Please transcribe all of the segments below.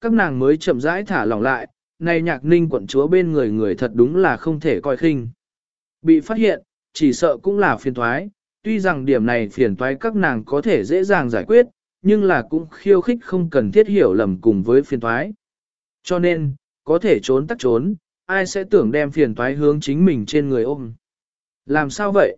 các nàng mới chậm rãi thả lỏng lại, này nhạc ninh quận chúa bên người người thật đúng là không thể coi khinh. Bị phát hiện, chỉ sợ cũng là phiền thoái, tuy rằng điểm này phiền toái các nàng có thể dễ dàng giải quyết, nhưng là cũng khiêu khích không cần thiết hiểu lầm cùng với phiền toái. Cho nên, có thể trốn tắt trốn, ai sẽ tưởng đem phiền toái hướng chính mình trên người ôm. Làm sao vậy?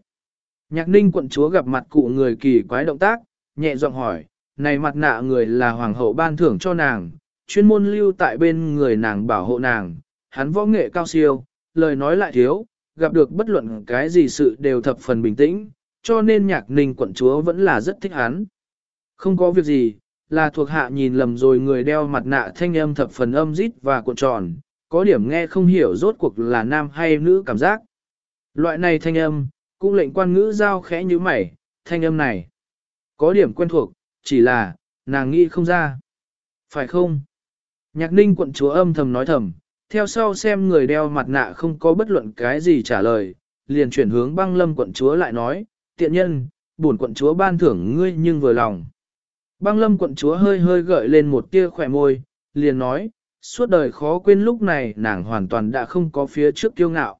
Nhạc ninh quận chúa gặp mặt cụ người kỳ quái động tác, nhẹ giọng hỏi, này mặt nạ người là hoàng hậu ban thưởng cho nàng, chuyên môn lưu tại bên người nàng bảo hộ nàng, hắn võ nghệ cao siêu, lời nói lại thiếu, gặp được bất luận cái gì sự đều thập phần bình tĩnh, cho nên nhạc ninh quận chúa vẫn là rất thích hắn. Không có việc gì, là thuộc hạ nhìn lầm rồi người đeo mặt nạ thanh âm thập phần âm rít và cuộn tròn, có điểm nghe không hiểu rốt cuộc là nam hay nữ cảm giác. Loại này thanh âm, cũng lệnh quan ngữ giao khẽ như mày, thanh âm này. Có điểm quen thuộc, chỉ là, nàng nghĩ không ra. Phải không? Nhạc ninh quận chúa âm thầm nói thầm, theo sau xem người đeo mặt nạ không có bất luận cái gì trả lời, liền chuyển hướng băng lâm quận chúa lại nói, tiện nhân, bổn quận chúa ban thưởng ngươi nhưng vừa lòng. Băng lâm quận chúa hơi hơi gợi lên một tia khỏe môi, liền nói, suốt đời khó quên lúc này nàng hoàn toàn đã không có phía trước kiêu ngạo.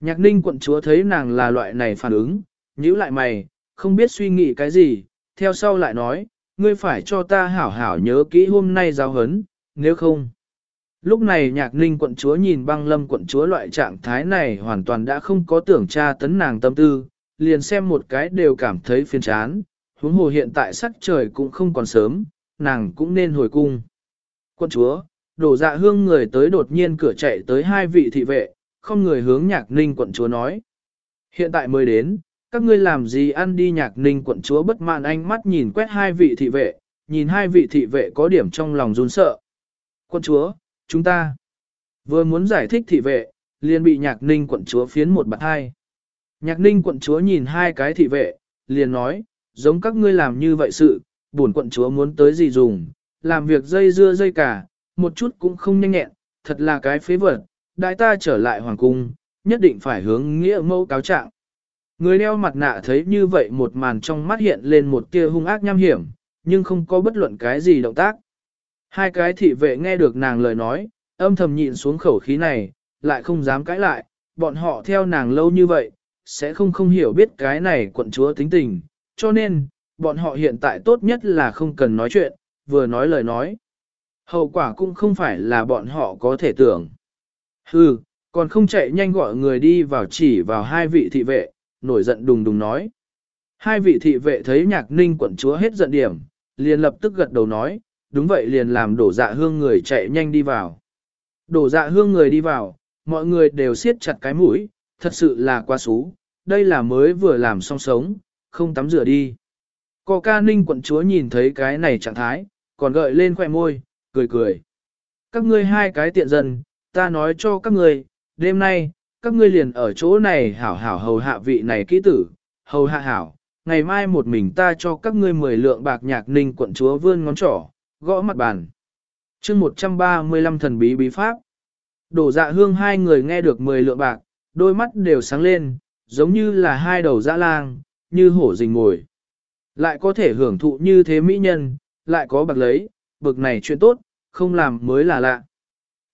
Nhạc ninh quận chúa thấy nàng là loại này phản ứng, nhíu lại mày, không biết suy nghĩ cái gì, theo sau lại nói, ngươi phải cho ta hảo hảo nhớ kỹ hôm nay giáo hấn, nếu không. Lúc này nhạc ninh quận chúa nhìn băng lâm quận chúa loại trạng thái này hoàn toàn đã không có tưởng tra tấn nàng tâm tư, liền xem một cái đều cảm thấy phiền chán, huống hồ hiện tại sắc trời cũng không còn sớm, nàng cũng nên hồi cung. Quận chúa, đổ dạ hương người tới đột nhiên cửa chạy tới hai vị thị vệ, không người hướng nhạc ninh quận chúa nói. Hiện tại mới đến, các ngươi làm gì ăn đi nhạc ninh quận chúa bất mãn ánh mắt nhìn quét hai vị thị vệ, nhìn hai vị thị vệ có điểm trong lòng run sợ. Quận chúa, chúng ta vừa muốn giải thích thị vệ, liền bị nhạc ninh quận chúa phiến một bạc hai. Nhạc ninh quận chúa nhìn hai cái thị vệ, liền nói, giống các ngươi làm như vậy sự, buồn quận chúa muốn tới gì dùng, làm việc dây dưa dây cả, một chút cũng không nhanh nhẹn, thật là cái phế vật, đại ta trở lại hoàng cung, nhất định phải hướng nghĩa mẫu cáo trạng. Người đeo mặt nạ thấy như vậy một màn trong mắt hiện lên một tia hung ác nham hiểm, nhưng không có bất luận cái gì động tác. Hai cái thị vệ nghe được nàng lời nói, âm thầm nhịn xuống khẩu khí này, lại không dám cãi lại, bọn họ theo nàng lâu như vậy, sẽ không không hiểu biết cái này quận chúa tính tình, cho nên, bọn họ hiện tại tốt nhất là không cần nói chuyện, vừa nói lời nói. Hậu quả cũng không phải là bọn họ có thể tưởng. Hừ, còn không chạy nhanh gọi người đi vào chỉ vào hai vị thị vệ, nổi giận đùng đùng nói. Hai vị thị vệ thấy nhạc ninh quận chúa hết giận điểm, liền lập tức gật đầu nói, đúng vậy liền làm đổ dạ hương người chạy nhanh đi vào. Đổ dạ hương người đi vào, mọi người đều siết chặt cái mũi, thật sự là quá xú, đây là mới vừa làm xong sống, không tắm rửa đi. Cò ca ninh quận chúa nhìn thấy cái này trạng thái, còn gợi lên khoẻ môi, cười cười. Các ngươi hai cái tiện dân, ta nói cho các ngươi, đêm nay, các ngươi liền ở chỗ này hảo hảo hầu hạ vị này kỹ tử, hầu hạ hảo, ngày mai một mình ta cho các ngươi mười lượng bạc nhạc ninh quận chúa vươn ngón trỏ, gõ mặt bàn. chương 135 thần bí bí pháp. Đổ dạ hương hai người nghe được mười lượng bạc, đôi mắt đều sáng lên, giống như là hai đầu dã lang, như hổ rình ngồi. Lại có thể hưởng thụ như thế mỹ nhân, lại có bạc lấy, bực này chuyện tốt, không làm mới là lạ.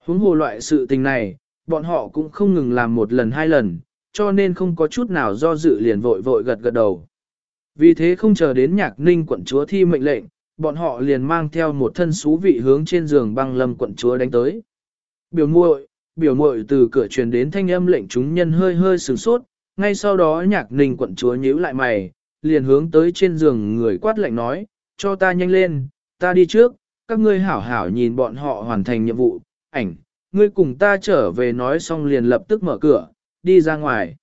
Huống hồ loại sự tình này, bọn họ cũng không ngừng làm một lần hai lần, cho nên không có chút nào do dự liền vội vội gật gật đầu. Vì thế không chờ đến nhạc ninh quận chúa thi mệnh lệnh, bọn họ liền mang theo một thân xú vị hướng trên giường băng lâm quận chúa đánh tới. Biểu muội, biểu muội từ cửa truyền đến thanh âm lệnh chúng nhân hơi hơi sửng sốt, ngay sau đó nhạc ninh quận chúa nhíu lại mày, liền hướng tới trên giường người quát lệnh nói, cho ta nhanh lên, ta đi trước, các ngươi hảo hảo nhìn bọn họ hoàn thành nhiệm vụ, ảnh, ngươi cùng ta trở về nói xong liền lập tức mở cửa, đi ra ngoài.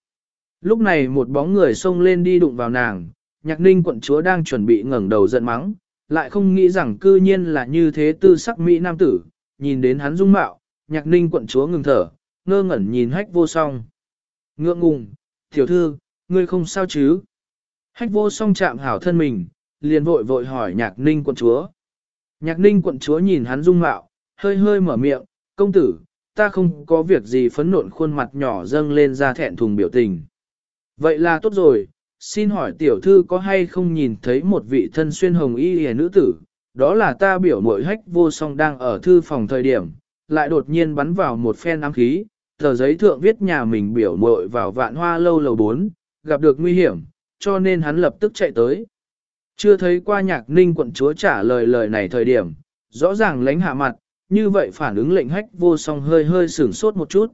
Lúc này một bóng người xông lên đi đụng vào nàng, nhạc ninh quận chúa đang chuẩn bị ngẩng đầu giận mắng, lại không nghĩ rằng cư nhiên là như thế tư sắc mỹ nam tử, nhìn đến hắn dung mạo, nhạc ninh quận chúa ngừng thở, ngơ ngẩn nhìn hách vô song. Ngượng ngùng, tiểu thư, ngươi không sao chứ? Hách vô song chạm hảo thân mình, liền vội vội hỏi nhạc ninh quận chúa. Nhạc ninh quận chúa nhìn hắn dung mạo, hơi hơi mở miệng, công tử, ta không có việc gì phấn nộn khuôn mặt nhỏ dâng lên ra thẹn thùng biểu tình. Vậy là tốt rồi, xin hỏi tiểu thư có hay không nhìn thấy một vị thân xuyên hồng y hề nữ tử, đó là ta biểu mội hách vô song đang ở thư phòng thời điểm, lại đột nhiên bắn vào một phen ám khí, tờ giấy thượng viết nhà mình biểu mội vào vạn hoa lâu lầu 4, gặp được nguy hiểm, cho nên hắn lập tức chạy tới. Chưa thấy qua nhạc ninh quận chúa trả lời lời này thời điểm, rõ ràng lánh hạ mặt, như vậy phản ứng lệnh hách vô song hơi hơi sửng sốt một chút.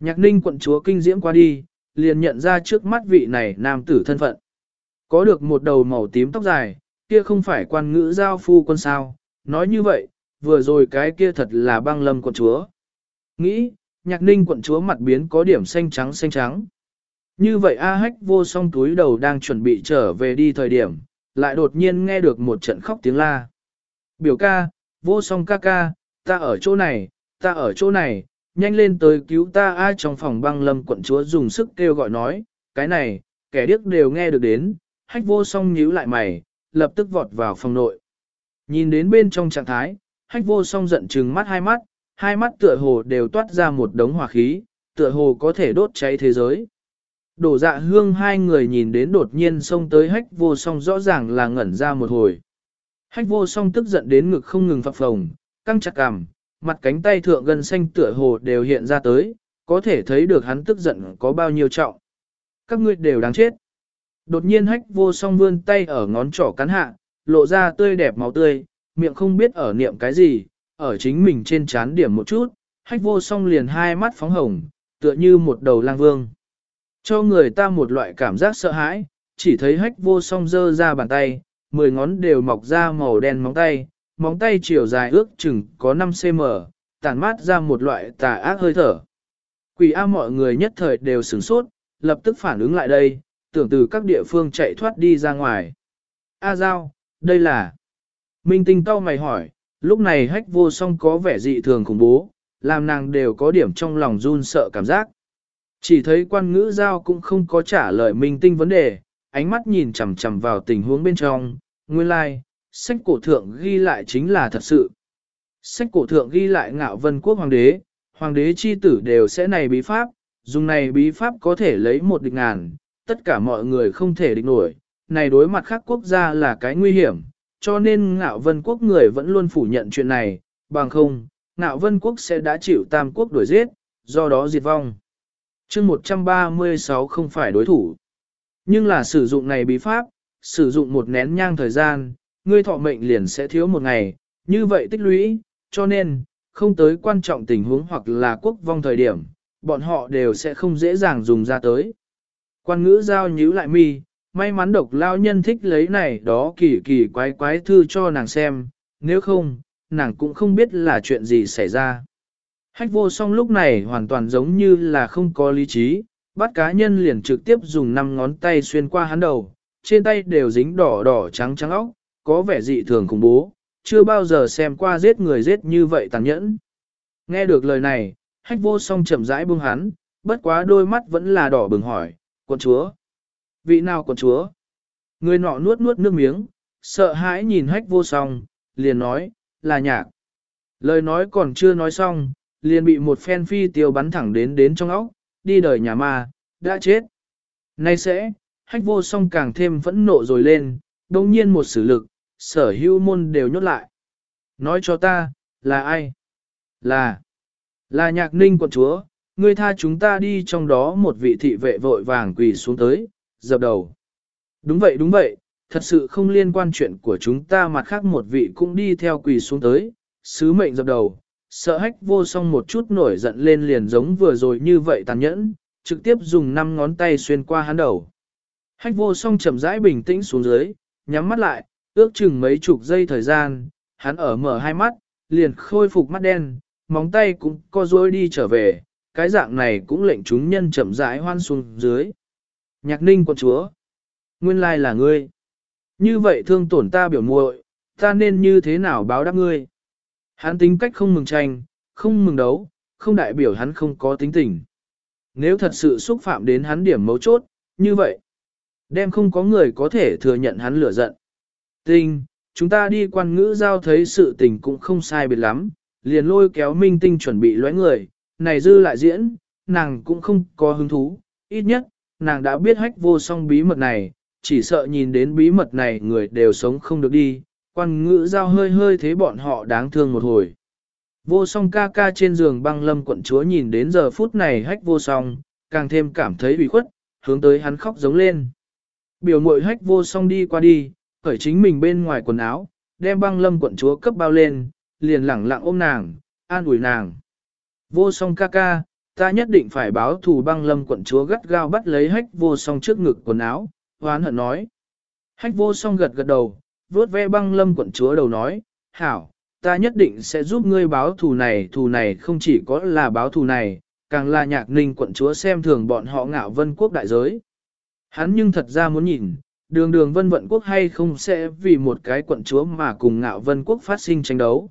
Nhạc ninh quận chúa kinh diễm qua đi, liền nhận ra trước mắt vị này nam tử thân phận. Có được một đầu màu tím tóc dài, kia không phải quan ngữ giao phu quân sao, nói như vậy, vừa rồi cái kia thật là băng lâm quận chúa. Nghĩ, nhạc ninh quận chúa mặt biến có điểm xanh trắng xanh trắng. Như vậy A hách vô song túi đầu đang chuẩn bị trở về đi thời điểm, lại đột nhiên nghe được một trận khóc tiếng la. Biểu ca, vô song ca ca, ta ở chỗ này, ta ở chỗ này, nhanh lên tới cứu ta ai trong phòng băng lâm quận chúa dùng sức kêu gọi nói, cái này, kẻ điếc đều nghe được đến, hách vô song nhíu lại mày, lập tức vọt vào phòng nội. Nhìn đến bên trong trạng thái, hách vô song giận trừng mắt hai mắt, hai mắt tựa hồ đều toát ra một đống hỏa khí, tựa hồ có thể đốt cháy thế giới. Đổ dạ hương hai người nhìn đến đột nhiên xông tới hách vô song rõ ràng là ngẩn ra một hồi. Hách vô song tức giận đến ngực không ngừng phập phồng, căng chặt cằm, mặt cánh tay thượng gần xanh tựa hồ đều hiện ra tới, có thể thấy được hắn tức giận có bao nhiêu trọng. Các ngươi đều đáng chết. Đột nhiên hách vô song vươn tay ở ngón trỏ cắn hạ, lộ ra tươi đẹp máu tươi, miệng không biết ở niệm cái gì, ở chính mình trên chán điểm một chút, hách vô song liền hai mắt phóng hồng, tựa như một đầu lang vương. Cho người ta một loại cảm giác sợ hãi, chỉ thấy hách vô song dơ ra bàn tay, mười ngón đều mọc ra màu đen móng tay, móng tay chiều dài ước chừng có 5cm, tản mát ra một loại tà ác hơi thở. Quỷ A mọi người nhất thời đều sửng sốt, lập tức phản ứng lại đây, tưởng từ các địa phương chạy thoát đi ra ngoài. A Giao, đây là... Minh tinh cao mày hỏi, lúc này hách vô song có vẻ dị thường khủng bố, làm nàng đều có điểm trong lòng run sợ cảm giác. Chỉ thấy quan ngữ giao cũng không có trả lời minh tinh vấn đề, ánh mắt nhìn chằm chằm vào tình huống bên trong, nguyên lai, like, sách cổ thượng ghi lại chính là thật sự. Sách cổ thượng ghi lại ngạo vân quốc hoàng đế, hoàng đế chi tử đều sẽ này bí pháp, dùng này bí pháp có thể lấy một địch ngàn, tất cả mọi người không thể địch nổi, này đối mặt khác quốc gia là cái nguy hiểm, cho nên ngạo vân quốc người vẫn luôn phủ nhận chuyện này, bằng không, ngạo vân quốc sẽ đã chịu tam quốc đuổi giết, do đó diệt vong. chương 136 không phải đối thủ, nhưng là sử dụng này bí pháp, sử dụng một nén nhang thời gian, ngươi thọ mệnh liền sẽ thiếu một ngày, như vậy tích lũy, cho nên, không tới quan trọng tình huống hoặc là quốc vong thời điểm, bọn họ đều sẽ không dễ dàng dùng ra tới. Quan ngữ giao nhíu lại mi, may mắn độc lao nhân thích lấy này đó kỳ kỳ quái quái thư cho nàng xem, nếu không, nàng cũng không biết là chuyện gì xảy ra. Hách vô song lúc này hoàn toàn giống như là không có lý trí, bắt cá nhân liền trực tiếp dùng năm ngón tay xuyên qua hắn đầu, trên tay đều dính đỏ đỏ trắng trắng óc, có vẻ dị thường khủng bố, chưa bao giờ xem qua giết người giết như vậy tàn nhẫn. Nghe được lời này, hách vô song chậm rãi buông hắn, bất quá đôi mắt vẫn là đỏ bừng hỏi, quận chúa. Vị nào quận chúa? Người nọ nuốt nuốt nước miếng, sợ hãi nhìn hách vô song, liền nói, là nhạc. Lời nói còn chưa nói xong, liền bị một phen phi tiêu bắn thẳng đến đến trong óc, đi đời nhà ma, đã chết. Nay sẽ, hách vô song càng thêm phẫn nộ rồi lên, đồng nhiên một sử lực, sở hữu môn đều nhốt lại. Nói cho ta, là ai? Là, là nhạc ninh quận chúa, ngươi tha chúng ta đi trong đó một vị thị vệ vội vàng quỳ xuống tới, dập đầu. Đúng vậy đúng vậy, thật sự không liên quan chuyện của chúng ta mặt khác một vị cũng đi theo quỳ xuống tới, sứ mệnh dập đầu, sợ hách vô song một chút nổi giận lên liền giống vừa rồi như vậy tàn nhẫn, trực tiếp dùng năm ngón tay xuyên qua hắn đầu. Hách vô song chậm rãi bình tĩnh xuống dưới, nhắm mắt lại, ước chừng mấy chục giây thời gian, hắn ở mở hai mắt, liền khôi phục mắt đen, móng tay cũng co duỗi đi trở về, cái dạng này cũng lệnh chúng nhân chậm rãi hoan xuống dưới. Nhạc ninh quận chúa, nguyên lai là ngươi. Như vậy thương tổn ta biểu muội, ta nên như thế nào báo đáp ngươi? Hắn tính cách không mừng tranh, không mừng đấu, không đại biểu hắn không có tính tình. Nếu thật sự xúc phạm đến hắn điểm mấu chốt, như vậy, đem không có người có thể thừa nhận hắn lửa giận. Tinh, chúng ta đi quan ngữ giao thấy sự tình cũng không sai biệt lắm, liền lôi kéo minh tinh chuẩn bị lóe người, này dư lại diễn, nàng cũng không có hứng thú, ít nhất, nàng đã biết hách vô song bí mật này, chỉ sợ nhìn đến bí mật này người đều sống không được đi, quan ngữ giao hơi hơi thế bọn họ đáng thương một hồi. Vô song ca ca trên giường băng lâm quận chúa nhìn đến giờ phút này hách vô song, càng thêm cảm thấy bị khuất, hướng tới hắn khóc giống lên. Biểu mội hách vô song đi qua đi, khởi chính mình bên ngoài quần áo, đem băng lâm quận chúa cấp bao lên, liền lẳng lặng ôm nàng, an ủi nàng. Vô song ca ca, ta nhất định phải báo thù băng lâm quận chúa gắt gao bắt lấy hách vô song trước ngực quần áo, hoán hận nói. Hách vô song gật gật đầu, vuốt ve băng lâm quận chúa đầu nói, hảo, ta nhất định sẽ giúp ngươi báo thù này, thù này không chỉ có là báo thù này, càng là nhạc ninh quận chúa xem thường bọn họ ngạo vân quốc đại giới. Hắn nhưng thật ra muốn nhìn, đường đường vân vận quốc hay không sẽ vì một cái quận chúa mà cùng ngạo vân quốc phát sinh tranh đấu.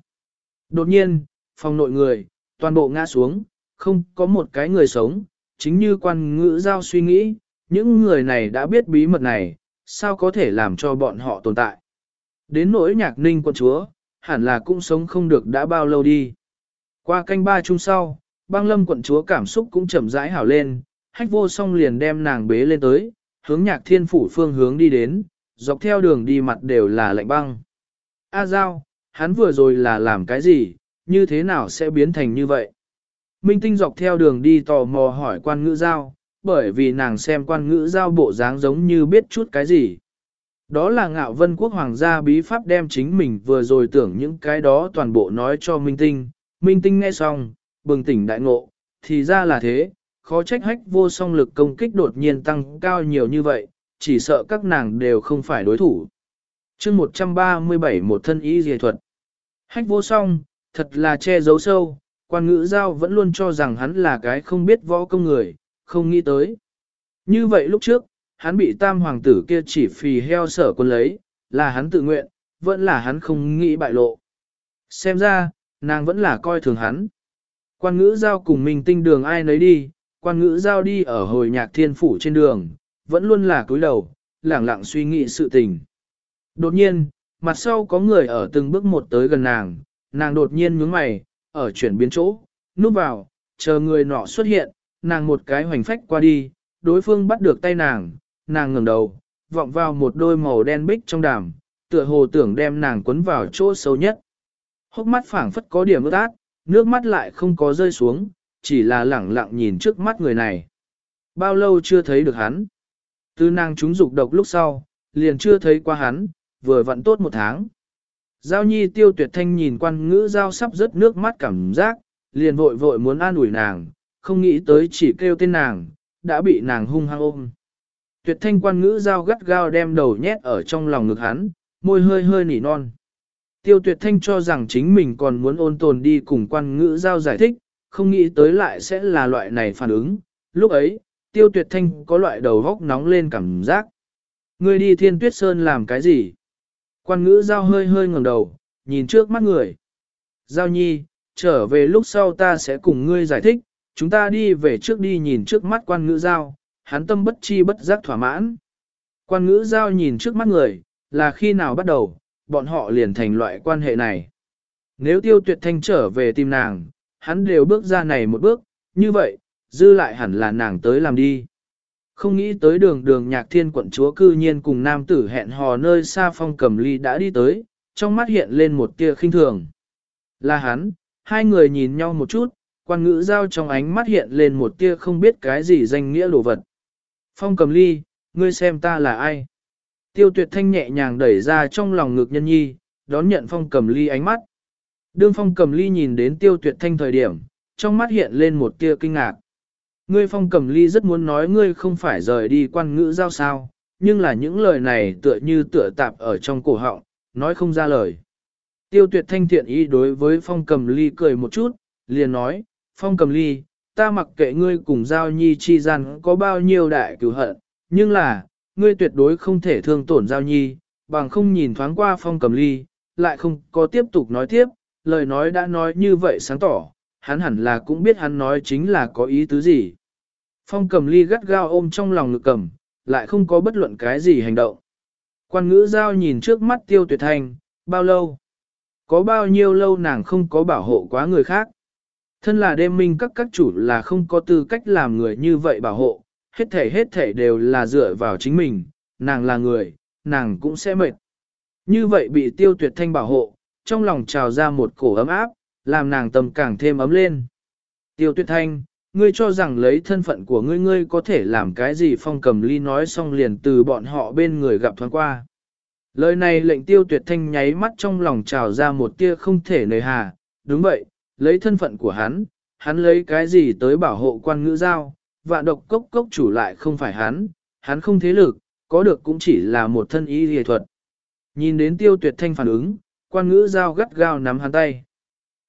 Đột nhiên, phòng nội người, toàn bộ ngã xuống, không có một cái người sống, chính như quan ngữ giao suy nghĩ, những người này đã biết bí mật này, sao có thể làm cho bọn họ tồn tại. Đến nỗi nhạc ninh quận chúa, hẳn là cũng sống không được đã bao lâu đi. Qua canh ba chung sau, băng lâm quận chúa cảm xúc cũng chậm rãi hảo lên, hách vô song liền đem nàng bế lên tới, hướng nhạc thiên phủ phương hướng đi đến, dọc theo đường đi mặt đều là lạnh băng. A Giao, hắn vừa rồi là làm cái gì, như thế nào sẽ biến thành như vậy? Minh Tinh dọc theo đường đi tò mò hỏi quan ngữ giao, bởi vì nàng xem quan ngữ giao bộ dáng giống như biết chút cái gì. Đó là ngạo vân quốc hoàng gia bí pháp đem chính mình vừa rồi tưởng những cái đó toàn bộ nói cho Minh Tinh. Minh Tinh nghe xong, bừng tỉnh đại ngộ, thì ra là thế, khó trách hách vô song lực công kích đột nhiên tăng cao nhiều như vậy, chỉ sợ các nàng đều không phải đối thủ. chương 137 một thân ý dề thuật. Hách vô song, thật là che giấu sâu, quan ngữ giao vẫn luôn cho rằng hắn là cái không biết võ công người, không nghĩ tới. Như vậy lúc trước, hắn bị tam hoàng tử kia chỉ phì heo sở quân lấy, là hắn tự nguyện, vẫn là hắn không nghĩ bại lộ. Xem ra, nàng vẫn là coi thường hắn. Quan ngữ giao cùng mình tinh đường ai nấy đi, quan ngữ giao đi ở hồi nhạc thiên phủ trên đường, vẫn luôn là cúi đầu, lẳng lặng suy nghĩ sự tình. Đột nhiên, mặt sau có người ở từng bước một tới gần nàng, nàng đột nhiên nhướng mày, ở chuyển biến chỗ, núp vào, chờ người nọ xuất hiện, nàng một cái hoành phách qua đi, đối phương bắt được tay nàng, nàng ngẩng đầu, vọng vào một đôi màu đen bích trong đàm, tựa hồ tưởng đem nàng quấn vào chỗ sâu nhất. Hốc mắt phảng phất có điểm ướt át, nước mắt lại không có rơi xuống, chỉ là lẳng lặng nhìn trước mắt người này. Bao lâu chưa thấy được hắn? Từ nàng trúng dục độc lúc sau, liền chưa thấy qua hắn, vừa vặn tốt một tháng. Giao nhi tiêu tuyệt thanh nhìn quan ngữ giao sắp rớt nước mắt cảm giác, liền vội vội muốn an ủi nàng, không nghĩ tới chỉ kêu tên nàng, đã bị nàng hung hăng ôm. Tuyệt thanh quan ngữ giao gắt gao đem đầu nhét ở trong lòng ngực hắn, môi hơi hơi nỉ non. Tiêu tuyệt thanh cho rằng chính mình còn muốn ôn tồn đi cùng quan ngữ giao giải thích, không nghĩ tới lại sẽ là loại này phản ứng. Lúc ấy, tiêu tuyệt thanh có loại đầu góc nóng lên cảm giác. Ngươi đi thiên tuyết sơn làm cái gì? Quan ngữ giao hơi hơi ngẩng đầu, nhìn trước mắt người. Giao nhi, trở về lúc sau ta sẽ cùng ngươi giải thích, chúng ta đi về trước đi nhìn trước mắt quan ngữ giao, hắn tâm bất chi bất giác thỏa mãn. Quan ngữ giao nhìn trước mắt người, là khi nào bắt đầu, bọn họ liền thành loại quan hệ này. Nếu tiêu tuyệt thanh trở về tìm nàng, hắn đều bước ra này một bước, như vậy, dư lại hẳn là nàng tới làm đi. Không nghĩ tới đường đường nhạc thiên quận chúa cư nhiên cùng nam tử hẹn hò nơi xa phong cầm ly đã đi tới, trong mắt hiện lên một tia khinh thường. Là hắn, hai người nhìn nhau một chút, quan ngữ giao trong ánh mắt hiện lên một tia không biết cái gì danh nghĩa đồ vật. Phong cầm ly, ngươi xem ta là ai? Tiêu tuyệt thanh nhẹ nhàng đẩy ra trong lòng ngực nhân nhi, đón nhận phong cầm ly ánh mắt. Đương phong cầm ly nhìn đến tiêu tuyệt thanh thời điểm, trong mắt hiện lên một tia kinh ngạc. Ngươi phong cầm ly rất muốn nói ngươi không phải rời đi quan ngữ giao sao, nhưng là những lời này tựa như tựa tạp ở trong cổ họng, nói không ra lời. Tiêu tuyệt thanh thiện ý đối với phong cầm ly cười một chút, liền nói, phong cầm ly, ta mặc kệ ngươi cùng giao nhi chi gian có bao nhiêu đại cửu hận, nhưng là, ngươi tuyệt đối không thể thương tổn giao nhi, bằng không nhìn thoáng qua phong cầm ly, lại không có tiếp tục nói tiếp, lời nói đã nói như vậy sáng tỏ, hắn hẳn là cũng biết hắn nói chính là có ý tứ gì. Phong cầm ly gắt gao ôm trong lòng ngực cầm, lại không có bất luận cái gì hành động. Quan ngữ giao nhìn trước mắt tiêu tuyệt thanh, bao lâu? Có bao nhiêu lâu nàng không có bảo hộ quá người khác? Thân là đêm minh các các chủ là không có tư cách làm người như vậy bảo hộ, hết thể hết thể đều là dựa vào chính mình, nàng là người, nàng cũng sẽ mệt. Như vậy bị tiêu tuyệt thanh bảo hộ, trong lòng trào ra một cổ ấm áp, làm nàng tâm càng thêm ấm lên. Tiêu tuyệt thanh, ngươi cho rằng lấy thân phận của ngươi ngươi có thể làm cái gì phong cầm ly nói xong liền từ bọn họ bên người gặp thoáng qua. Lời này lệnh tiêu tuyệt thanh nháy mắt trong lòng trào ra một tia không thể nời hà, đúng vậy, lấy thân phận của hắn, hắn lấy cái gì tới bảo hộ quan ngữ giao, vạn độc cốc cốc chủ lại không phải hắn, hắn không thế lực, có được cũng chỉ là một thân y hề thuật. Nhìn đến tiêu tuyệt thanh phản ứng, quan ngữ giao gắt gao nắm hắn tay.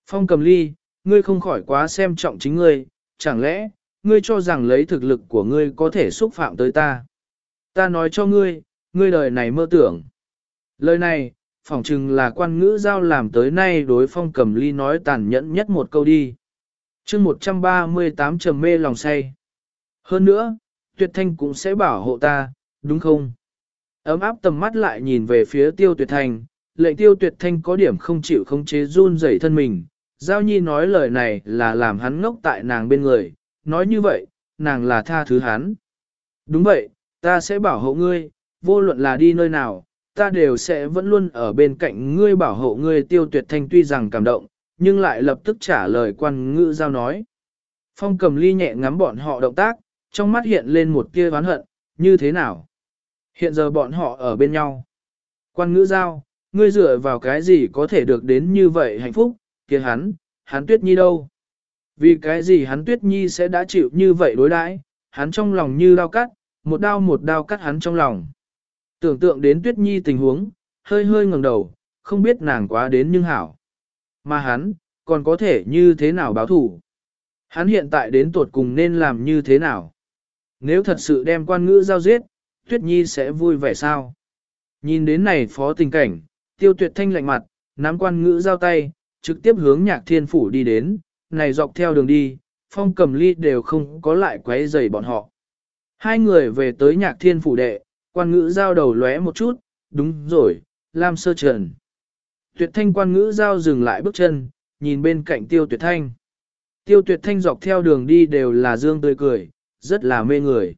Phong cầm ly, ngươi không khỏi quá xem trọng chính ngươi, chẳng lẽ, ngươi cho rằng lấy thực lực của ngươi có thể xúc phạm tới ta. Ta nói cho ngươi, ngươi đời này mơ tưởng. Lời này, phỏng chừng là quan ngữ giao làm tới nay đối phong cầm ly nói tàn nhẫn nhất một câu đi. chương 138 trầm mê lòng say. Hơn nữa, tuyệt thanh cũng sẽ bảo hộ ta, đúng không? Ấm áp tầm mắt lại nhìn về phía tiêu tuyệt thanh, lệnh tiêu tuyệt thanh có điểm không chịu không chế run rẩy thân mình. Giao nhi nói lời này là làm hắn ngốc tại nàng bên người, nói như vậy, nàng là tha thứ hắn. Đúng vậy, ta sẽ bảo hộ ngươi, vô luận là đi nơi nào, ta đều sẽ vẫn luôn ở bên cạnh ngươi bảo hộ ngươi tiêu tuyệt thanh tuy rằng cảm động, nhưng lại lập tức trả lời quan ngữ giao nói. Phong cầm ly nhẹ ngắm bọn họ động tác, trong mắt hiện lên một tia oán hận, như thế nào? Hiện giờ bọn họ ở bên nhau. Quan ngữ giao, ngươi dựa vào cái gì có thể được đến như vậy hạnh phúc, kia hắn, hắn tuyết nhi đâu? Vì cái gì hắn tuyết nhi sẽ đã chịu như vậy đối đãi? hắn trong lòng như đau cắt, một đau một đau cắt hắn trong lòng. Tưởng tượng đến tuyết nhi tình huống, hơi hơi ngẩng đầu, không biết nàng quá đến nhưng hảo. Mà hắn, còn có thể như thế nào báo thủ? Hắn hiện tại đến tuột cùng nên làm như thế nào? Nếu thật sự đem quan ngữ giao giết, tuyết nhi sẽ vui vẻ sao? Nhìn đến này phó tình cảnh, tiêu tuyệt thanh lạnh mặt, nắm quan ngữ giao tay, trực tiếp hướng nhạc thiên phủ đi đến, này dọc theo đường đi, phong cầm ly đều không có lại quấy rầy bọn họ. Hai người về tới nhạc thiên phủ đệ, quan ngữ giao đầu lóe một chút, đúng rồi, Lam sơ trần. Tuyệt thanh quan ngữ giao dừng lại bước chân, nhìn bên cạnh tiêu tuyệt thanh. Tiêu tuyệt thanh dọc theo đường đi đều là dương tươi cười, rất là mê người.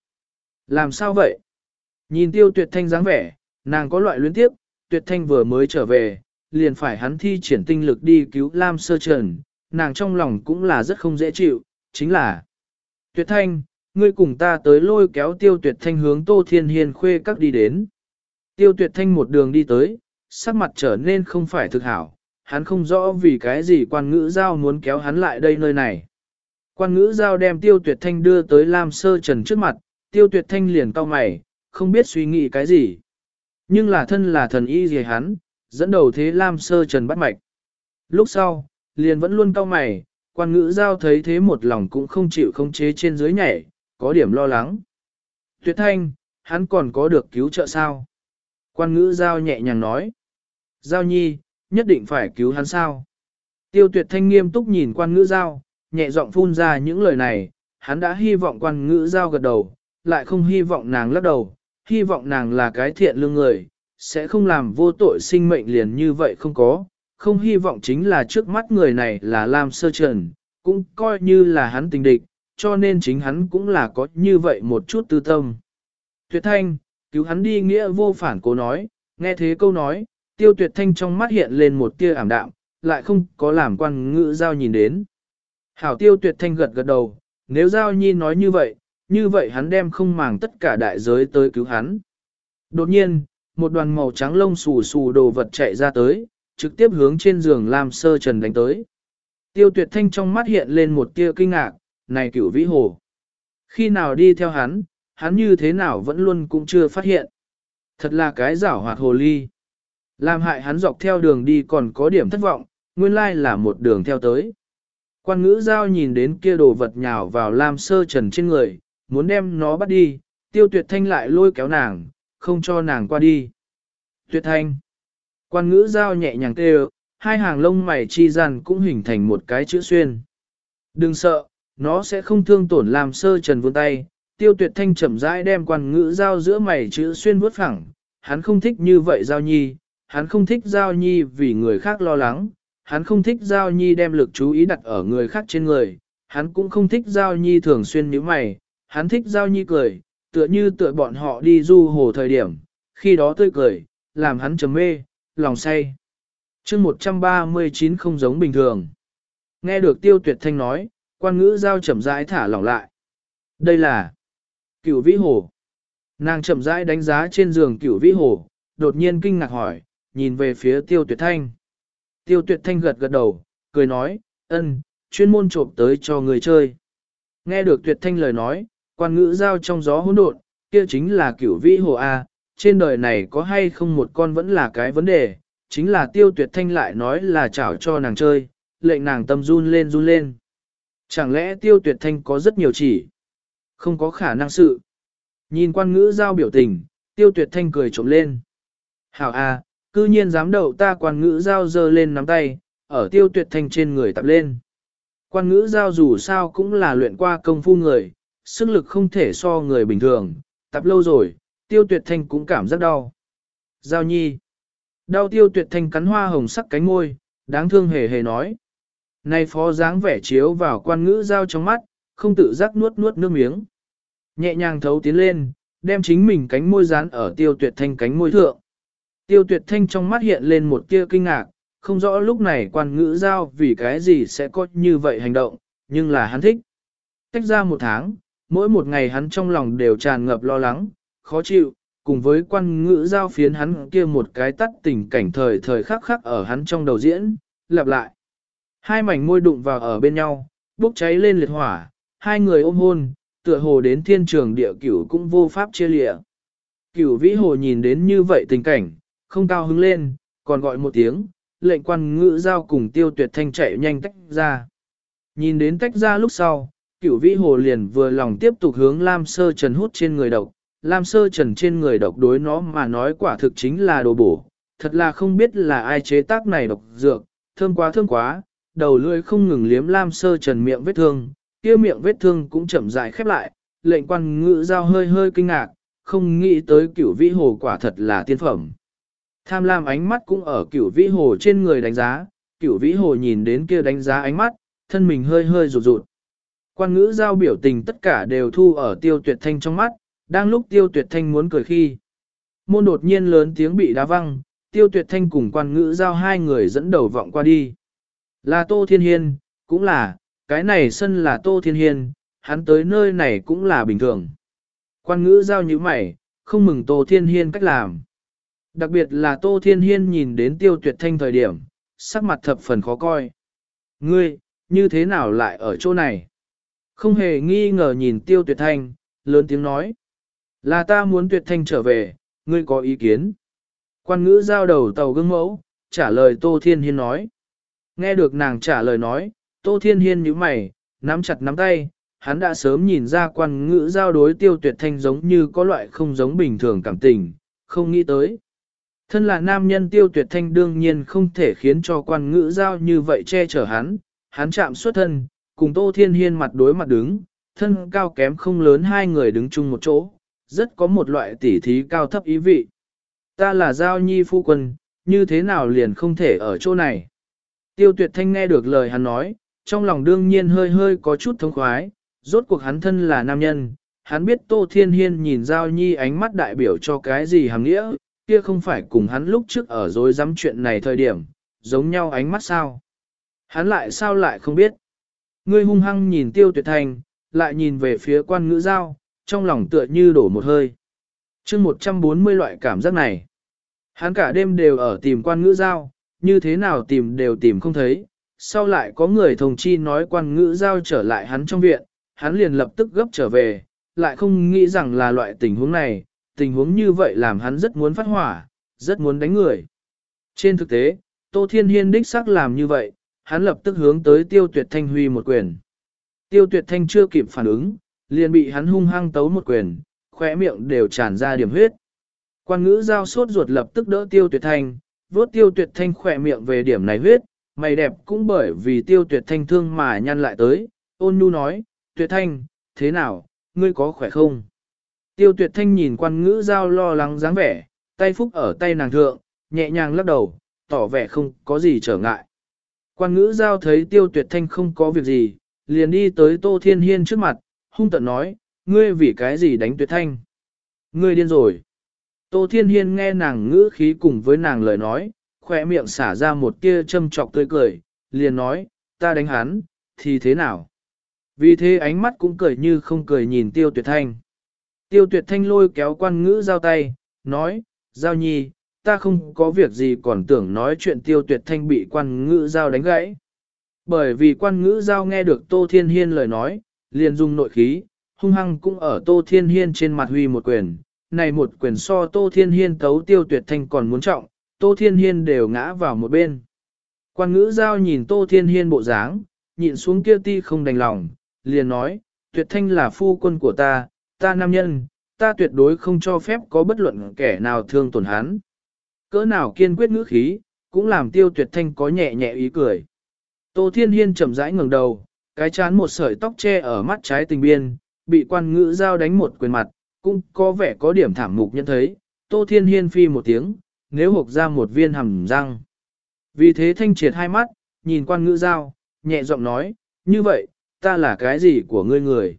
Làm sao vậy? Nhìn tiêu tuyệt thanh dáng vẻ, nàng có loại luyến tiếp, tuyệt thanh vừa mới trở về, liền phải hắn thi triển tinh lực đi cứu Lam sơ trần, nàng trong lòng cũng là rất không dễ chịu, chính là Tuyệt thanh, ngươi cùng ta tới lôi kéo tiêu tuyệt thanh hướng tô thiên hiền khuê các đi đến. Tiêu tuyệt thanh một đường đi tới, sắc mặt trở nên không phải thực hảo, hắn không rõ vì cái gì quan ngữ giao muốn kéo hắn lại đây nơi này. Quan ngữ giao đem tiêu tuyệt thanh đưa tới Lam Sơ Trần trước mặt, tiêu tuyệt thanh liền cau mày, không biết suy nghĩ cái gì. Nhưng là thân là thần y gì hắn, dẫn đầu thế Lam Sơ Trần bắt mạch. Lúc sau, liền vẫn luôn cau mày, quan ngữ giao thấy thế một lòng cũng không chịu không chế trên dưới nhảy, có điểm lo lắng. Tuyệt thanh, hắn còn có được cứu trợ sao? Quan ngữ giao nhẹ nhàng nói. Giao nhi, nhất định phải cứu hắn sao? Tiêu tuyệt thanh nghiêm túc nhìn quan ngữ giao, nhẹ giọng phun ra những lời này, hắn đã hy vọng quan ngữ giao gật đầu, lại không hy vọng nàng lắc đầu, hy vọng nàng là cái thiện lương người, sẽ không làm vô tội sinh mệnh liền như vậy không có, không hy vọng chính là trước mắt người này là Lam Sơ Trần, cũng coi như là hắn tình địch, cho nên chính hắn cũng là có như vậy một chút tư tâm. Tuyệt thanh, cứu hắn đi nghĩa vô phản cố nói, nghe thế câu nói, tiêu tuyệt thanh trong mắt hiện lên một tia ảm đạm, lại không có làm quan ngữ giao nhìn đến. Hảo tiêu tuyệt thanh gật gật đầu, nếu giao nhi nói như vậy, như vậy hắn đem không màng tất cả đại giới tới cứu hắn. Đột nhiên, một đoàn màu trắng lông xù xù đồ vật chạy ra tới, trực tiếp hướng trên giường Lam sơ trần đánh tới. Tiêu tuyệt thanh trong mắt hiện lên một tia kinh ngạc, này cửu vĩ hồ. Khi nào đi theo hắn, hắn như thế nào vẫn luôn cũng chưa phát hiện. Thật là cái giảo hoạt hồ ly. Làm hại hắn dọc theo đường đi còn có điểm thất vọng, nguyên lai là một đường theo tới. Quan ngữ giao nhìn đến kia đồ vật nhào vào lam sơ trần trên người, muốn đem nó bắt đi, tiêu tuyệt thanh lại lôi kéo nàng, không cho nàng qua đi. Tuyệt thanh. Quan ngữ giao nhẹ nhàng kêu, hai hàng lông mày chi dàn cũng hình thành một cái chữ xuyên. Đừng sợ, nó sẽ không thương tổn làm sơ trần vươn tay. Tiêu tuyệt thanh chậm rãi đem quan ngữ giao giữa mày chữ xuyên vuốt phẳng. Hắn không thích như vậy giao nhi, hắn không thích giao nhi vì người khác lo lắng. Hắn không thích giao nhi đem lực chú ý đặt ở người khác trên người. Hắn cũng không thích giao nhi thường xuyên nhíu mày. Hắn thích giao nhi cười, tựa như tựa bọn họ đi du hồ thời điểm. Khi đó tươi cười, làm hắn trầm mê, lòng say. chương 139 không giống bình thường. Nghe được tiêu tuyệt thanh nói, quan ngữ giao chậm rãi thả lỏng lại. Đây là cửu vĩ hồ. Nàng chậm rãi đánh giá trên giường cửu vĩ hồ, đột nhiên kinh ngạc hỏi, nhìn về phía tiêu tuyệt thanh. Tiêu tuyệt thanh gật gật đầu, cười nói, ân, chuyên môn trộm tới cho người chơi. Nghe được tuyệt thanh lời nói, quan ngữ giao trong gió hỗn độn, kia chính là cửu vĩ hồ A, trên đời này có hay không một con vẫn là cái vấn đề, chính là tiêu tuyệt thanh lại nói là chảo cho nàng chơi, lệnh nàng tâm run lên run lên. Chẳng lẽ tiêu tuyệt thanh có rất nhiều chỉ? Không có khả năng sự. Nhìn quan ngữ giao biểu tình, tiêu tuyệt thanh cười trộm lên. Hảo A, cư nhiên dám đậu ta quan ngữ giao dơ lên nắm tay, ở tiêu tuyệt thanh trên người tập lên. Quan ngữ giao dù sao cũng là luyện qua công phu người, sức lực không thể so người bình thường, tập lâu rồi, tiêu tuyệt thanh cũng cảm rất đau. Giao nhi. Đau tiêu tuyệt thanh cắn hoa hồng sắc cánh môi, đáng thương hề hề nói. Nay phó dáng vẻ chiếu vào quan ngữ giao trong mắt, không tự giác nuốt nuốt nước miếng. Nhẹ nhàng thấu tiến lên, đem chính mình cánh môi dán ở tiêu tuyệt thanh cánh môi thượng. Tiêu tuyệt thanh trong mắt hiện lên một tia kinh ngạc, không rõ lúc này quan ngữ giao vì cái gì sẽ có như vậy hành động, nhưng là hắn thích. Tách ra một tháng, mỗi một ngày hắn trong lòng đều tràn ngập lo lắng, khó chịu, cùng với quan ngữ giao phiến hắn kia một cái tắt tình cảnh thời thời khắc khắc ở hắn trong đầu diễn, lặp lại. Hai mảnh môi đụng vào ở bên nhau, bốc cháy lên liệt hỏa, hai người ôm hôn, tựa hồ đến thiên trường địa cửu cũng vô pháp chia lịa. Cửu vĩ hồ nhìn đến như vậy tình cảnh, không cao hứng lên, còn gọi một tiếng, lệnh quan ngữ giao cùng tiêu tuyệt thanh chạy nhanh tách ra. Nhìn đến tách ra lúc sau, cửu vĩ hồ liền vừa lòng tiếp tục hướng Lam Sơ Trần hút trên người độc. Lam Sơ Trần trên người độc đối nó mà nói quả thực chính là đồ bổ. Thật là không biết là ai chế tác này độc dược, thơm quá thơm quá, đầu lưỡi không ngừng liếm Lam Sơ Trần miệng vết thương, kia miệng vết thương cũng chậm rãi khép lại, lệnh quan ngữ giao hơi hơi kinh ngạc, không nghĩ tới cửu vĩ hồ quả thật là tiên phẩm. Tham lam ánh mắt cũng ở cửu vĩ hồ trên người đánh giá, cửu vĩ hồ nhìn đến kia đánh giá ánh mắt, thân mình hơi hơi rụt rụt. Quan ngữ giao biểu tình tất cả đều thu ở tiêu tuyệt thanh trong mắt, đang lúc tiêu tuyệt thanh muốn cười khi. Môn đột nhiên lớn tiếng bị đá văng, tiêu tuyệt thanh cùng quan ngữ giao hai người dẫn đầu vọng qua đi. Là Tô Thiên Hiên, cũng là, cái này sân là Tô Thiên Hiên, hắn tới nơi này cũng là bình thường. Quan ngữ giao như mày, không mừng Tô Thiên Hiên cách làm. Đặc biệt là Tô Thiên Hiên nhìn đến tiêu tuyệt thanh thời điểm, sắc mặt thập phần khó coi. Ngươi, như thế nào lại ở chỗ này? Không hề nghi ngờ nhìn tiêu tuyệt thanh, lớn tiếng nói. Là ta muốn tuyệt thanh trở về, ngươi có ý kiến. Quan ngữ giao đầu tàu gương mẫu, trả lời Tô Thiên Hiên nói. Nghe được nàng trả lời nói, Tô Thiên Hiên nhíu mày, nắm chặt nắm tay, hắn đã sớm nhìn ra quan ngữ giao đối tiêu tuyệt thanh giống như có loại không giống bình thường cảm tình, không nghĩ tới. Thân là nam nhân tiêu tuyệt thanh đương nhiên không thể khiến cho quan ngữ giao như vậy che chở hắn, hắn chạm xuất thân, cùng Tô Thiên Hiên mặt đối mặt đứng, thân cao kém không lớn hai người đứng chung một chỗ, rất có một loại tỉ thí cao thấp ý vị. Ta là giao nhi phu quân, như thế nào liền không thể ở chỗ này. Tiêu tuyệt thanh nghe được lời hắn nói, trong lòng đương nhiên hơi hơi có chút thống khoái, rốt cuộc hắn thân là nam nhân, hắn biết Tô Thiên Hiên nhìn Giao Nhi ánh mắt đại biểu cho cái gì hàm nghĩa, kia không phải cùng hắn lúc trước ở dối dám chuyện này thời điểm, giống nhau ánh mắt sao. Hắn lại sao lại không biết. Ngươi hung hăng nhìn tiêu tuyệt thành, lại nhìn về phía quan ngữ giao, trong lòng tựa như đổ một hơi. chương 140 loại cảm giác này. Hắn cả đêm đều ở tìm quan ngữ giao, như thế nào tìm đều tìm không thấy. Sau lại có người thông chi nói quan ngữ giao trở lại hắn trong viện, hắn liền lập tức gấp trở về, lại không nghĩ rằng là loại tình huống này, tình huống như vậy làm hắn rất muốn phát hỏa, rất muốn đánh người. Trên thực tế, Tô Thiên Hiên đích xác làm như vậy, hắn lập tức hướng tới tiêu tuyệt thanh huy một quyền. Tiêu tuyệt thanh chưa kịp phản ứng, liền bị hắn hung hăng tấu một quyền, khỏe miệng đều tràn ra điểm huyết. Quan ngữ giao sốt ruột lập tức đỡ tiêu tuyệt thanh, vốt tiêu tuyệt thanh khỏe miệng về điểm này huyết, mày đẹp cũng bởi vì tiêu tuyệt thanh thương mà nhăn lại tới, ôn nhu nói, tuyệt thanh, thế nào, ngươi có khỏe không? Tiêu tuyệt thanh nhìn quan ngữ giao lo lắng dáng vẻ, tay phúc ở tay nàng thượng, nhẹ nhàng lắc đầu, tỏ vẻ không có gì trở ngại. Quan ngữ giao thấy tiêu tuyệt thanh không có việc gì, liền đi tới Tô Thiên Hiên trước mặt, hung tận nói, ngươi vì cái gì đánh tuyệt thanh? Ngươi điên rồi. Tô Thiên Hiên nghe nàng ngữ khí cùng với nàng lời nói, khỏe miệng xả ra một tia châm trọc tươi cười, liền nói, ta đánh hắn, thì thế nào? Vì thế ánh mắt cũng cười như không cười nhìn tiêu tuyệt thanh. Tiêu tuyệt thanh lôi kéo quan ngữ giao tay, nói, giao nhi, ta không có việc gì còn tưởng nói chuyện tiêu tuyệt thanh bị quan ngữ giao đánh gãy. Bởi vì quan ngữ giao nghe được Tô Thiên Hiên lời nói, liền dùng nội khí, hung hăng cũng ở Tô Thiên Hiên trên mặt huy một quyền. Này một quyền so Tô Thiên Hiên tấu tiêu tuyệt thanh còn muốn trọng, Tô Thiên Hiên đều ngã vào một bên. Quan ngữ giao nhìn Tô Thiên Hiên bộ dáng, nhịn xuống kia ti không đành lòng, liền nói, tuyệt thanh là phu quân của ta, ta nam nhân, ta tuyệt đối không cho phép có bất luận kẻ nào thương tổn hắn. Cỡ nào kiên quyết ngữ khí, cũng làm tiêu tuyệt thanh có nhẹ nhẹ ý cười. Tô Thiên Hiên chậm rãi ngẩng đầu, cái chán một sợi tóc che ở mắt trái tình biên, bị quan ngữ giao đánh một quyền mặt, cũng có vẻ có điểm thảm mục nhận thấy. Tô Thiên Hiên phi một tiếng, nếu hộp ra một viên hầm răng. Vì thế thanh triệt hai mắt, nhìn quan ngữ giao, nhẹ giọng nói, như vậy, ta là cái gì của ngươi người?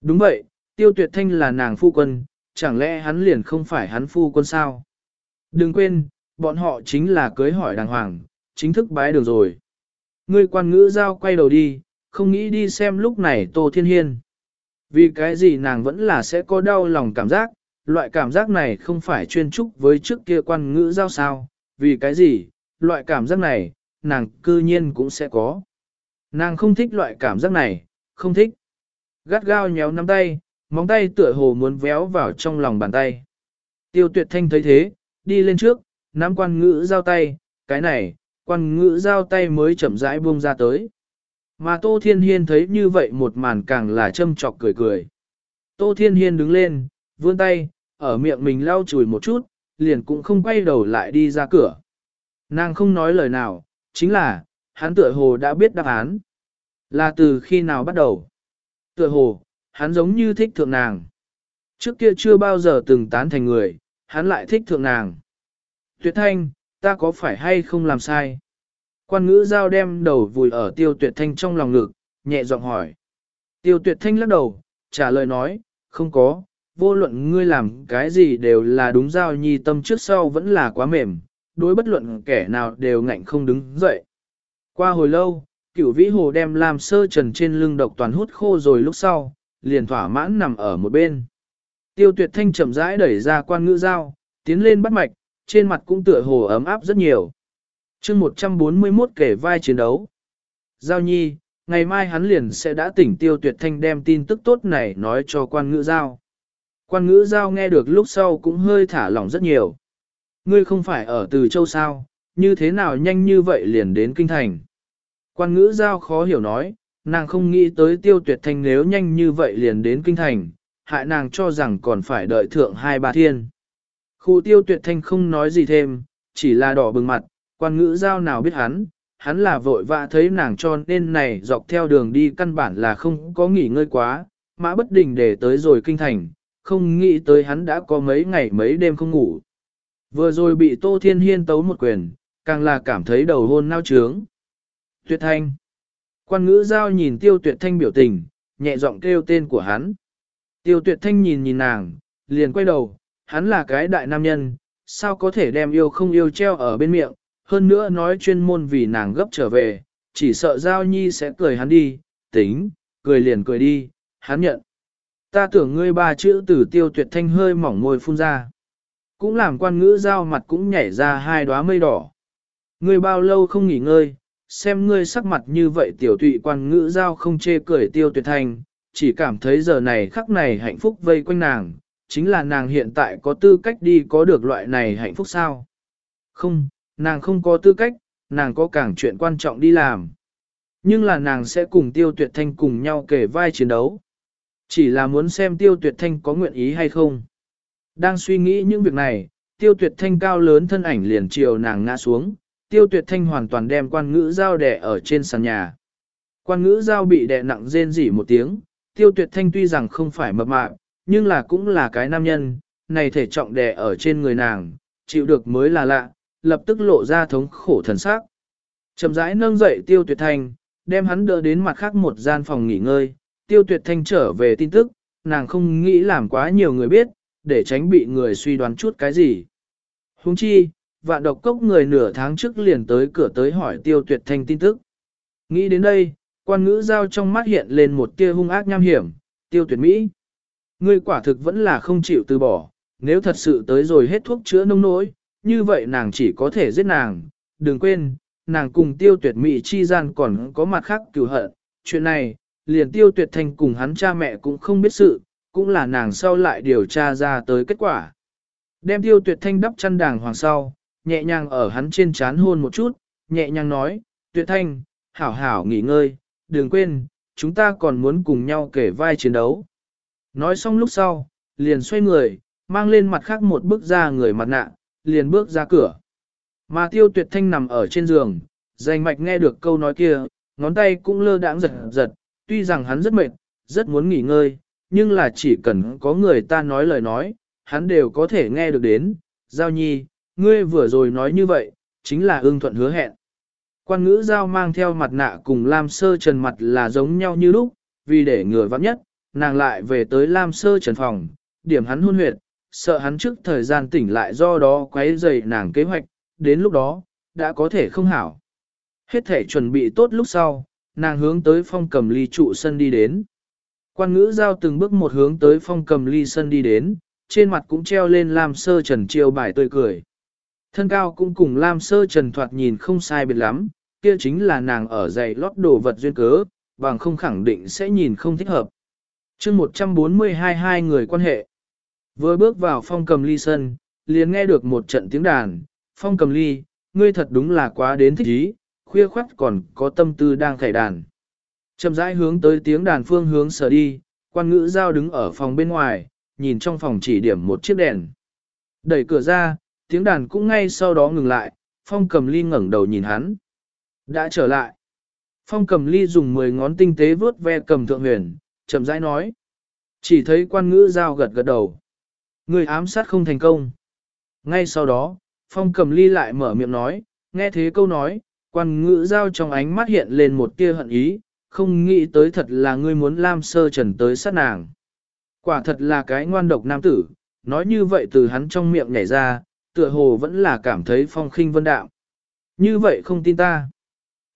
Đúng vậy, tiêu tuyệt thanh là nàng phu quân, chẳng lẽ hắn liền không phải hắn phu quân sao? Đừng quên, bọn họ chính là cưới hỏi đàng hoàng, chính thức bái đường rồi. Ngươi quan ngữ giao quay đầu đi, không nghĩ đi xem lúc này Tô Thiên Hiên. Vì cái gì nàng vẫn là sẽ có đau lòng cảm giác, loại cảm giác này không phải chuyên trúc với trước kia quan ngữ giao sao, vì cái gì, loại cảm giác này, nàng cư nhiên cũng sẽ có. Nàng không thích loại cảm giác này, không thích. Gắt gao nhéo nắm tay, móng tay tựa hồ muốn véo vào trong lòng bàn tay. Tiêu tuyệt thanh thấy thế, đi lên trước, nắm quan ngữ giao tay, cái này, quan ngữ giao tay mới chậm rãi buông ra tới. Mà Tô Thiên Hiên thấy như vậy một màn càng là châm chọc cười cười. Tô Thiên Hiên đứng lên, vươn tay, ở miệng mình lau chùi một chút, liền cũng không quay đầu lại đi ra cửa. Nàng không nói lời nào, chính là, hắn tựa hồ đã biết đáp án. Là từ khi nào bắt đầu? Tựa hồ, hắn giống như thích thượng nàng. Trước kia chưa bao giờ từng tán thành người, hắn lại thích thượng nàng. Tuyệt thanh, ta có phải hay không làm sai? Quan ngữ giao đem đầu vùi ở tiêu tuyệt thanh trong lòng ngực, nhẹ giọng hỏi. Tiêu tuyệt thanh lắc đầu, trả lời nói, không có, vô luận ngươi làm cái gì đều là đúng giao nhi tâm trước sau vẫn là quá mềm, đối bất luận kẻ nào đều ngạnh không đứng dậy. Qua hồi lâu, cửu vĩ hồ đem làm sơ trần trên lưng độc toàn hút khô rồi lúc sau, liền thỏa mãn nằm ở một bên. Tiêu tuyệt thanh chậm rãi đẩy ra quan ngữ giao, tiến lên bắt mạch, trên mặt cũng tựa hồ ấm áp rất nhiều. chương 141 kể vai chiến đấu. Giao nhi, ngày mai hắn liền sẽ đã tỉnh tiêu tuyệt thanh đem tin tức tốt này nói cho quan ngữ giao. Quan ngữ giao nghe được lúc sau cũng hơi thả lỏng rất nhiều. Ngươi không phải ở từ châu sao, như thế nào nhanh như vậy liền đến kinh thành. Quan ngữ giao khó hiểu nói, nàng không nghĩ tới tiêu tuyệt thanh nếu nhanh như vậy liền đến kinh thành, hại nàng cho rằng còn phải đợi thượng hai ba thiên. Khu tiêu tuyệt thanh không nói gì thêm, chỉ là đỏ bừng mặt, quan ngữ giao nào biết hắn, hắn là vội vã thấy nàng cho nên này dọc theo đường đi căn bản là không có nghỉ ngơi quá, mã bất đình để tới rồi kinh thành, không nghĩ tới hắn đã có mấy ngày mấy đêm không ngủ. Vừa rồi bị Tô Thiên Hiên tấu một quyền, càng là cảm thấy đầu hôn nao trướng. Tuyệt thanh. Quan ngữ giao nhìn tiêu tuyệt thanh biểu tình, nhẹ giọng kêu tên của hắn. Tiêu tuyệt thanh nhìn nhìn nàng, liền quay đầu, hắn là cái đại nam nhân, sao có thể đem yêu không yêu treo ở bên miệng, hơn nữa nói chuyên môn vì nàng gấp trở về, chỉ sợ giao nhi sẽ cười hắn đi, tính, cười liền cười đi, hắn nhận. Ta tưởng ngươi ba chữ từ tiêu tuyệt thanh hơi mỏng môi phun ra. Cũng làm quan ngữ giao mặt cũng nhảy ra hai đóa mây đỏ. Ngươi bao lâu không nghỉ ngơi, xem ngươi sắc mặt như vậy tiểu tụy quan ngữ giao không chê cười tiêu tuyệt thanh, chỉ cảm thấy giờ này khắc này hạnh phúc vây quanh nàng, chính là nàng hiện tại có tư cách đi có được loại này hạnh phúc sao? Không, nàng không có tư cách, nàng có càng chuyện quan trọng đi làm. Nhưng là nàng sẽ cùng tiêu tuyệt thanh cùng nhau kể vai chiến đấu. Chỉ là muốn xem tiêu tuyệt thanh có nguyện ý hay không. Đang suy nghĩ những việc này, tiêu tuyệt thanh cao lớn thân ảnh liền chiều nàng ngã xuống, tiêu tuyệt thanh hoàn toàn đem quan ngữ giao đẻ ở trên sàn nhà. Quan ngữ giao bị đè nặng rên rỉ một tiếng, tiêu tuyệt thanh tuy rằng không phải mập mạp, nhưng là cũng là cái nam nhân, này thể trọng đè ở trên người nàng, chịu được mới là lạ, lập tức lộ ra thống khổ thần sắc. Chậm rãi nâng dậy tiêu tuyệt thanh, đem hắn đỡ đến mặt khác một gian phòng nghỉ ngơi, tiêu tuyệt thanh trở về tin tức, nàng không nghĩ làm quá nhiều người biết, để tránh bị người suy đoán chút cái gì. Huống chi, vạn độc cốc người nửa tháng trước liền tới cửa tới hỏi tiêu tuyệt thanh tin tức. Nghĩ đến đây, quan ngữ giao trong mắt hiện lên một tia hung ác nham hiểm, tiêu tuyệt Mỹ. Ngươi quả thực vẫn là không chịu từ bỏ, nếu thật sự tới rồi hết thuốc chữa nông nỗi, như vậy nàng chỉ có thể giết nàng. Đừng quên, nàng cùng tiêu tuyệt Mỹ chi gian còn có mặt khác cửu hận. Chuyện này, liền tiêu tuyệt thanh cùng hắn cha mẹ cũng không biết sự, cũng là nàng sau lại điều tra ra tới kết quả. Đem tiêu tuyệt thanh đắp chăn đàng hoàng sau, nhẹ nhàng ở hắn trên chán hôn một chút, nhẹ nhàng nói, tuyệt thanh, hảo hảo nghỉ ngơi, đừng quên, chúng ta còn muốn cùng nhau kể vai chiến đấu. Nói xong lúc sau, liền xoay người, mang lên mặt khác một bước ra người mặt nạ, liền bước ra cửa. Mà tiêu tuyệt thanh nằm ở trên giường, dành mạch nghe được câu nói kia, ngón tay cũng lơ đãng giật giật, tuy rằng hắn rất mệt, rất muốn nghỉ ngơi, nhưng là chỉ cần có người ta nói lời nói, hắn đều có thể nghe được đến. Giao nhi, ngươi vừa rồi nói như vậy, chính là ương thuận hứa hẹn. Quan ngữ giao mang theo mặt nạ cùng Lam Sơ Trần mặt là giống nhau như lúc, vì để ngừa vắng nhất, nàng lại về tới Lam Sơ Trần phòng, điểm hắn hôn huyệt, sợ hắn trước thời gian tỉnh lại do đó quấy rầy nàng kế hoạch, đến lúc đó, đã có thể không hảo. Hết thể chuẩn bị tốt lúc sau, nàng hướng tới phong cầm ly trụ sân đi đến. Quan ngữ giao từng bước một hướng tới phong cầm ly sân đi đến, trên mặt cũng treo lên Lam Sơ Trần chiêu bài tươi cười. Thân cao cũng cùng Lam Sơ Trần thoạt nhìn không sai biệt lắm, kia chính là nàng ở dày lót đồ vật duyên cớ, bằng không khẳng định sẽ nhìn không thích hợp. chương 142 hai người quan hệ. Vừa bước vào phong cầm ly sân, liền nghe được một trận tiếng đàn, phong cầm ly, ngươi thật đúng là quá đến thích ý, khuya khoắt còn có tâm tư đang khải đàn. Chậm rãi hướng tới tiếng đàn phương hướng sở đi, quan ngữ giao đứng ở phòng bên ngoài, nhìn trong phòng chỉ điểm một chiếc đèn. Đẩy cửa ra, tiếng đàn cũng ngay sau đó ngừng lại, phong cầm ly ngẩng đầu nhìn hắn. Đã trở lại. Phong cầm ly dùng 10 ngón tinh tế vướt ve cầm thượng huyền, chậm rãi nói. Chỉ thấy quan ngữ giao gật gật đầu. Người ám sát không thành công. Ngay sau đó, phong cầm ly lại mở miệng nói, nghe thế câu nói, quan ngữ giao trong ánh mắt hiện lên một tia hận ý, không nghĩ tới thật là ngươi muốn Lam Sơ Trần tới sát nàng. Quả thật là cái ngoan độc nam tử, nói như vậy từ hắn trong miệng nhảy ra, tựa hồ vẫn là cảm thấy phong khinh vân đạo. Như vậy không tin ta.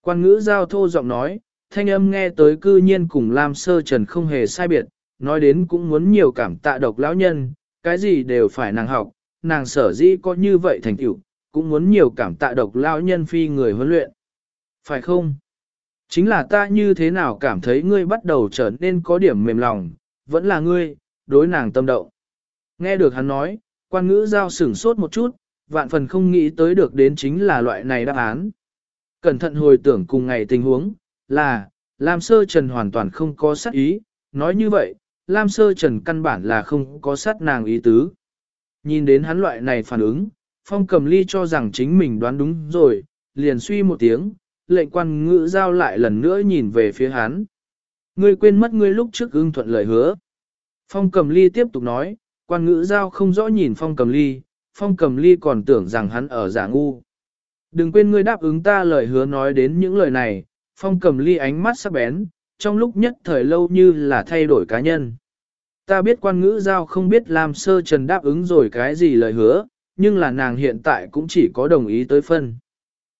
Quan ngữ giao thô giọng nói, thanh âm nghe tới cư nhiên cùng Lam Sơ Trần không hề sai biệt, nói đến cũng muốn nhiều cảm tạ độc lão nhân, cái gì đều phải nàng học, nàng sở dĩ có như vậy thành tựu, cũng muốn nhiều cảm tạ độc lão nhân phi người huấn luyện. Phải không? Chính là ta như thế nào cảm thấy ngươi bắt đầu trở nên có điểm mềm lòng, vẫn là ngươi, đối nàng tâm động. Nghe được hắn nói, quan ngữ giao sửng sốt một chút, vạn phần không nghĩ tới được đến chính là loại này đáp án. Cẩn thận hồi tưởng cùng ngày tình huống, là, Lam Sơ Trần hoàn toàn không có sát ý, nói như vậy, Lam Sơ Trần căn bản là không có sát nàng ý tứ. Nhìn đến hắn loại này phản ứng, Phong Cầm Ly cho rằng chính mình đoán đúng rồi, liền suy một tiếng, lệnh quan ngữ giao lại lần nữa nhìn về phía hắn. Ngươi quên mất ngươi lúc trước ưng thuận lời hứa. Phong Cầm Ly tiếp tục nói, quan ngữ giao không rõ nhìn Phong Cầm Ly, Phong Cầm Ly còn tưởng rằng hắn ở giả ngu. Đừng quên ngươi đáp ứng ta lời hứa nói đến những lời này, Phong Cầm Ly ánh mắt sắc bén, trong lúc nhất thời lâu như là thay đổi cá nhân. Ta biết quan ngữ giao không biết làm sơ trần đáp ứng rồi cái gì lời hứa, nhưng là nàng hiện tại cũng chỉ có đồng ý tới phân.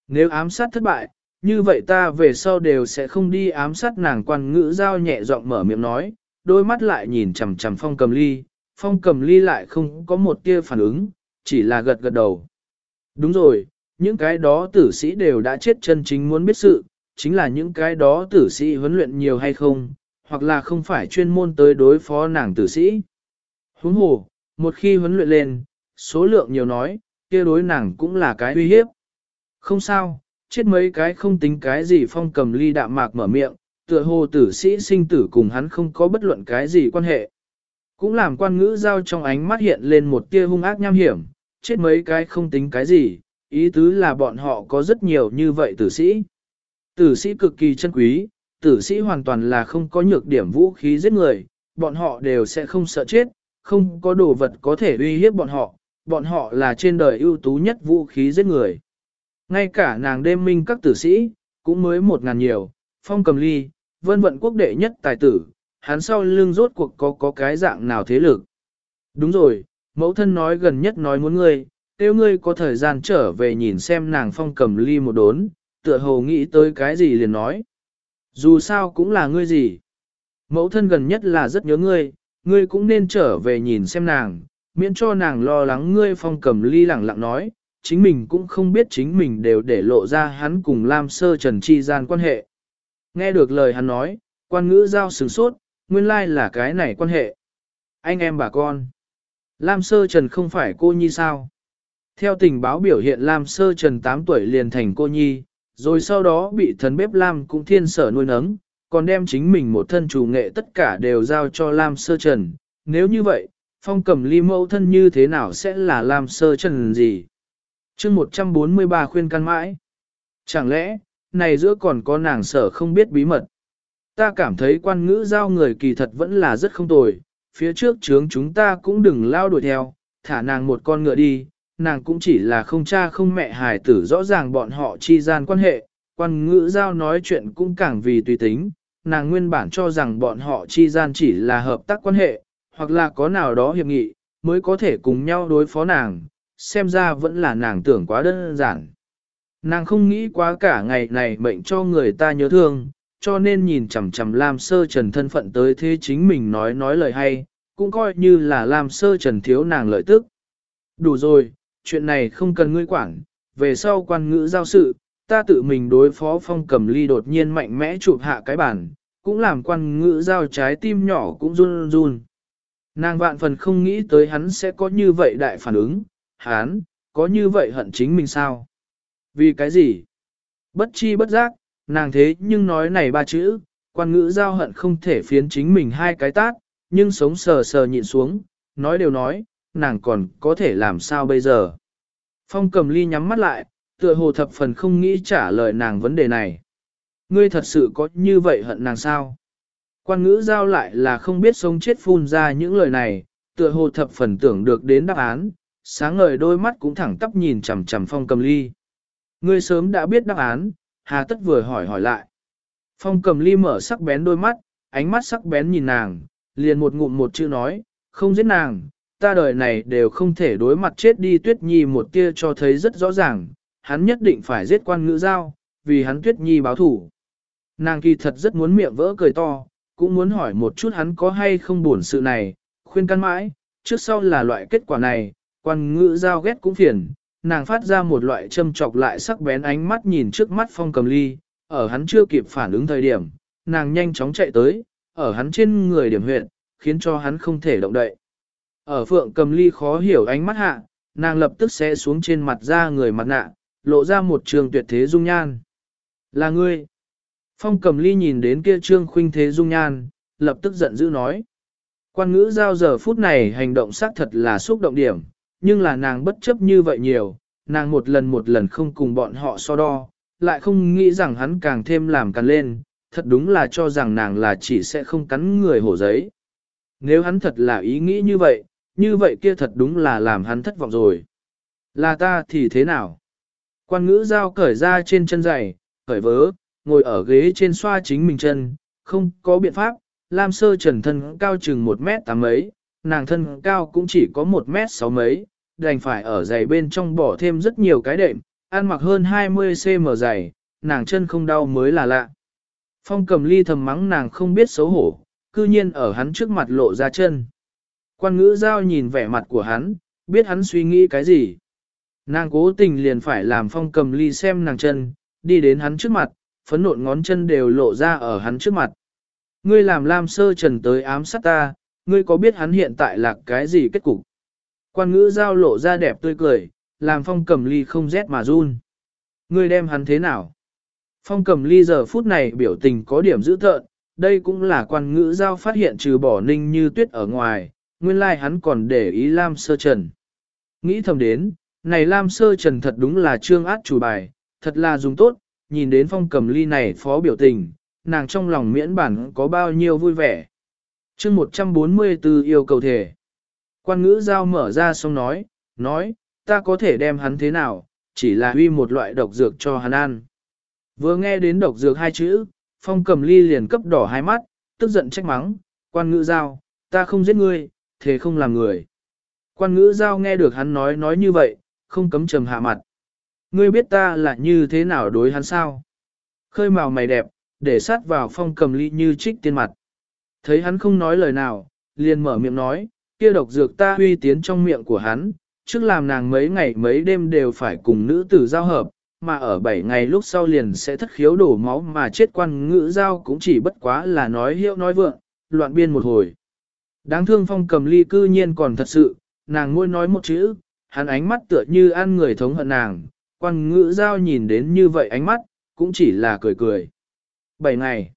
Nếu ám sát thất bại, như vậy ta về sau đều sẽ không đi ám sát nàng quan ngữ giao nhẹ giọng mở miệng nói, đôi mắt lại nhìn chằm chằm phong cầm ly, phong cầm ly lại không có một tia phản ứng, chỉ là gật gật đầu. Đúng rồi, những cái đó tử sĩ đều đã chết chân chính muốn biết sự, chính là những cái đó tử sĩ huấn luyện nhiều hay không, hoặc là không phải chuyên môn tới đối phó nàng tử sĩ. Huống hồ, một khi huấn luyện lên, số lượng nhiều nói, kia đối nàng cũng là cái uy hiếp. Không sao, chết mấy cái không tính cái gì phong cầm ly đạm mạc mở miệng, tựa hồ tử sĩ sinh tử cùng hắn không có bất luận cái gì quan hệ. Cũng làm quan ngữ giao trong ánh mắt hiện lên một tia hung ác nham hiểm, chết mấy cái không tính cái gì, ý tứ là bọn họ có rất nhiều như vậy tử sĩ. Tử sĩ cực kỳ chân quý, tử sĩ hoàn toàn là không có nhược điểm vũ khí giết người, bọn họ đều sẽ không sợ chết, không có đồ vật có thể uy hiếp bọn họ, bọn họ là trên đời ưu tú nhất vũ khí giết người. Ngay cả nàng đêm minh các tử sĩ, cũng mới một ngàn nhiều, phong cầm ly, vân vận quốc đệ nhất tài tử, hắn sau lưng rốt cuộc có có cái dạng nào thế lực. Đúng rồi, mẫu thân nói gần nhất nói muốn ngươi, nếu ngươi có thời gian trở về nhìn xem nàng phong cầm ly một đốn, tựa hồ nghĩ tới cái gì liền nói. Dù sao cũng là ngươi gì. Mẫu thân gần nhất là rất nhớ ngươi, ngươi cũng nên trở về nhìn xem nàng, miễn cho nàng lo lắng ngươi phong cầm ly lẳng lặng nói, chính mình cũng không biết chính mình đều để lộ ra hắn cùng Lam Sơ Trần chi gian quan hệ. Nghe được lời hắn nói, quan ngữ giao sừng sốt, nguyên lai là cái này quan hệ. Anh em bà con. Lam Sơ Trần không phải cô nhi sao? Theo tình báo biểu hiện Lam Sơ Trần 8 tuổi liền thành cô nhi, rồi sau đó bị thần bếp Lam cũng thiên sở nuôi nấng, còn đem chính mình một thân chủ nghệ tất cả đều giao cho Lam Sơ Trần. Nếu như vậy, phong cầm ly mẫu thân như thế nào sẽ là Lam Sơ Trần gì? chương 143 khuyên can mãi. Chẳng lẽ, này giữa còn có nàng sở không biết bí mật? Ta cảm thấy quan ngữ giao người kỳ thật vẫn là rất không tồi, phía trước chướng chúng ta cũng đừng lao đuổi theo, thả nàng một con ngựa đi, nàng cũng chỉ là không cha không mẹ hài tử rõ ràng bọn họ chi gian quan hệ, quan ngữ giao nói chuyện cũng càng vì tùy tính, nàng nguyên bản cho rằng bọn họ chi gian chỉ là hợp tác quan hệ, hoặc là có nào đó hiệp nghị, mới có thể cùng nhau đối phó nàng, xem ra vẫn là nàng tưởng quá đơn giản. Nàng không nghĩ quá cả ngày này mệnh cho người ta nhớ thương, cho nên nhìn chằm chằm Lam Sơ Trần thân phận tới thế chính mình nói nói lời hay, cũng coi như là Lam Sơ Trần thiếu nàng lợi tức. Đủ rồi, chuyện này không cần ngươi quản, về sau quan ngữ giao sự, ta tự mình đối phó phong cầm ly đột nhiên mạnh mẽ chụp hạ cái bản, cũng làm quan ngữ giao trái tim nhỏ cũng run run. Nàng vạn phần không nghĩ tới hắn sẽ có như vậy đại phản ứng, hắn, có như vậy hận chính mình sao? Vì cái gì? Bất chi bất giác, nàng thế nhưng nói này ba chữ, quan ngữ giao hận không thể phiến chính mình hai cái tát, nhưng sống sờ sờ nhịn xuống, nói đều nói, nàng còn có thể làm sao bây giờ. Phong cầm ly nhắm mắt lại, tựa hồ thập phần không nghĩ trả lời nàng vấn đề này. Ngươi thật sự có như vậy hận nàng sao? Quan ngữ giao lại là không biết sống chết phun ra những lời này, tựa hồ thập phần tưởng được đến đáp án, sáng ngời đôi mắt cũng thẳng tắp nhìn chằm chằm phong cầm ly. Ngươi sớm đã biết đáp án, hà tất vừa hỏi hỏi lại. Phong cầm ly mở sắc bén đôi mắt, ánh mắt sắc bén nhìn nàng, liền một ngụm một chữ nói, không giết nàng, ta đời này đều không thể đối mặt chết đi tuyết nhi một tia cho thấy rất rõ ràng, hắn nhất định phải giết quan ngữ giao, vì hắn tuyết nhi báo thủ. Nàng kỳ thật rất muốn miệng vỡ cười to, cũng muốn hỏi một chút hắn có hay không buồn sự này, khuyên căn mãi, trước sau là loại kết quả này, quan ngữ giao ghét cũng phiền, nàng phát ra một loại châm chọc lại sắc bén ánh mắt nhìn trước mắt phong cầm ly, ở hắn chưa kịp phản ứng thời điểm, nàng nhanh chóng chạy tới, ở hắn trên người điểm huyện, khiến cho hắn không thể động đậy. Ở phượng cầm ly khó hiểu ánh mắt hạ, nàng lập tức sẽ xuống trên mặt ra người mặt nạ, lộ ra một trường tuyệt thế dung nhan. Là ngươi. Phong cầm ly nhìn đến kia trương khuynh thế dung nhan, lập tức giận dữ nói. Quan ngữ giao giờ phút này hành động xác thật là xúc động điểm, nhưng là nàng bất chấp như vậy nhiều, nàng một lần một lần không cùng bọn họ so đo, lại không nghĩ rằng hắn càng thêm làm càng lên, thật đúng là cho rằng nàng là chỉ sẽ không cắn người hổ giấy. Nếu hắn thật là ý nghĩ như vậy, như vậy kia thật đúng là làm hắn thất vọng rồi. Là ta thì thế nào? Quan ngữ giao cởi ra trên chân giày, cởi vớ, ngồi ở ghế trên xoa chính mình chân, không có biện pháp, Lam sơ trần thân cao chừng một mét tám mấy, nàng thân cao cũng chỉ có một mét sáu mấy, đành phải ở giày bên trong bỏ thêm rất nhiều cái đệm, ăn mặc hơn 20cm giày, nàng chân không đau mới là lạ. Phong cầm ly thầm mắng nàng không biết xấu hổ, cư nhiên ở hắn trước mặt lộ ra chân. Quan ngữ giao nhìn vẻ mặt của hắn, biết hắn suy nghĩ cái gì. Nàng cố tình liền phải làm phong cầm ly xem nàng chân, đi đến hắn trước mặt, phấn nộn ngón chân đều lộ ra ở hắn trước mặt. Ngươi làm Lam Sơ Trần tới ám sát ta, ngươi có biết hắn hiện tại là cái gì kết cục? Quan ngữ giao lộ ra đẹp tươi cười, làm phong cầm ly không rét mà run. Ngươi đem hắn thế nào? Phong cầm ly giờ phút này biểu tình có điểm dữ tợn, đây cũng là quan ngữ giao phát hiện trừ bỏ ninh như tuyết ở ngoài, nguyên lai like hắn còn để ý Lam Sơ Trần. Nghĩ thầm đến, này Lam Sơ Trần thật đúng là trương át chủ bài, thật là dùng tốt, nhìn đến phong cầm ly này phó biểu tình, nàng trong lòng miễn bản có bao nhiêu vui vẻ chương 144 yêu cầu thể. Quan ngữ giao mở ra xong nói, nói, ta có thể đem hắn thế nào, chỉ là uy một loại độc dược cho hắn ăn. Vừa nghe đến độc dược hai chữ, phong cầm ly liền cấp đỏ hai mắt, tức giận trách mắng, quan ngữ giao, ta không giết ngươi, thế không làm người. Quan ngữ giao nghe được hắn nói nói như vậy, không cấm trầm hạ mặt. Ngươi biết ta là như thế nào đối hắn sao? Khơi màu mày đẹp, để sát vào phong cầm ly như trích tiên mặt. Thấy hắn không nói lời nào, liền mở miệng nói, kia độc dược ta huy tiến trong miệng của hắn, trước làm nàng mấy ngày mấy đêm đều phải cùng nữ tử giao hợp, mà ở 7 ngày lúc sau liền sẽ thất khiếu đổ máu mà chết quan ngữ giao cũng chỉ bất quá là nói hiệu nói vượng, loạn biên một hồi. Đáng thương phong cầm ly cư nhiên còn thật sự, nàng ngôi nói một chữ, hắn ánh mắt tựa như ăn người thống hận nàng, quan ngữ giao nhìn đến như vậy ánh mắt, cũng chỉ là cười cười. 7 ngày.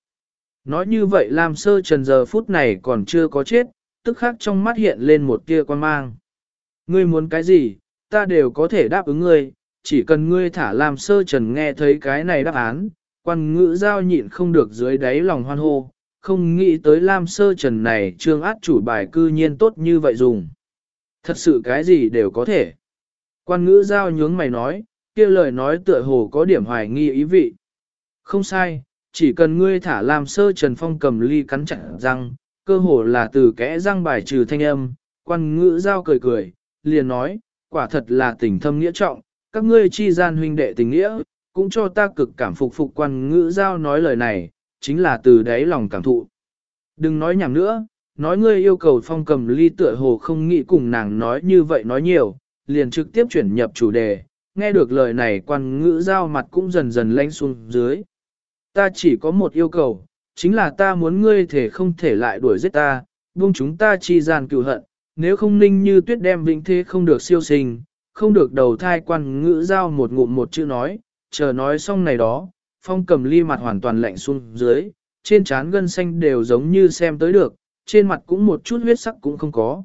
Nói như vậy làm sơ trần giờ phút này còn chưa có chết, tức khắc trong mắt hiện lên một tia quan mang. Ngươi muốn cái gì, ta đều có thể đáp ứng ngươi, chỉ cần ngươi thả làm sơ trần nghe thấy cái này đáp án, quan ngữ giao nhịn không được dưới đáy lòng hoan hô, không nghĩ tới Lam Sơ Trần này trương át chủ bài cư nhiên tốt như vậy dùng. Thật sự cái gì đều có thể. Quan ngữ giao nhướng mày nói, kia lời nói tựa hồ có điểm hoài nghi ý vị. Không sai, chỉ cần ngươi thả làm Sơ Trần Phong cầm ly cắn chặt răng, cơ hồ là từ kẽ răng bài trừ thanh âm, quan ngữ giao cười cười, liền nói, quả thật là tình thâm nghĩa trọng, các ngươi chi gian huynh đệ tình nghĩa, cũng cho ta cực cảm phục phục quan ngữ giao nói lời này, chính là từ đáy lòng cảm thụ. Đừng nói nhảm nữa, nói ngươi yêu cầu phong cầm ly tựa hồ không nghĩ cùng nàng nói như vậy nói nhiều, liền trực tiếp chuyển nhập chủ đề, nghe được lời này quan ngữ giao mặt cũng dần dần lanh xuống dưới. Ta chỉ có một yêu cầu, chính là ta muốn ngươi thể không thể lại đuổi giết ta, buông chúng ta chi gian cựu hận, nếu không ninh như tuyết đem vĩnh thế không được siêu sinh, không được đầu thai quan ngữ giao một ngụm một chữ nói, chờ nói xong này đó, phong cầm ly mặt hoàn toàn lạnh xuống dưới, trên trán gân xanh đều giống như xem tới được, trên mặt cũng một chút huyết sắc cũng không có.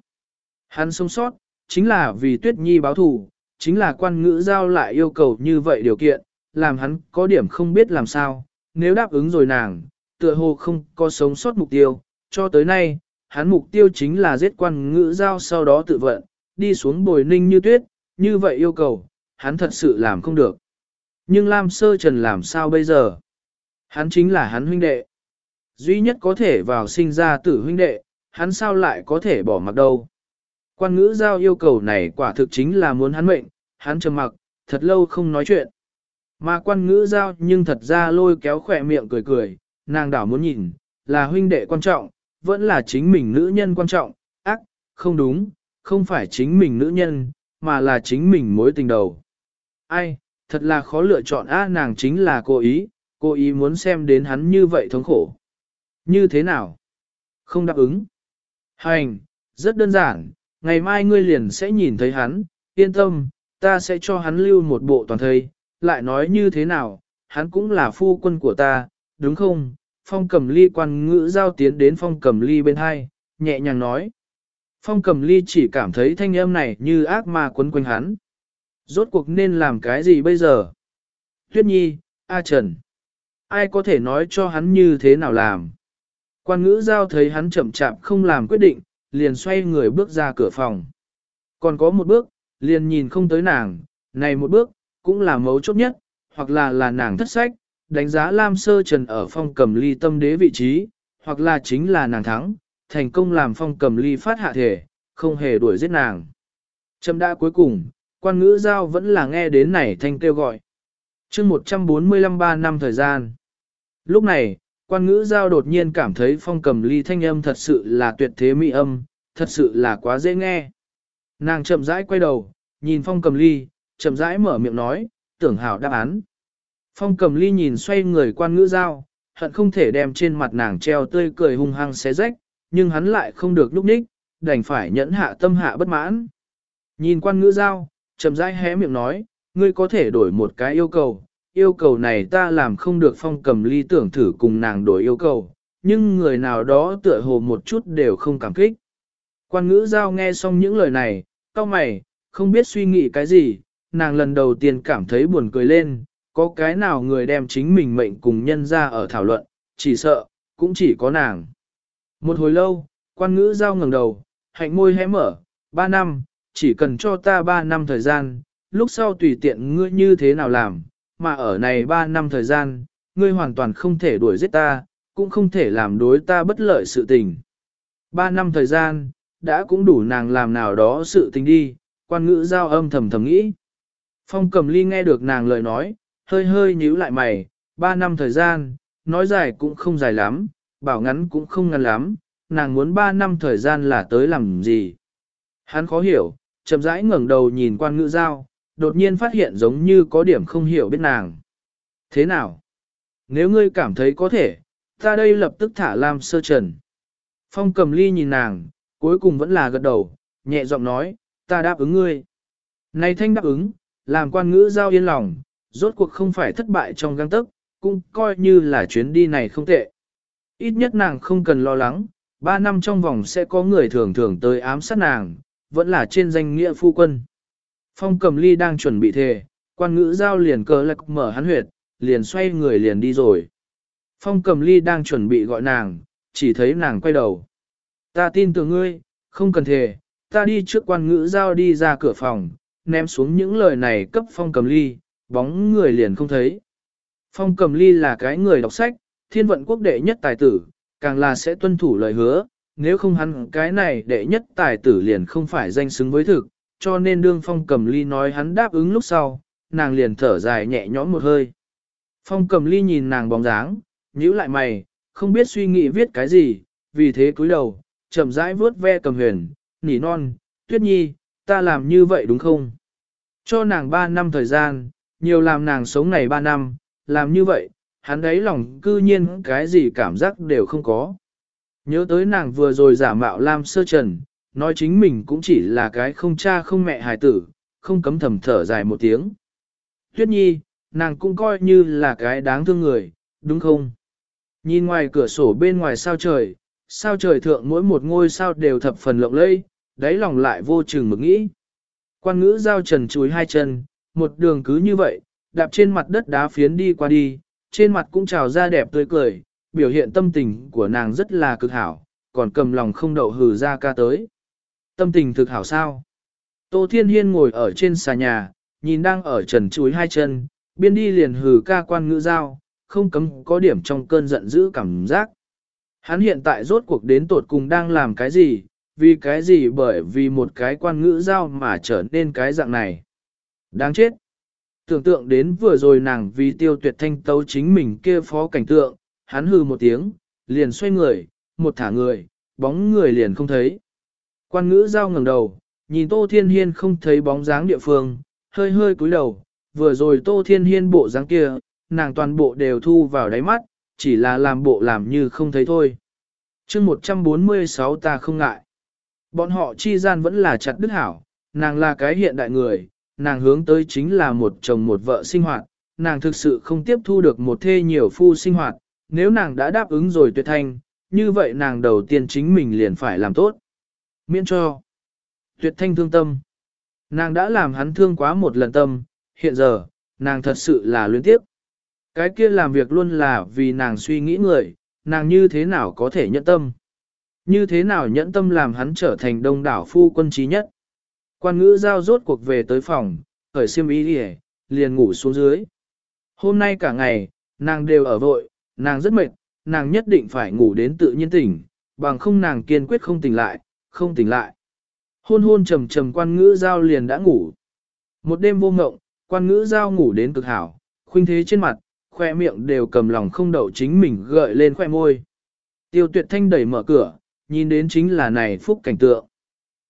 Hắn sống sót, chính là vì tuyết nhi báo thù, chính là quan ngữ giao lại yêu cầu như vậy điều kiện, làm hắn có điểm không biết làm sao, nếu đáp ứng rồi nàng, tựa hồ không có sống sót mục tiêu, cho tới nay, hắn mục tiêu chính là giết quan ngữ giao sau đó tự vận, đi xuống bồi ninh như tuyết, như vậy yêu cầu, hắn thật sự làm không được. Nhưng Lam Sơ Trần làm sao bây giờ? Hắn chính là hắn huynh đệ. Duy nhất có thể vào sinh ra tử huynh đệ, hắn sao lại có thể bỏ mặc đâu? Quan ngữ giao yêu cầu này quả thực chính là muốn hắn mệnh, hắn trầm mặc, thật lâu không nói chuyện. Mà quan ngữ giao nhưng thật ra lôi kéo khỏe miệng cười cười, nàng đảo muốn nhìn, là huynh đệ quan trọng, vẫn là chính mình nữ nhân quan trọng, ác, không đúng, không phải chính mình nữ nhân, mà là chính mình mối tình đầu. Ai, thật là khó lựa chọn a nàng chính là cô ý, cô ý muốn xem đến hắn như vậy thống khổ. Như thế nào? Không đáp ứng. Hành, rất đơn giản, ngày mai ngươi liền sẽ nhìn thấy hắn, yên tâm, ta sẽ cho hắn lưu một bộ toàn thây, lại nói như thế nào, hắn cũng là phu quân của ta, đúng không? Phong cầm ly quan ngữ giao tiến đến phong cầm ly bên hai, nhẹ nhàng nói. Phong cầm ly chỉ cảm thấy thanh âm này như ác ma quấn quanh hắn. Rốt cuộc nên làm cái gì bây giờ? Tuyết Nhi, A Trần. Ai có thể nói cho hắn như thế nào làm? Quan ngữ giao thấy hắn chậm chạp không làm quyết định, liền xoay người bước ra cửa phòng. Còn có một bước, liền nhìn không tới nàng, này một bước, cũng là mấu chốt nhất, hoặc là là nàng thất sách, đánh giá Lam Sơ Trần ở phong cầm ly tâm đế vị trí, hoặc là chính là nàng thắng, thành công làm phong cầm ly phát hạ thể, không hề đuổi giết nàng. Châm đã cuối cùng, quan ngữ giao vẫn là nghe đến này thanh kêu gọi. chương 145 ba năm thời gian. Lúc này, quan ngữ giao đột nhiên cảm thấy phong cầm ly thanh âm thật sự là tuyệt thế mỹ âm, thật sự là quá dễ nghe. Nàng chậm rãi quay đầu, nhìn phong cầm ly, chậm rãi mở miệng nói, tưởng hảo đáp án. Phong cầm ly nhìn xoay người quan ngữ giao, hận không thể đem trên mặt nàng treo tươi cười hung hăng xé rách, nhưng hắn lại không được lúc ních, đành phải nhẫn hạ tâm hạ bất mãn. Nhìn quan ngữ giao, chậm rãi hé miệng nói, ngươi có thể đổi một cái yêu cầu, yêu cầu này ta làm không được phong cầm ly tưởng thử cùng nàng đổi yêu cầu, nhưng người nào đó tựa hồ một chút đều không cảm kích. Quan ngữ giao nghe xong những lời này, cao mày, không biết suy nghĩ cái gì, nàng lần đầu tiên cảm thấy buồn cười lên, có cái nào người đem chính mình mệnh cùng nhân ra ở thảo luận, chỉ sợ, cũng chỉ có nàng. Một hồi lâu, quan ngữ giao ngẩng đầu, hạnh môi hé mở, ba năm, chỉ cần cho ta ba năm thời gian, lúc sau tùy tiện ngươi như thế nào làm, mà ở này ba năm thời gian, ngươi hoàn toàn không thể đuổi giết ta, cũng không thể làm đối ta bất lợi sự tình. ba năm thời gian, đã cũng đủ nàng làm nào đó sự tình đi, quan ngữ giao âm thầm thầm nghĩ. Phong cầm ly nghe được nàng lời nói, hơi hơi nhíu lại mày, ba năm thời gian, nói dài cũng không dài lắm, bảo ngắn cũng không ngắn lắm, nàng muốn ba năm thời gian là tới làm gì. Hắn khó hiểu, chậm rãi ngẩng đầu nhìn quan ngữ giao, đột nhiên phát hiện giống như có điểm không hiểu biết nàng. Thế nào? Nếu ngươi cảm thấy có thể, ta đây lập tức thả Lam sơ trần. Phong cầm ly nhìn nàng, cuối cùng vẫn là gật đầu, nhẹ giọng nói, ta đáp ứng ngươi. Này thanh đáp ứng, làm quan ngữ giao yên lòng, rốt cuộc không phải thất bại trong găng tức, cũng coi như là chuyến đi này không tệ. Ít nhất nàng không cần lo lắng, ba năm trong vòng sẽ có người thường thường tới ám sát nàng, vẫn là trên danh nghĩa phu quân. Phong cầm ly đang chuẩn bị thề, quan ngữ giao liền cờ lạc mở hắn huyệt, liền xoay người liền đi rồi. Phong cầm ly đang chuẩn bị gọi nàng, chỉ thấy nàng quay đầu. Ta tin tưởng ngươi, không cần thề, ta đi trước quan ngữ giao đi ra cửa phòng, ném xuống những lời này cấp phong cầm ly, bóng người liền không thấy. Phong cầm ly là cái người đọc sách, thiên vận quốc đệ nhất tài tử, càng là sẽ tuân thủ lời hứa, nếu không hắn cái này đệ nhất tài tử liền không phải danh xứng với thực, cho nên đương phong cầm ly nói hắn đáp ứng lúc sau, nàng liền thở dài nhẹ nhõm một hơi. Phong cầm ly nhìn nàng bóng dáng, nhíu lại mày, không biết suy nghĩ viết cái gì, vì thế cúi đầu, chậm rãi vuốt ve cầm huyền, nỉ non, tuyết nhi, ta làm như vậy đúng không? Cho nàng 3 năm thời gian, nhiều làm nàng sống này 3 năm, làm như vậy, hắn đấy lòng cư nhiên cái gì cảm giác đều không có. Nhớ tới nàng vừa rồi giả mạo Lam Sơ Trần, nói chính mình cũng chỉ là cái không cha không mẹ hài tử, không cấm thầm thở dài một tiếng. Tuyết nhi, nàng cũng coi như là cái đáng thương người, đúng không? Nhìn ngoài cửa sổ bên ngoài sao trời, sao trời thượng mỗi một ngôi sao đều thập phần lộng lẫy, đáy lòng lại vô chừng mực nghĩ. Quan ngữ giao trần chuối hai chân, một đường cứ như vậy, đạp trên mặt đất đá phiến đi qua đi, trên mặt cũng trào ra đẹp tươi cười, biểu hiện tâm tình của nàng rất là cực hảo, còn cầm lòng không đậu hừ ra ca tới. Tâm tình thực hảo sao? Tô Thiên Hiên ngồi ở trên xà nhà, nhìn đang ở trần chuối hai chân, biên đi liền hừ ca quan ngữ giao, không cấm có điểm trong cơn giận dữ cảm giác. Hắn hiện tại rốt cuộc đến tột cùng đang làm cái gì, vì cái gì bởi vì một cái quan ngữ giao mà trở nên cái dạng này. Đáng chết. Tưởng tượng đến vừa rồi nàng vì tiêu tuyệt thanh tấu chính mình kia phó cảnh tượng, hắn hừ một tiếng, liền xoay người, một thả người, bóng người liền không thấy. Quan ngữ giao ngẩng đầu, nhìn Tô Thiên Hiên không thấy bóng dáng địa phương, hơi hơi cúi đầu, vừa rồi Tô Thiên Hiên bộ dáng kia, nàng toàn bộ đều thu vào đáy mắt, chỉ là làm bộ làm như không thấy thôi. chương 146 ta không ngại. Bọn họ chi gian vẫn là chặt đức hảo, nàng là cái hiện đại người, nàng hướng tới chính là một chồng một vợ sinh hoạt, nàng thực sự không tiếp thu được một thê nhiều phu sinh hoạt, nếu nàng đã đáp ứng rồi tuyệt thanh, như vậy nàng đầu tiên chính mình liền phải làm tốt. Miễn cho. Tuyệt thanh thương tâm. Nàng đã làm hắn thương quá một lần tâm, hiện giờ, nàng thật sự là luyến tiếp. Cái kia làm việc luôn là vì nàng suy nghĩ người, nàng như thế nào có thể nhẫn tâm. Như thế nào nhẫn tâm làm hắn trở thành đông đảo phu quân trí nhất. Quan ngữ giao rốt cuộc về tới phòng, khởi xiêm ý đi liền ngủ xuống dưới. Hôm nay cả ngày, nàng đều ở vội, nàng rất mệt, nàng nhất định phải ngủ đến tự nhiên tỉnh, bằng không nàng kiên quyết không tỉnh lại, không tỉnh lại. Hôn hôn trầm trầm quan ngữ giao liền đã ngủ. Một đêm vô ngộng, quan ngữ giao ngủ đến cực hảo, khuynh thế trên mặt, khoe miệng đều cầm lòng không đậu chính mình gợi lên khoe môi. Tiêu tuyệt thanh đẩy mở cửa, nhìn đến chính là này phúc cảnh tượng.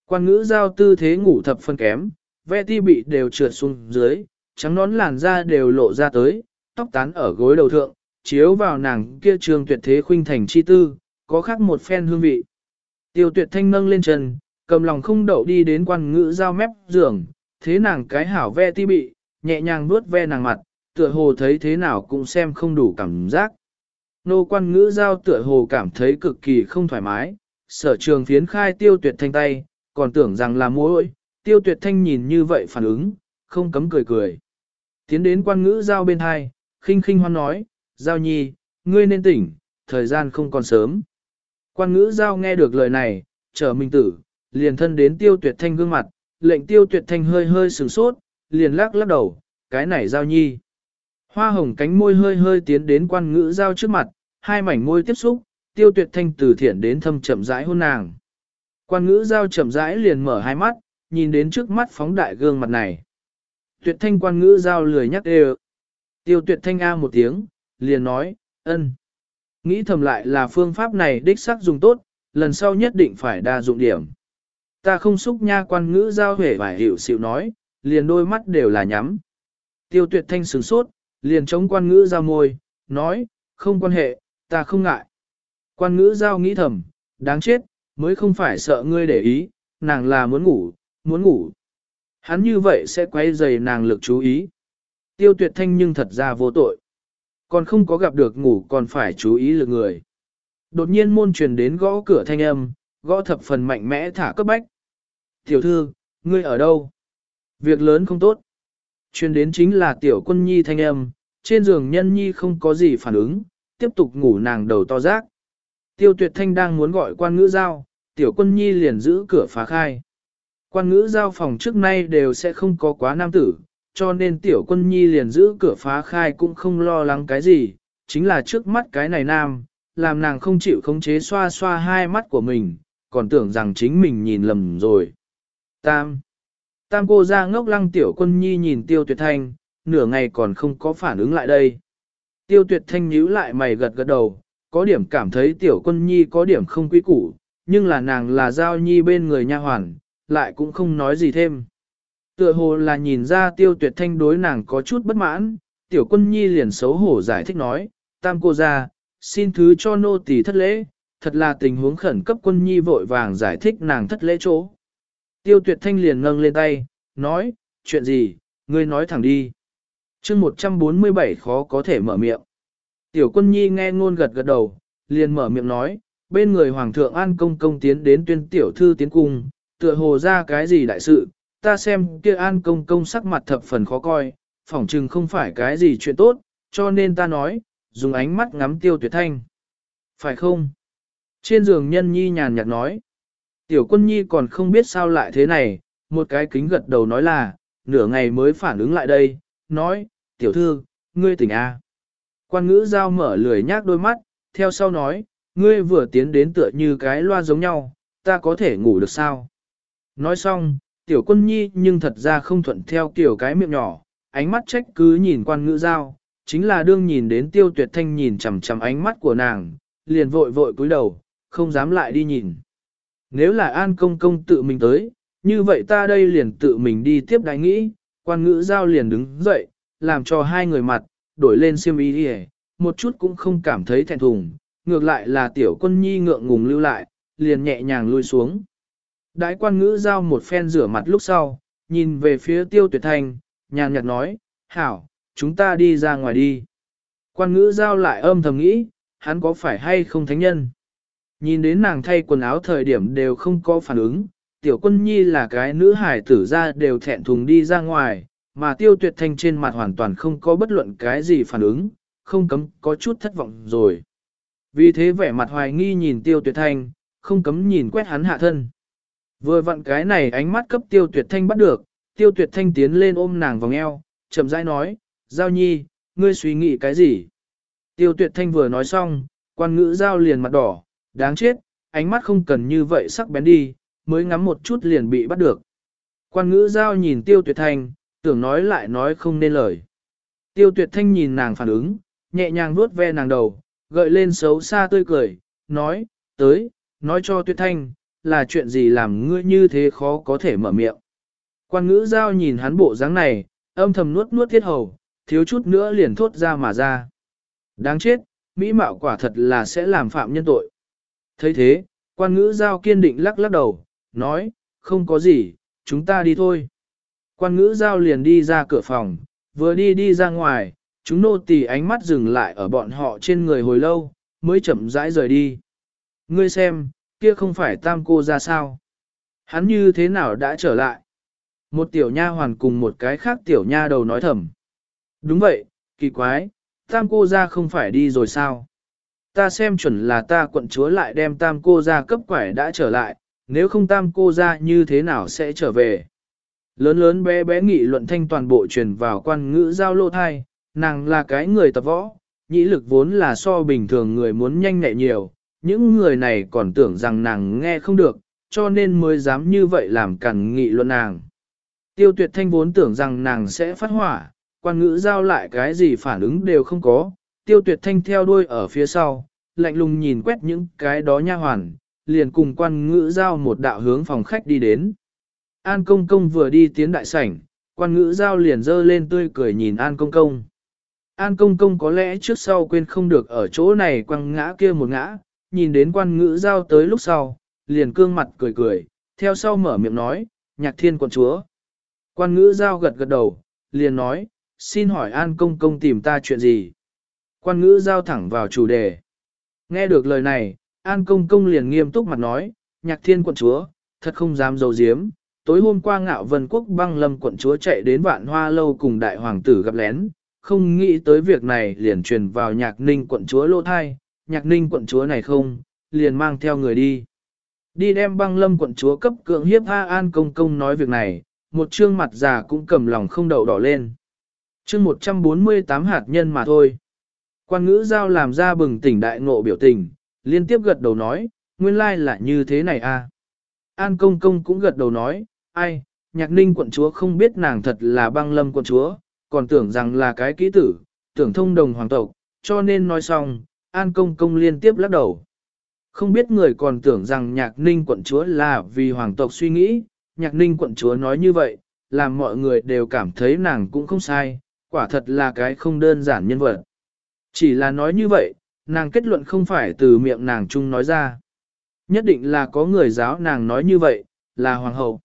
Quan ngữ giao tư thế ngủ thập phân kém, ve ti bị đều trượt xuống dưới, trắng nón làn da đều lộ ra tới, tóc tán ở gối đầu thượng, chiếu vào nàng kia trường tuyệt thế khuynh thành chi tư, có khác một phen hương vị. Tiêu tuyệt thanh nâng lên chân, cầm lòng không đậu đi đến quan ngữ giao mép giường, thế nàng cái hảo ve ti bị, nhẹ nhàng vuốt ve nàng mặt, tựa hồ thấy thế nào cũng xem không đủ cảm giác. Nô quan ngữ giao tựa hồ cảm thấy cực kỳ không thoải mái, sở trường phiến khai tiêu tuyệt thanh tay, còn tưởng rằng là mối tiêu tuyệt thanh nhìn như vậy phản ứng, không cấm cười cười. Tiến đến quan ngữ giao bên hai, khinh khinh hoan nói, giao nhi, ngươi nên tỉnh, thời gian không còn sớm. Quan ngữ giao nghe được lời này, trở mình tử, liền thân đến tiêu tuyệt thanh gương mặt, lệnh tiêu tuyệt thanh hơi hơi sửng sốt, liền lắc lắc đầu, cái này giao nhi. Hoa hồng cánh môi hơi hơi tiến đến quan ngữ giao trước mặt, hai mảnh môi tiếp xúc, tiêu tuyệt thanh từ thiện đến thâm chậm rãi hôn nàng. Quan ngữ giao chậm rãi liền mở hai mắt, nhìn đến trước mắt phóng đại gương mặt này. tuyệt thanh quan ngữ giao lười nhắc đều. Tiêu tuyệt thanh A một tiếng, liền nói, ân. Nghĩ thầm lại là phương pháp này đích xác dùng tốt, lần sau nhất định phải đa dụng điểm. Ta không xúc nha quan ngữ giao hề vài hiểu xịu nói, liền đôi mắt đều là nhắm. Tiêu tuyệt thanh sửng sốt, liền chống quan ngữ giao môi, nói, không quan hệ, ta không ngại. Quan ngữ giao nghĩ thầm, đáng chết, mới không phải sợ ngươi để ý, nàng là muốn ngủ, muốn ngủ. Hắn như vậy sẽ quay dày nàng lực chú ý. Tiêu tuyệt thanh nhưng thật ra vô tội. Còn không có gặp được ngủ còn phải chú ý lực người. Đột nhiên môn truyền đến gõ cửa thanh âm, gõ thập phần mạnh mẽ thả cấp bách. Tiểu thư, ngươi ở đâu? Việc lớn không tốt. Truyền đến chính là tiểu quân nhi thanh âm, trên giường nhân nhi không có gì phản ứng, tiếp tục ngủ nàng đầu to rác. Tiêu tuyệt thanh đang muốn gọi quan ngữ giao, tiểu quân nhi liền giữ cửa phá khai. Quan ngữ giao phòng trước nay đều sẽ không có quá nam tử, cho nên tiểu quân nhi liền giữ cửa phá khai cũng không lo lắng cái gì, chính là trước mắt cái này nam, làm nàng không chịu khống chế xoa xoa hai mắt của mình, còn tưởng rằng chính mình nhìn lầm rồi. Tam. Tam cô ra ngốc lăng tiểu quân nhi nhìn tiêu tuyệt thanh, nửa ngày còn không có phản ứng lại đây. Tiêu tuyệt thanh nhíu lại mày gật gật đầu, có điểm cảm thấy tiểu quân nhi có điểm không quý củ, nhưng là nàng là giao nhi bên người nha hoàn, lại cũng không nói gì thêm. Tựa hồ là nhìn ra tiêu tuyệt thanh đối nàng có chút bất mãn, tiểu quân nhi liền xấu hổ giải thích nói, tam cô ra, xin thứ cho nô tỳ thất lễ, thật là tình huống khẩn cấp quân nhi vội vàng giải thích nàng thất lễ chỗ. Tiêu tuyệt thanh liền nâng lên tay, nói, chuyện gì, ngươi nói thẳng đi. chương 147 khó có thể mở miệng. Tiểu quân nhi nghe ngôn gật gật đầu, liền mở miệng nói, bên người hoàng thượng an công công tiến đến tuyên tiểu thư tiến cung, tựa hồ ra cái gì đại sự, ta xem kia an công công sắc mặt thập phần khó coi, phỏng chừng không phải cái gì chuyện tốt, cho nên ta nói, dùng ánh mắt ngắm tiêu tuyệt thanh. Phải không? Trên giường nhân nhi nhàn nhạt nói, tiểu quân nhi còn không biết sao lại thế này, một cái kính gật đầu nói là, nửa ngày mới phản ứng lại đây, nói, tiểu thư, ngươi tỉnh A. Quan ngữ giao mở lười nhác đôi mắt, theo sau nói, ngươi vừa tiến đến tựa như cái loa giống nhau, ta có thể ngủ được sao? Nói xong, tiểu quân nhi nhưng thật ra không thuận theo kiểu cái miệng nhỏ, ánh mắt trách cứ nhìn quan ngữ giao, chính là đương nhìn đến tiêu tuyệt thanh nhìn chằm chằm ánh mắt của nàng, liền vội vội cúi đầu, không dám lại đi nhìn. Nếu là an công công tự mình tới, như vậy ta đây liền tự mình đi tiếp đại nghĩ, quan ngữ giao liền đứng dậy, làm cho hai người mặt, đổi lên xiêm y đi một chút cũng không cảm thấy thẹn thùng, ngược lại là tiểu quân nhi ngượng ngùng lưu lại, liền nhẹ nhàng lui xuống. Đái quan ngữ giao một phen rửa mặt lúc sau, nhìn về phía tiêu tuyệt thanh, nhàn nhạt nói, hảo, chúng ta đi ra ngoài đi. Quan ngữ giao lại âm thầm nghĩ, hắn có phải hay không thánh nhân. Nhìn đến nàng thay quần áo thời điểm đều không có phản ứng, tiểu quân nhi là cái nữ hải tử ra đều thẹn thùng đi ra ngoài, mà tiêu tuyệt thanh trên mặt hoàn toàn không có bất luận cái gì phản ứng, không cấm có chút thất vọng rồi. Vì thế vẻ mặt hoài nghi nhìn tiêu tuyệt thanh, không cấm nhìn quét hắn hạ thân. Vừa vặn cái này ánh mắt cấp tiêu tuyệt thanh bắt được, tiêu tuyệt thanh tiến lên ôm nàng vòng eo, chậm rãi nói, giao nhi, ngươi suy nghĩ cái gì? Tiêu tuyệt thanh vừa nói xong, quan ngữ giao liền mặt đỏ, đáng chết, ánh mắt không cần như vậy sắc bén đi, mới ngắm một chút liền bị bắt được. Quan ngữ giao nhìn tiêu tuyệt thanh, tưởng nói lại nói không nên lời. Tiêu tuyệt thanh nhìn nàng phản ứng, nhẹ nhàng vuốt ve nàng đầu, gợi lên xấu xa tươi cười, nói, tới, nói cho tuyệt thanh, là chuyện gì làm ngươi như thế khó có thể mở miệng. Quan ngữ giao nhìn hắn bộ dáng này, âm thầm nuốt nuốt thiết hầu, thiếu chút nữa liền thốt ra mà ra. Đáng chết, mỹ mạo quả thật là sẽ làm phạm nhân tội. thấy thế, quan ngữ giao kiên định lắc lắc đầu, nói, không có gì, chúng ta đi thôi. Quan ngữ giao liền đi ra cửa phòng, vừa đi đi ra ngoài, chúng nô tỳ ánh mắt dừng lại ở bọn họ trên người hồi lâu, mới chậm rãi rời đi. Ngươi xem, kia không phải tam cô ra sao? Hắn như thế nào đã trở lại? Một tiểu nha hoàn cùng một cái khác tiểu nha đầu nói thầm. Đúng vậy, kỳ quái, tam cô ra không phải đi rồi sao? Ta xem chuẩn là ta quận chúa lại đem tam cô ra cấp quải đã trở lại, nếu không tam cô ra như thế nào sẽ trở về? Lớn lớn bé bé nghị luận thanh toàn bộ truyền vào quan ngữ giao lô thai, nàng là cái người tập võ, nhĩ lực vốn là so bình thường người muốn nhanh nhẹ nhiều, những người này còn tưởng rằng nàng nghe không được, cho nên mới dám như vậy làm cằn nghị luận nàng. Tiêu tuyệt thanh vốn tưởng rằng nàng sẽ phát hỏa, quan ngữ giao lại cái gì phản ứng đều không có, tiêu tuyệt thanh theo đuôi ở phía sau, lạnh lùng nhìn quét những cái đó nha hoàn, liền cùng quan ngữ giao một đạo hướng phòng khách đi đến. An công công vừa đi tiến đại sảnh, quan ngữ giao liền dơ lên tươi cười nhìn An công công. An công công có lẽ trước sau quên không được ở chỗ này quăng ngã kia một ngã, nhìn đến quan ngữ giao tới lúc sau, liền cương mặt cười cười, theo sau mở miệng nói, nhạc thiên quận chúa. Quan ngữ giao gật gật đầu, liền nói, xin hỏi an công công tìm ta chuyện gì. Quan ngữ giao thẳng vào chủ đề. Nghe được lời này, an công công liền nghiêm túc mặt nói, nhạc thiên quận chúa, thật không dám dầu diếm. Tối hôm qua ngạo vân quốc băng lâm quận chúa chạy đến vạn hoa lâu cùng đại hoàng tử gặp lén, không nghĩ tới việc này liền truyền vào nhạc ninh quận chúa lô thai, nhạc ninh quận chúa này không, liền mang theo người đi. Đi đem băng lâm quận chúa cấp cưỡng hiếp A An công công nói việc này, một trương mặt già cũng cầm lòng không đậu đỏ lên. chương 148 hạt nhân mà thôi. Quan ngữ giao làm ra bừng tỉnh đại ngộ biểu tình, liên tiếp gật đầu nói, nguyên lai là như thế này a. An công công cũng gật đầu nói, ai, nhạc ninh quận chúa không biết nàng thật là băng lâm quận chúa, còn tưởng rằng là cái kỹ tử, tưởng thông đồng hoàng tộc, cho nên nói xong, an công công liên tiếp lắc đầu. Không biết người còn tưởng rằng nhạc ninh quận chúa là vì hoàng tộc suy nghĩ, nhạc ninh quận chúa nói như vậy, làm mọi người đều cảm thấy nàng cũng không sai, quả thật là cái không đơn giản nhân vật. Chỉ là nói như vậy, nàng kết luận không phải từ miệng nàng chung nói ra. Nhất định là có người giáo nàng nói như vậy, là hoàng hậu.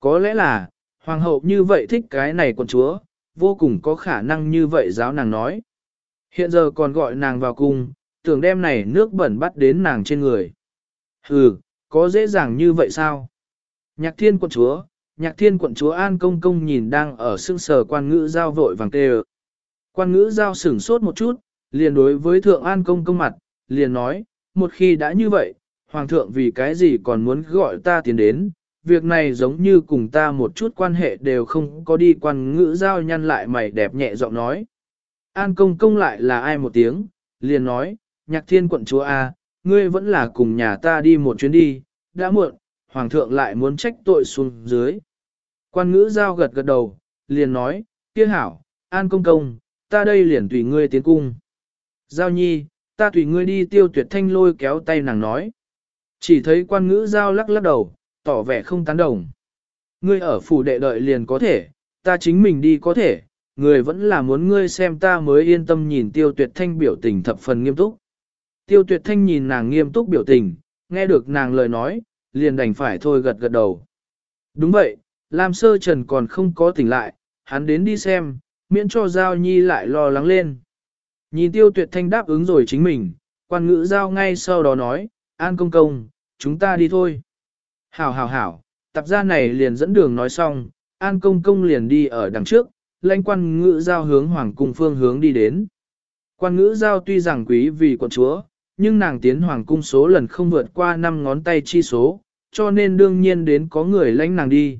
Có lẽ là, hoàng hậu như vậy thích cái này quận chúa, vô cùng có khả năng như vậy giáo nàng nói. Hiện giờ còn gọi nàng vào cung, tưởng đem này nước bẩn bắt đến nàng trên người. Hừ, có dễ dàng như vậy sao? Nhạc thiên quận chúa, nhạc thiên quận chúa An Công Công nhìn đang ở xương sờ quan ngữ giao vội vàng tê Quan ngữ giao sửng sốt một chút, liền đối với thượng An Công Công mặt, liền nói, một khi đã như vậy, Hoàng thượng vì cái gì còn muốn gọi ta tiến đến, việc này giống như cùng ta một chút quan hệ đều không có đi quan ngữ giao nhăn lại mày đẹp nhẹ giọng nói. An Công Công lại là ai một tiếng, liền nói, nhạc thiên quận chúa A, ngươi vẫn là cùng nhà ta đi một chuyến đi, đã muộn, hoàng thượng lại muốn trách tội xuống dưới. Quan ngữ giao gật gật đầu, liền nói, kia hảo, an công công, ta đây liền tùy ngươi tiến cung. Giao nhi, ta tùy ngươi đi tiêu tuyệt thanh lôi kéo tay nàng nói. Chỉ thấy quan ngữ giao lắc lắc đầu, tỏ vẻ không tán đồng. Ngươi ở phủ đệ đợi liền có thể, ta chính mình đi có thể, người vẫn là muốn ngươi xem ta mới yên tâm nhìn tiêu tuyệt thanh biểu tình thập phần nghiêm túc. Tiêu tuyệt thanh nhìn nàng nghiêm túc biểu tình, nghe được nàng lời nói, liền đành phải thôi gật gật đầu. Đúng vậy, Lam Sơ Trần còn không có tỉnh lại, hắn đến đi xem, miễn cho Giao Nhi lại lo lắng lên. Nhìn tiêu tuyệt thanh đáp ứng rồi chính mình, quan ngữ Giao ngay sau đó nói, An công công, chúng ta đi thôi. Hảo hảo hảo, tập gia này liền dẫn đường nói xong, An công công liền đi ở đằng trước, lãnh quan ngữ Giao hướng hoàng cung phương hướng đi đến. Quan ngữ Giao tuy rằng quý vì quận chúa, nhưng nàng tiến hoàng cung số lần không vượt qua 5 ngón tay chi số, cho nên đương nhiên đến có người lãnh nàng đi.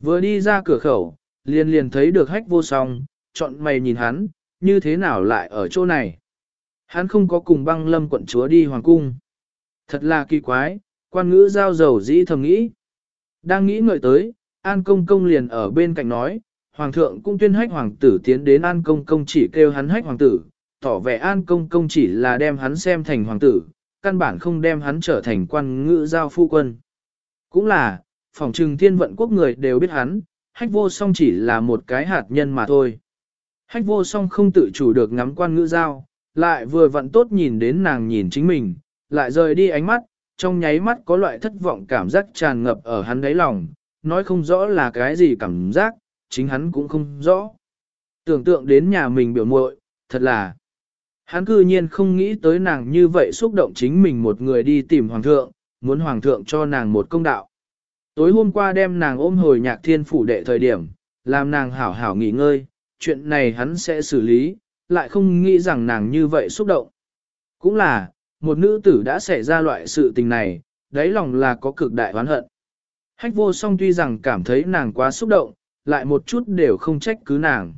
Vừa đi ra cửa khẩu, liền liền thấy được hách vô song, chọn mày nhìn hắn, như thế nào lại ở chỗ này. Hắn không có cùng băng lâm quận chúa đi hoàng cung. Thật là kỳ quái, quan ngữ giao dầu dĩ thầm nghĩ. Đang nghĩ ngợi tới, An Công Công liền ở bên cạnh nói, Hoàng thượng cũng tuyên hách hoàng tử tiến đến An Công Công chỉ kêu hắn hách hoàng tử, tỏ vẻ An Công Công chỉ là đem hắn xem thành hoàng tử, căn bản không đem hắn trở thành quan ngữ giao phu quân. Cũng là, phòng trừng thiên vận quốc người đều biết hắn, hách vô song chỉ là một cái hạt nhân mà thôi. Hách vô song không tự chủ được ngắm quan ngữ giao, lại vừa vặn tốt nhìn đến nàng nhìn chính mình, lại rời đi ánh mắt, trong nháy mắt có loại thất vọng cảm giác tràn ngập ở hắn đáy lòng, nói không rõ là cái gì cảm giác, chính hắn cũng không rõ. Tưởng tượng đến nhà mình biểu muội, thật là Hắn cư nhiên không nghĩ tới nàng như vậy xúc động chính mình một người đi tìm hoàng thượng, muốn hoàng thượng cho nàng một công đạo. Tối hôm qua đem nàng ôm hồi nhạc thiên phủ đệ thời điểm, làm nàng hảo hảo nghỉ ngơi, chuyện này hắn sẽ xử lý, lại không nghĩ rằng nàng như vậy xúc động. Cũng là, một nữ tử đã xảy ra loại sự tình này, đáy lòng là có cực đại oán hận. Hách vô song tuy rằng cảm thấy nàng quá xúc động, lại một chút đều không trách cứ nàng.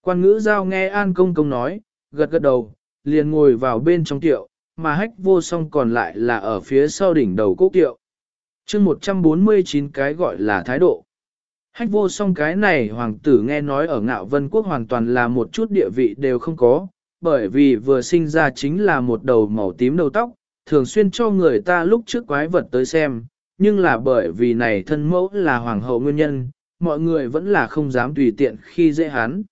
Quan ngữ giao nghe An Công Công nói, gật gật đầu, liền ngồi vào bên trong tiệu, mà hách vô song còn lại là ở phía sau đỉnh đầu cố tiệu. chương 149 cái gọi là thái độ. Hách vô song cái này hoàng tử nghe nói ở ngạo vân quốc hoàn toàn là một chút địa vị đều không có, bởi vì vừa sinh ra chính là một đầu màu tím đầu tóc, thường xuyên cho người ta lúc trước quái vật tới xem, nhưng là bởi vì này thân mẫu là hoàng hậu nguyên nhân, mọi người vẫn là không dám tùy tiện khi dễ hắn.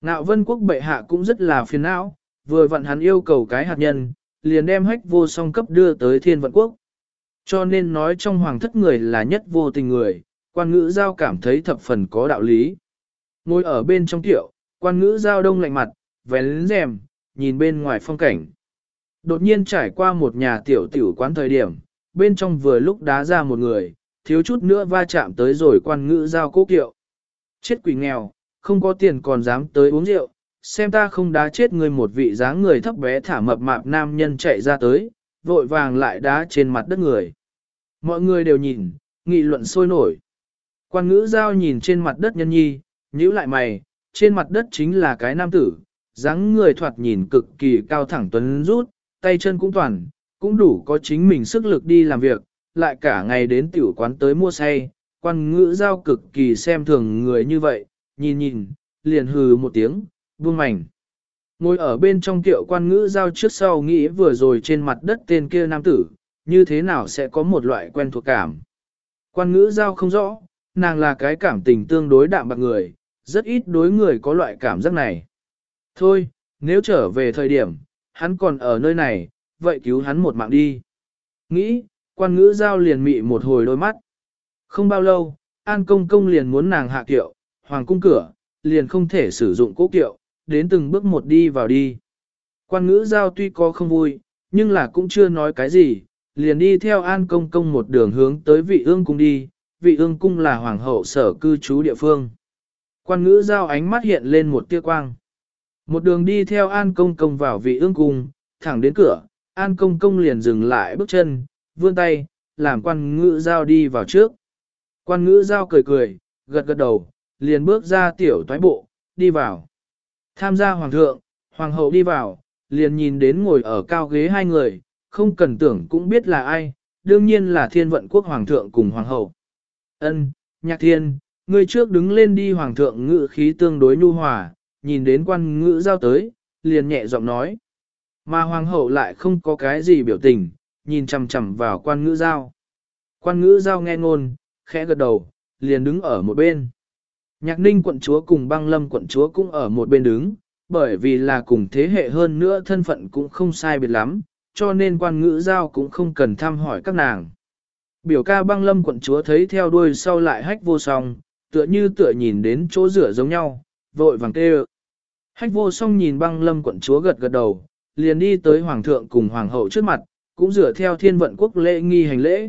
Ngạo vân quốc bệ hạ cũng rất là phiền não, vừa vặn hắn yêu cầu cái hạt nhân, liền đem hách vô song cấp đưa tới thiên vận quốc. Cho nên nói trong hoàng thất người là nhất vô tình người, quan ngữ giao cảm thấy thập phần có đạo lý. Ngồi ở bên trong tiệu, quan ngữ giao đông lạnh mặt, vén rèm, nhìn bên ngoài phong cảnh. Đột nhiên trải qua một nhà tiểu tiểu quán thời điểm, bên trong vừa lúc đá ra một người, thiếu chút nữa va chạm tới rồi quan ngữ giao cố kiệu. Chết quỷ nghèo, không có tiền còn dám tới uống rượu, xem ta không đá chết người một vị dáng người thấp bé thả mập mạp nam nhân chạy ra tới, vội vàng lại đá trên mặt đất người. Mọi người đều nhìn, nghị luận sôi nổi. Quan ngữ giao nhìn trên mặt đất nhân nhi, nhíu lại mày, trên mặt đất chính là cái nam tử, dáng người thoạt nhìn cực kỳ cao thẳng tuấn rút, tay chân cũng toàn, cũng đủ có chính mình sức lực đi làm việc, lại cả ngày đến tiểu quán tới mua say, quan ngữ giao cực kỳ xem thường người như vậy, nhìn nhìn, liền hừ một tiếng, buông mảnh. Ngồi ở bên trong tiệu quan ngữ giao trước sau nghĩ vừa rồi trên mặt đất tên kia nam tử, như thế nào sẽ có một loại quen thuộc cảm. Quan ngữ giao không rõ, nàng là cái cảm tình tương đối đạm bạc người, rất ít đối người có loại cảm giác này. Thôi, nếu trở về thời điểm, hắn còn ở nơi này, vậy cứu hắn một mạng đi. Nghĩ, quan ngữ giao liền mị một hồi đôi mắt. Không bao lâu, An Công Công liền muốn nàng hạ kiệu, hoàng cung cửa, liền không thể sử dụng cố kiệu, đến từng bước một đi vào đi. Quan ngữ giao tuy có không vui, nhưng là cũng chưa nói cái gì, liền đi theo An Công Công một đường hướng tới vị ương cung đi, vị ương cung là hoàng hậu sở cư trú địa phương. Quan ngữ giao ánh mắt hiện lên một tia quang. Một đường đi theo An Công Công vào vị ương cung, thẳng đến cửa, An Công Công liền dừng lại bước chân, vươn tay, làm quan ngữ giao đi vào trước. Quan ngữ giao cười cười, gật gật đầu, liền bước ra tiểu toái bộ, đi vào. Tham gia hoàng thượng, hoàng hậu đi vào, liền nhìn đến ngồi ở cao ghế hai người, không cần tưởng cũng biết là ai, đương nhiên là thiên vận quốc hoàng thượng cùng hoàng hậu. Ân, nhạc thiên, người trước đứng lên đi hoàng thượng ngự khí tương đối nhu hòa, nhìn đến quan ngữ giao tới, liền nhẹ giọng nói. Mà hoàng hậu lại không có cái gì biểu tình, nhìn chằm chằm vào quan ngữ giao. Quan ngữ giao nghe ngôn, khẽ gật đầu, liền đứng ở một bên. Nhạc ninh quận chúa cùng băng lâm quận chúa cũng ở một bên đứng, bởi vì là cùng thế hệ hơn nữa thân phận cũng không sai biệt lắm, cho nên quan ngữ giao cũng không cần thăm hỏi các nàng. Biểu ca băng lâm quận chúa thấy theo đuôi sau lại hách vô song, tựa như tựa nhìn đến chỗ rửa giống nhau, vội vàng kêu. Hách vô song nhìn băng lâm quận chúa gật gật đầu, liền đi tới hoàng thượng cùng hoàng hậu trước mặt, cũng rửa theo thiên vận quốc lễ nghi hành lễ.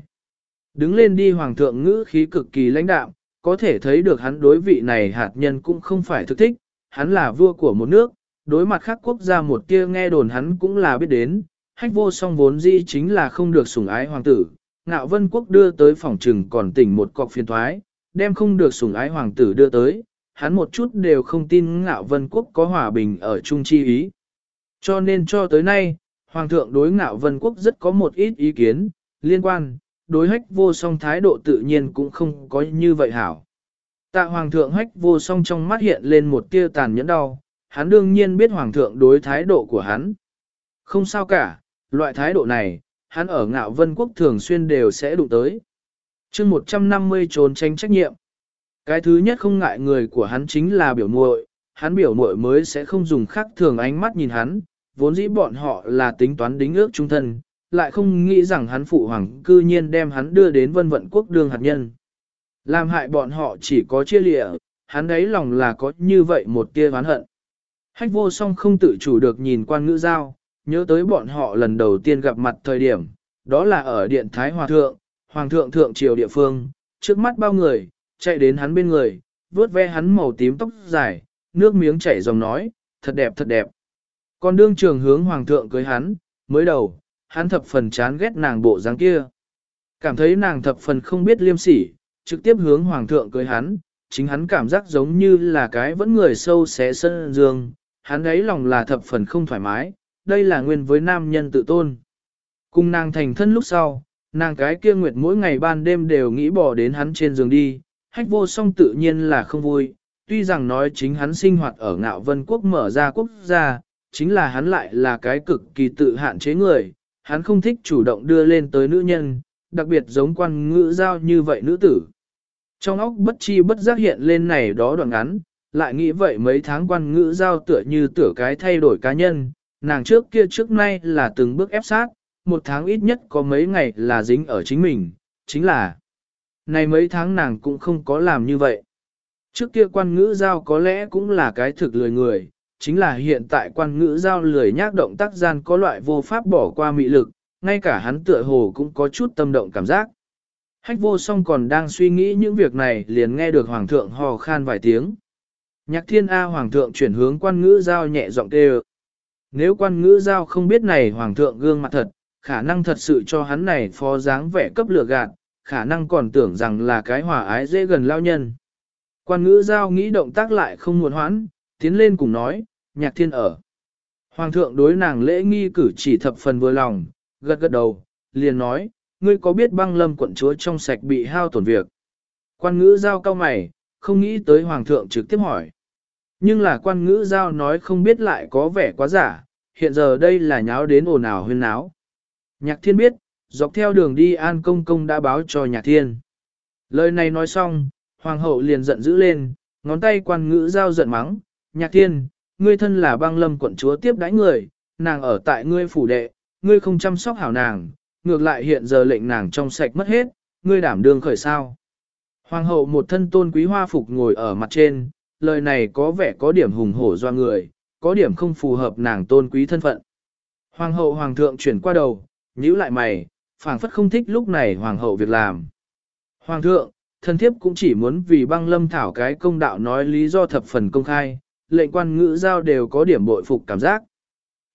Đứng lên đi hoàng thượng ngữ khí cực kỳ lãnh đạm, có thể thấy được hắn đối vị này hạt nhân cũng không phải thực thích, hắn là vua của một nước, đối mặt khác quốc gia một kia nghe đồn hắn cũng là biết đến, hách vô song vốn di chính là không được sủng ái hoàng tử, ngạo vân quốc đưa tới phòng trừng còn tỉnh một cọc phiền thoái, đem không được sủng ái hoàng tử đưa tới, hắn một chút đều không tin ngạo vân quốc có hòa bình ở Trung Chi Ý. Cho nên cho tới nay, Hoàng thượng đối ngạo vân quốc rất có một ít ý kiến, liên quan, đối hách vô song thái độ tự nhiên cũng không có như vậy hảo. Tạ Hoàng thượng hách vô song trong mắt hiện lên một tia tàn nhẫn đau, hắn đương nhiên biết Hoàng thượng đối thái độ của hắn. Không sao cả, loại thái độ này, hắn ở ngạo vân quốc thường xuyên đều sẽ đụng tới. chương 150 trốn tránh trách nhiệm. Cái thứ nhất không ngại người của hắn chính là biểu muội, hắn biểu muội mới sẽ không dùng khác thường ánh mắt nhìn hắn, vốn dĩ bọn họ là tính toán đính ước trung thân, lại không nghĩ rằng hắn phụ hoàng cư nhiên đem hắn đưa đến vân vận quốc đường hạt nhân. Làm hại bọn họ chỉ có chia lịa, hắn ấy lòng là có như vậy một tia oán hận. Hách vô song không tự chủ được nhìn quan ngữ giao, nhớ tới bọn họ lần đầu tiên gặp mặt thời điểm, đó là ở điện Thái Hòa Thượng, Hoàng thượng thượng triều địa phương, trước mắt bao người, chạy đến hắn bên người, vuốt ve hắn màu tím tóc dài, nước miếng chảy dòng nói, thật đẹp thật đẹp. Còn đương trường hướng hoàng thượng cưới hắn, mới đầu, hắn thập phần chán ghét nàng bộ dáng kia. Cảm thấy nàng thập phần không biết liêm sỉ, trực tiếp hướng hoàng thượng cưới hắn, chính hắn cảm giác giống như là cái vẫn người sâu xé sân dương, hắn ấy lòng là thập phần không thoải mái, đây là nguyên với nam nhân tự tôn. Cùng nàng thành thân lúc sau, nàng cái kia nguyệt mỗi ngày ban đêm đều nghĩ bỏ đến hắn trên giường đi, hách vô song tự nhiên là không vui, tuy rằng nói chính hắn sinh hoạt ở ngạo vân quốc mở ra quốc gia, chính là hắn lại là cái cực kỳ tự hạn chế người, hắn không thích chủ động đưa lên tới nữ nhân, đặc biệt giống quan ngữ giao như vậy nữ tử. Trong óc bất chi bất giác hiện lên này đó đoạn ngắn, lại nghĩ vậy mấy tháng quan ngữ giao tựa như tựa cái thay đổi cá nhân, nàng trước kia trước nay là từng bước ép sát, một tháng ít nhất có mấy ngày là dính ở chính mình, chính là này mấy tháng nàng cũng không có làm như vậy. Trước kia quan ngữ giao có lẽ cũng là cái thực lười người, chính là hiện tại quan ngữ giao lười nhác động tác gian có loại vô pháp bỏ qua mị lực, ngay cả hắn tựa hồ cũng có chút tâm động cảm giác. Hách vô song còn đang suy nghĩ những việc này liền nghe được hoàng thượng hò khan vài tiếng. Nhạc thiên A hoàng thượng chuyển hướng quan ngữ giao nhẹ giọng kêu. Nếu quan ngữ giao không biết này hoàng thượng gương mặt thật, khả năng thật sự cho hắn này phó dáng vẻ cấp lửa gạt, khả năng còn tưởng rằng là cái hòa ái dễ gần lao nhân. Quan ngữ giao nghĩ động tác lại không muộn hoãn, tiến lên cùng nói, nhạc thiên ở. Hoàng thượng đối nàng lễ nghi cử chỉ thập phần vừa lòng, gật gật đầu, liền nói, ngươi có biết băng lâm quận chúa trong sạch bị hao tổn việc. Quan ngữ giao cao mày, không nghĩ tới hoàng thượng trực tiếp hỏi. Nhưng là quan ngữ giao nói không biết lại có vẻ quá giả, hiện giờ đây là nháo đến ồn ào huyên náo. Nhạc thiên biết, dọc theo đường đi an công công đã báo cho nhạc thiên. Lời này nói xong, hoàng hậu liền giận dữ lên, ngón tay quan ngữ giao giận mắng, nhạc thiên, ngươi thân là băng lâm quận chúa tiếp đãi người, nàng ở tại ngươi phủ đệ, ngươi không chăm sóc hảo nàng, ngược lại hiện giờ lệnh nàng trong sạch mất hết, ngươi đảm đương khởi sao. Hoàng hậu một thân tôn quý hoa phục ngồi ở mặt trên, lời này có vẻ có điểm hùng hổ do người, có điểm không phù hợp nàng tôn quý thân phận. Hoàng hậu hoàng thượng chuyển qua đầu, nhíu lại mày, phảng phất không thích lúc này hoàng hậu việc làm. Hoàng thượng, thân thiếp cũng chỉ muốn vì băng lâm thảo cái công đạo nói lý do thập phần công khai, lệnh quan ngữ giao đều có điểm bội phục cảm giác.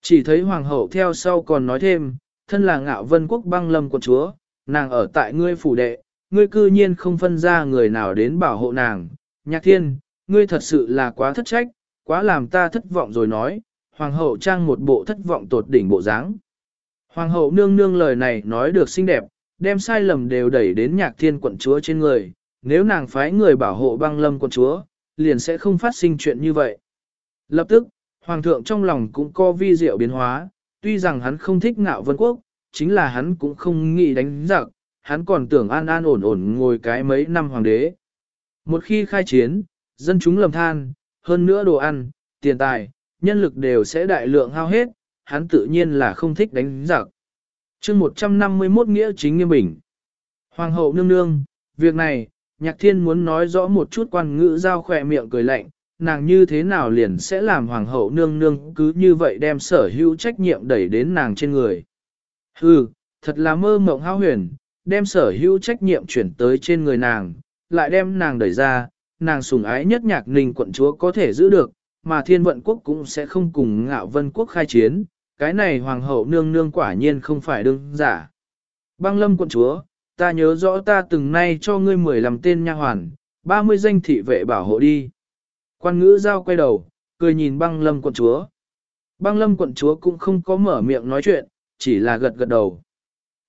Chỉ thấy hoàng hậu theo sau còn nói thêm, thân là ngạo vân quốc băng lâm của chúa, nàng ở tại ngươi phủ đệ, ngươi cư nhiên không phân ra người nào đến bảo hộ nàng. Nhạc thiên, ngươi thật sự là quá thất trách, quá làm ta thất vọng rồi nói, hoàng hậu trang một bộ thất vọng tột đỉnh bộ dáng. Hoàng hậu nương nương lời này nói được xinh đẹp, đem sai lầm đều đẩy đến nhạc thiên quận chúa trên người, nếu nàng phái người bảo hộ băng lâm quận chúa, liền sẽ không phát sinh chuyện như vậy. Lập tức, hoàng thượng trong lòng cũng có vi diệu biến hóa, tuy rằng hắn không thích ngạo vân quốc, chính là hắn cũng không nghĩ đánh giặc, hắn còn tưởng an an ổn ổn ngồi cái mấy năm hoàng đế. Một khi khai chiến, dân chúng lầm than, hơn nữa đồ ăn, tiền tài, nhân lực đều sẽ đại lượng hao hết, hắn tự nhiên là không thích đánh giặc. chương 151 nghĩa chính nghiêm bình. Hoàng hậu nương nương, việc này, nhạc thiên muốn nói rõ một chút quan ngữ giao khỏe miệng cười lạnh, nàng như thế nào liền sẽ làm hoàng hậu nương nương cứ như vậy đem sở hữu trách nhiệm đẩy đến nàng trên người. Hừ, thật là mơ mộng hao huyền, đem sở hữu trách nhiệm chuyển tới trên người nàng, lại đem nàng đẩy ra, nàng sùng ái nhất nhạc ninh quận chúa có thể giữ được, mà thiên vận quốc cũng sẽ không cùng ngạo vân quốc khai chiến, cái này hoàng hậu nương nương quả nhiên không phải đương giả. Băng lâm quận chúa, ta nhớ rõ ta từng nay cho ngươi mười làm tên nha hoàn, 30 danh thị vệ bảo hộ đi. Quan ngữ giao quay đầu, cười nhìn băng lâm quận chúa. Băng lâm quận chúa cũng không có mở miệng nói chuyện, chỉ là gật gật đầu.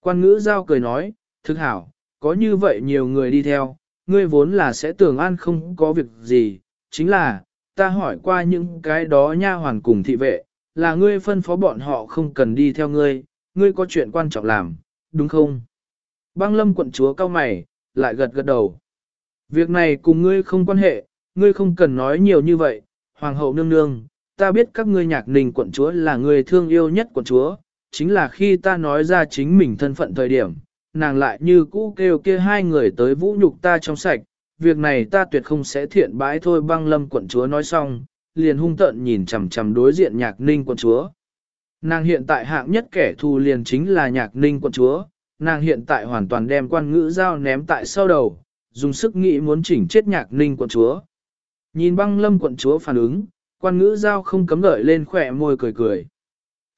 Quan ngữ giao cười nói, thức hảo, có như vậy nhiều người đi theo, ngươi vốn là sẽ tưởng an không có việc gì, chính là, ta hỏi qua những cái đó nha hoàn cùng thị vệ, là ngươi phân phó bọn họ không cần đi theo ngươi, ngươi có chuyện quan trọng làm, đúng không? Băng lâm quận chúa cao mày, lại gật gật đầu. Việc này cùng ngươi không quan hệ, ngươi không cần nói nhiều như vậy, hoàng hậu nương nương, ta biết các ngươi nhạc ninh quận chúa là người thương yêu nhất quận chúa, chính là khi ta nói ra chính mình thân phận thời điểm, nàng lại như cũ kêu kia hai người tới vũ nhục ta trong sạch, việc này ta tuyệt không sẽ thiện bãi thôi băng lâm quận chúa nói xong, liền hung tợn nhìn chằm chằm đối diện nhạc ninh quận chúa. Nàng hiện tại hạng nhất kẻ thù liền chính là nhạc ninh quận chúa, nàng hiện tại hoàn toàn đem quan ngữ giao ném tại sau đầu, dùng sức nghĩ muốn chỉnh chết nhạc ninh quận chúa. Nhìn băng lâm quận chúa phản ứng, quan ngữ giao không cấm đợi lên khỏe môi cười cười.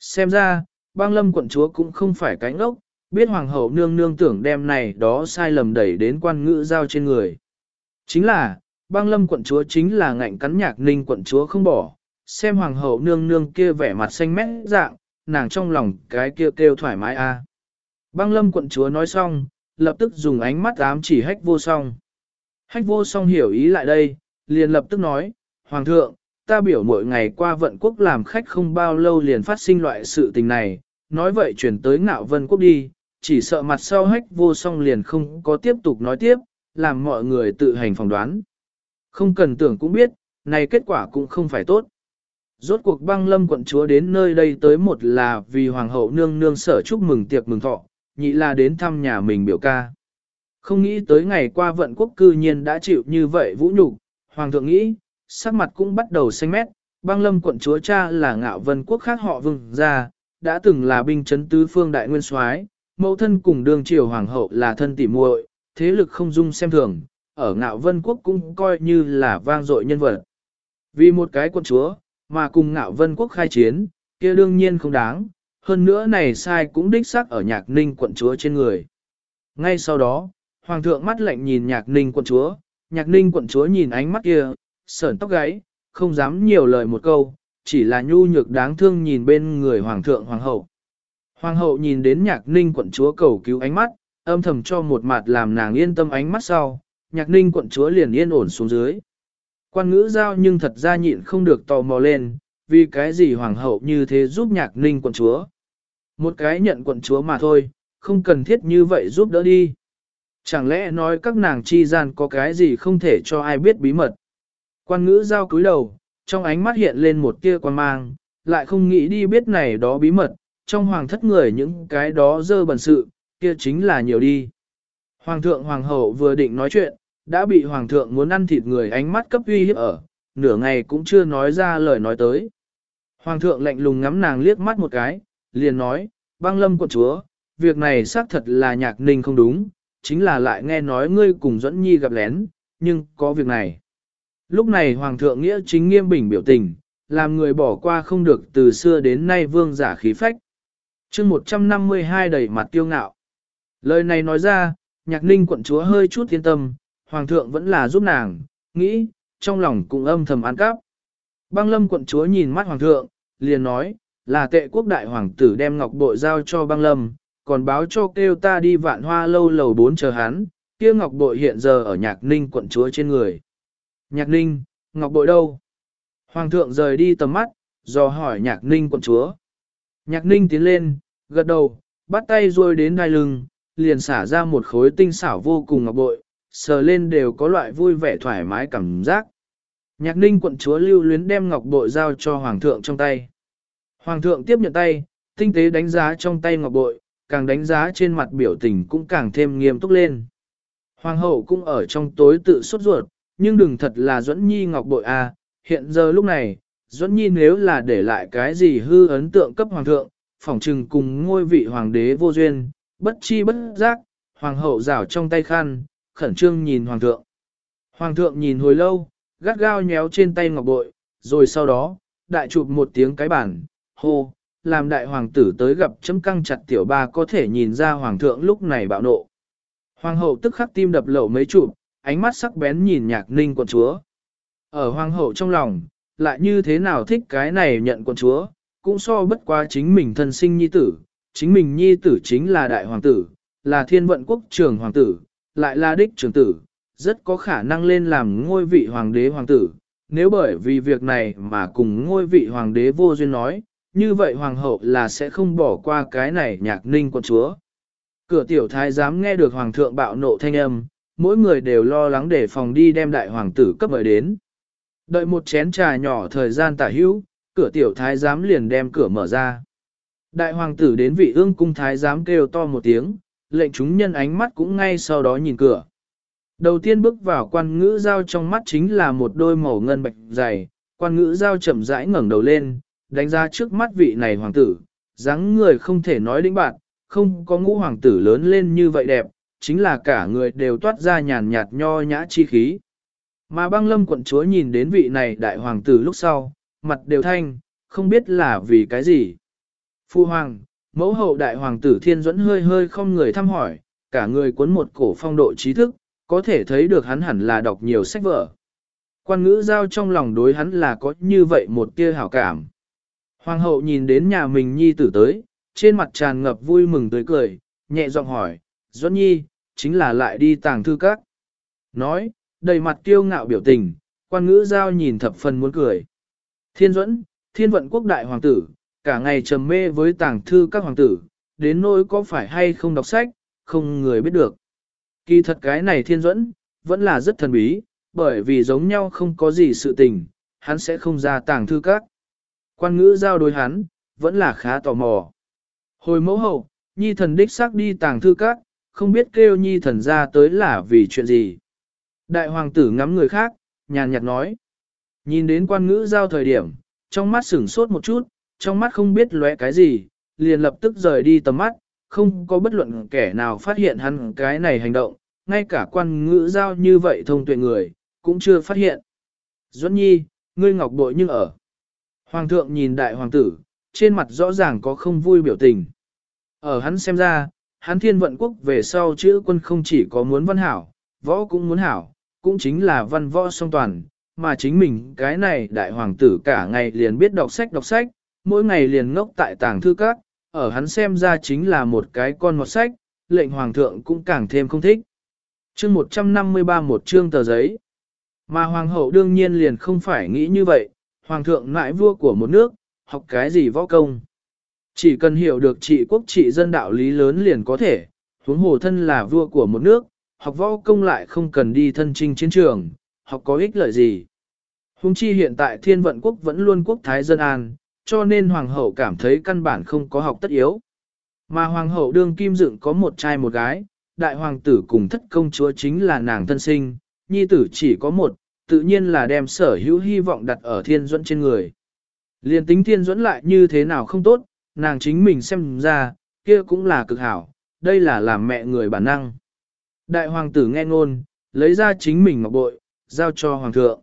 Xem ra, băng lâm quận chúa cũng không phải cánh ốc, biết hoàng hậu nương nương tưởng đem này đó sai lầm đẩy đến quan ngữ giao trên người. Chính là, băng lâm quận chúa chính là ngạnh cắn nhạc ninh quận chúa không bỏ, xem hoàng hậu nương nương kia vẻ mặt xanh mét dạng, nàng trong lòng cái kia kêu thoải mái a. À. Băng lâm quận chúa nói xong, lập tức dùng ánh mắt ám chỉ hách vô song. Hách vô song hiểu ý lại đây, liền lập tức nói, Hoàng thượng, ta biểu mỗi ngày qua vận quốc làm khách không bao lâu liền phát sinh loại sự tình này, nói vậy chuyển tới ngạo vân quốc đi, chỉ sợ mặt sau hách vô song liền không có tiếp tục nói tiếp, làm mọi người tự hành phỏng đoán. Không cần tưởng cũng biết, này kết quả cũng không phải tốt. Rốt cuộc băng lâm quận chúa đến nơi đây tới một là vì hoàng hậu nương nương sở chúc mừng tiệc mừng thọ, nhị là đến thăm nhà mình biểu ca. Không nghĩ tới ngày qua vận quốc cư nhiên đã chịu như vậy vũ nhục, hoàng thượng nghĩ, sắc mặt cũng bắt đầu xanh mét, băng lâm quận chúa cha là ngạo vân quốc khác họ vương gia, đã từng là binh chấn tứ phương đại nguyên soái, mẫu thân cùng đương triều hoàng hậu là thân tỉ muội, thế lực không dung xem thường, ở ngạo vân quốc cũng coi như là vang dội nhân vật. Vì một cái quân chúa, mà cùng ngạo vân quốc khai chiến, kia đương nhiên không đáng, hơn nữa này sai cũng đích xác ở nhạc ninh quận chúa trên người. Ngay sau đó, hoàng thượng mắt lạnh nhìn nhạc ninh quận chúa, nhạc ninh quận chúa nhìn ánh mắt kia, sởn tóc gáy, không dám nhiều lời một câu, chỉ là nhu nhược đáng thương nhìn bên người hoàng thượng hoàng hậu. Hoàng hậu nhìn đến nhạc ninh quận chúa cầu cứu ánh mắt, âm thầm cho một mặt làm nàng yên tâm ánh mắt sau, nhạc ninh quận chúa liền yên ổn xuống dưới. Quan ngữ giao nhưng thật ra nhịn không được tò mò lên, vì cái gì hoàng hậu như thế giúp nhạc ninh quận chúa. Một cái nhận quận chúa mà thôi, không cần thiết như vậy giúp đỡ đi. Chẳng lẽ nói các nàng chi gian có cái gì không thể cho ai biết bí mật. Quan ngữ giao cúi đầu, trong ánh mắt hiện lên một tia quan mang, lại không nghĩ đi biết này đó bí mật, trong hoàng thất người những cái đó dơ bẩn sự, kia chính là nhiều đi. Hoàng thượng hoàng hậu vừa định nói chuyện, đã bị hoàng thượng muốn ăn thịt người ánh mắt cấp uy hiếp ở, nửa ngày cũng chưa nói ra lời nói tới. Hoàng thượng lạnh lùng ngắm nàng liếc mắt một cái, liền nói, băng lâm quận chúa, việc này xác thật là nhạc ninh không đúng, chính là lại nghe nói ngươi cùng dẫn nhi gặp lén, nhưng có việc này. Lúc này Hoàng thượng nghĩa chính nghiêm bình biểu tình, làm người bỏ qua không được từ xưa đến nay vương giả khí phách. chương 152 đầy mặt tiêu ngạo. Lời này nói ra, nhạc ninh quận chúa hơi chút yên tâm, Hoàng thượng vẫn là giúp nàng, nghĩ, trong lòng cũng âm thầm ăn cắp. Băng lâm quận chúa nhìn mắt Hoàng thượng, liền nói, là tệ quốc đại hoàng tử đem ngọc bội giao cho băng lâm, còn báo cho kêu ta đi vạn hoa lâu lầu bốn chờ hắn, kia ngọc bội hiện giờ ở nhạc ninh quận chúa trên người. Nhạc ninh, ngọc bội đâu? Hoàng thượng rời đi tầm mắt, dò hỏi nhạc ninh quận chúa. Nhạc ninh tiến lên, gật đầu, bắt tay ruôi đến đai lưng, liền xả ra một khối tinh xảo vô cùng ngọc bội, sờ lên đều có loại vui vẻ thoải mái cảm giác. Nhạc ninh quận chúa lưu luyến đem ngọc bội giao cho hoàng thượng trong tay. Hoàng thượng tiếp nhận tay, tinh tế đánh giá trong tay ngọc bội, càng đánh giá trên mặt biểu tình cũng càng thêm nghiêm túc lên. Hoàng hậu cũng ở trong tối tự sốt ruột, nhưng đừng thật là Duẫn Nhi ngọc bội a, à, hiện giờ lúc này, Duẫn Nhi nếu là để lại cái gì hư ấn tượng cấp hoàng thượng, phỏng trừng cùng ngôi vị hoàng đế vô duyên, bất chi bất giác, hoàng hậu rảo trong tay khăn, khẩn trương nhìn hoàng thượng. Hoàng thượng nhìn hồi lâu, gắt gao nhéo trên tay ngọc bội, rồi sau đó, đại chụp một tiếng cái bản, hô, làm đại hoàng tử tới gặp chấm căng chặt tiểu ba có thể nhìn ra hoàng thượng lúc này bạo nộ. Hoàng hậu tức khắc tim đập lẩu mấy chụp, ánh mắt sắc bén nhìn nhạc ninh quận chúa. Ở hoàng hậu trong lòng, lại như thế nào thích cái này nhận quận chúa, cũng so bất quá chính mình thân sinh nhi tử, chính mình nhi tử chính là đại hoàng tử, là thiên vận quốc trường hoàng tử, lại là đích trường tử, rất có khả năng lên làm ngôi vị hoàng đế hoàng tử. Nếu bởi vì việc này mà cùng ngôi vị hoàng đế vô duyên nói, như vậy hoàng hậu là sẽ không bỏ qua cái này nhạc ninh con chúa. Cửa tiểu thái dám nghe được hoàng thượng bạo nộ thanh âm, mỗi người đều lo lắng để phòng đi đem đại hoàng tử cấp mời đến. Đợi một chén trà nhỏ thời gian tả hữu, cửa tiểu thái giám liền đem cửa mở ra. Đại hoàng tử đến vị ương cung thái giám kêu to một tiếng, lệnh chúng nhân ánh mắt cũng ngay sau đó nhìn cửa. Đầu tiên bước vào quan ngữ giao trong mắt chính là một đôi màu ngân bạch dày, quan ngữ giao chậm rãi ngẩng đầu lên, đánh ra trước mắt vị này hoàng tử, dáng người không thể nói đĩnh bạn, không có ngũ hoàng tử lớn lên như vậy đẹp, chính là cả người đều toát ra nhàn nhạt nho nhã chi khí. Mà băng lâm quận chúa nhìn đến vị này đại hoàng tử lúc sau, mặt đều thanh, không biết là vì cái gì. Phu hoàng, mẫu hậu đại hoàng tử thiên dẫn hơi hơi không người thăm hỏi, cả người cuốn một cổ phong độ trí thức, có thể thấy được hắn hẳn là đọc nhiều sách vở. Quan ngữ giao trong lòng đối hắn là có như vậy một tia hảo cảm. Hoàng hậu nhìn đến nhà mình nhi tử tới, trên mặt tràn ngập vui mừng tươi cười, nhẹ giọng hỏi, Doãn Nhi, chính là lại đi tàng thư các. Nói, đầy mặt kiêu ngạo biểu tình, quan ngữ giao nhìn thập phần muốn cười. Thiên duẫn, thiên vận quốc đại hoàng tử, cả ngày trầm mê với tàng thư các hoàng tử, đến nỗi có phải hay không đọc sách, không người biết được. Kỳ thật cái này thiên duẫn, vẫn là rất thần bí, bởi vì giống nhau không có gì sự tình, hắn sẽ không ra tàng thư các. Quan ngữ giao đối hắn, vẫn là khá tò mò. Hồi mẫu hậu, nhi thần đích xác đi tàng thư các, không biết kêu nhi thần ra tới là vì chuyện gì. Đại hoàng tử ngắm người khác, nhàn nhạt nói. Nhìn đến quan ngữ giao thời điểm, trong mắt sửng sốt một chút, trong mắt không biết lóe cái gì, liền lập tức rời đi tầm mắt, không có bất luận kẻ nào phát hiện hắn cái này hành động, ngay cả quan ngữ giao như vậy thông tuệ người, cũng chưa phát hiện. Duẫn nhi, ngươi ngọc bội nhưng ở. Hoàng thượng nhìn đại hoàng tử, trên mặt rõ ràng có không vui biểu tình. Ở hắn xem ra, hắn thiên vận quốc về sau chữ quân không chỉ có muốn văn hảo, võ cũng muốn hảo, cũng chính là văn võ song toàn, mà chính mình cái này đại hoàng tử cả ngày liền biết đọc sách đọc sách, mỗi ngày liền ngốc tại tàng thư các, ở hắn xem ra chính là một cái con một sách, lệnh hoàng thượng cũng càng thêm không thích. Chương 153 một chương tờ giấy. Mà hoàng hậu đương nhiên liền không phải nghĩ như vậy, hoàng thượng ngại vua của một nước, học cái gì võ công. Chỉ cần hiểu được trị quốc trị dân đạo lý lớn liền có thể, huống hồ thân là vua của một nước, học võ công lại không cần đi thân trinh chiến trường, học có ích lợi gì. Hùng chi hiện tại thiên vận quốc vẫn luôn quốc thái dân an, cho nên hoàng hậu cảm thấy căn bản không có học tất yếu. Mà hoàng hậu đương kim dựng có một trai một gái, đại hoàng tử cùng thất công chúa chính là nàng thân sinh, nhi tử chỉ có một, tự nhiên là đem sở hữu hy vọng đặt ở thiên duẫn trên người. Liên tính thiên duẫn lại như thế nào không tốt, nàng chính mình xem ra, kia cũng là cực hảo, đây là làm mẹ người bản năng. Đại hoàng tử nghe ngôn, lấy ra chính mình ngọc bội, giao cho hoàng thượng.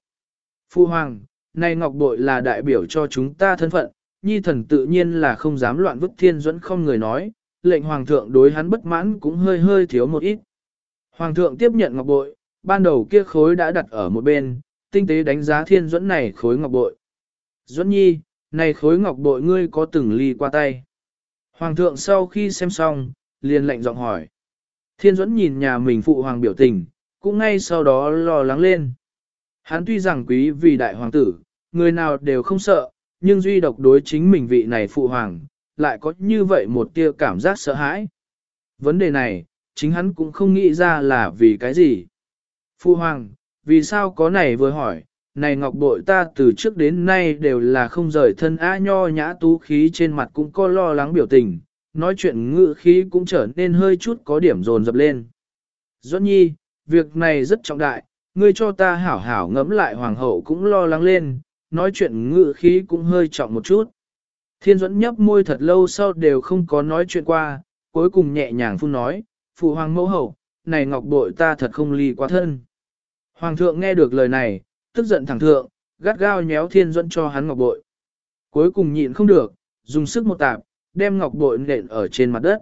Phu hoàng, này ngọc bội là đại biểu cho chúng ta thân phận, nhi thần tự nhiên là không dám loạn vứt thiên duẫn không người nói, lệnh hoàng thượng đối hắn bất mãn cũng hơi hơi thiếu một ít. Hoàng thượng tiếp nhận ngọc bội, ban đầu kia khối đã đặt ở một bên, tinh tế đánh giá thiên duẫn này khối ngọc bội. Duẫn nhi, này khối ngọc bội ngươi có từng ly qua tay. Hoàng thượng sau khi xem xong, liền lệnh giọng hỏi. Thiên duẫn nhìn nhà mình phụ hoàng biểu tình, cũng ngay sau đó lo lắng lên. Hắn tuy rằng quý vì đại hoàng tử, người nào đều không sợ, nhưng duy độc đối chính mình vị này phụ hoàng, lại có như vậy một tia cảm giác sợ hãi. Vấn đề này, chính hắn cũng không nghĩ ra là vì cái gì. Phụ hoàng, vì sao có này vừa hỏi, này ngọc bội ta từ trước đến nay đều là không rời thân á nho nhã tú khí trên mặt cũng có lo lắng biểu tình, nói chuyện ngự khí cũng trở nên hơi chút có điểm dồn dập lên. Doãn nhi, việc này rất trọng đại, ngươi cho ta hảo hảo ngẫm lại hoàng hậu cũng lo lắng lên, nói chuyện ngự khí cũng hơi trọng một chút. Thiên Duẫn nhấp môi thật lâu sau đều không có nói chuyện qua, cuối cùng nhẹ nhàng phun nói, phụ hoàng mẫu hậu, này ngọc bội ta thật không ly quá thân. Hoàng thượng nghe được lời này, tức giận thẳng thượng, gắt gao nhéo Thiên Duẫn cho hắn ngọc bội. Cuối cùng nhịn không được, dùng sức một tạp, đem ngọc bội nện ở trên mặt đất.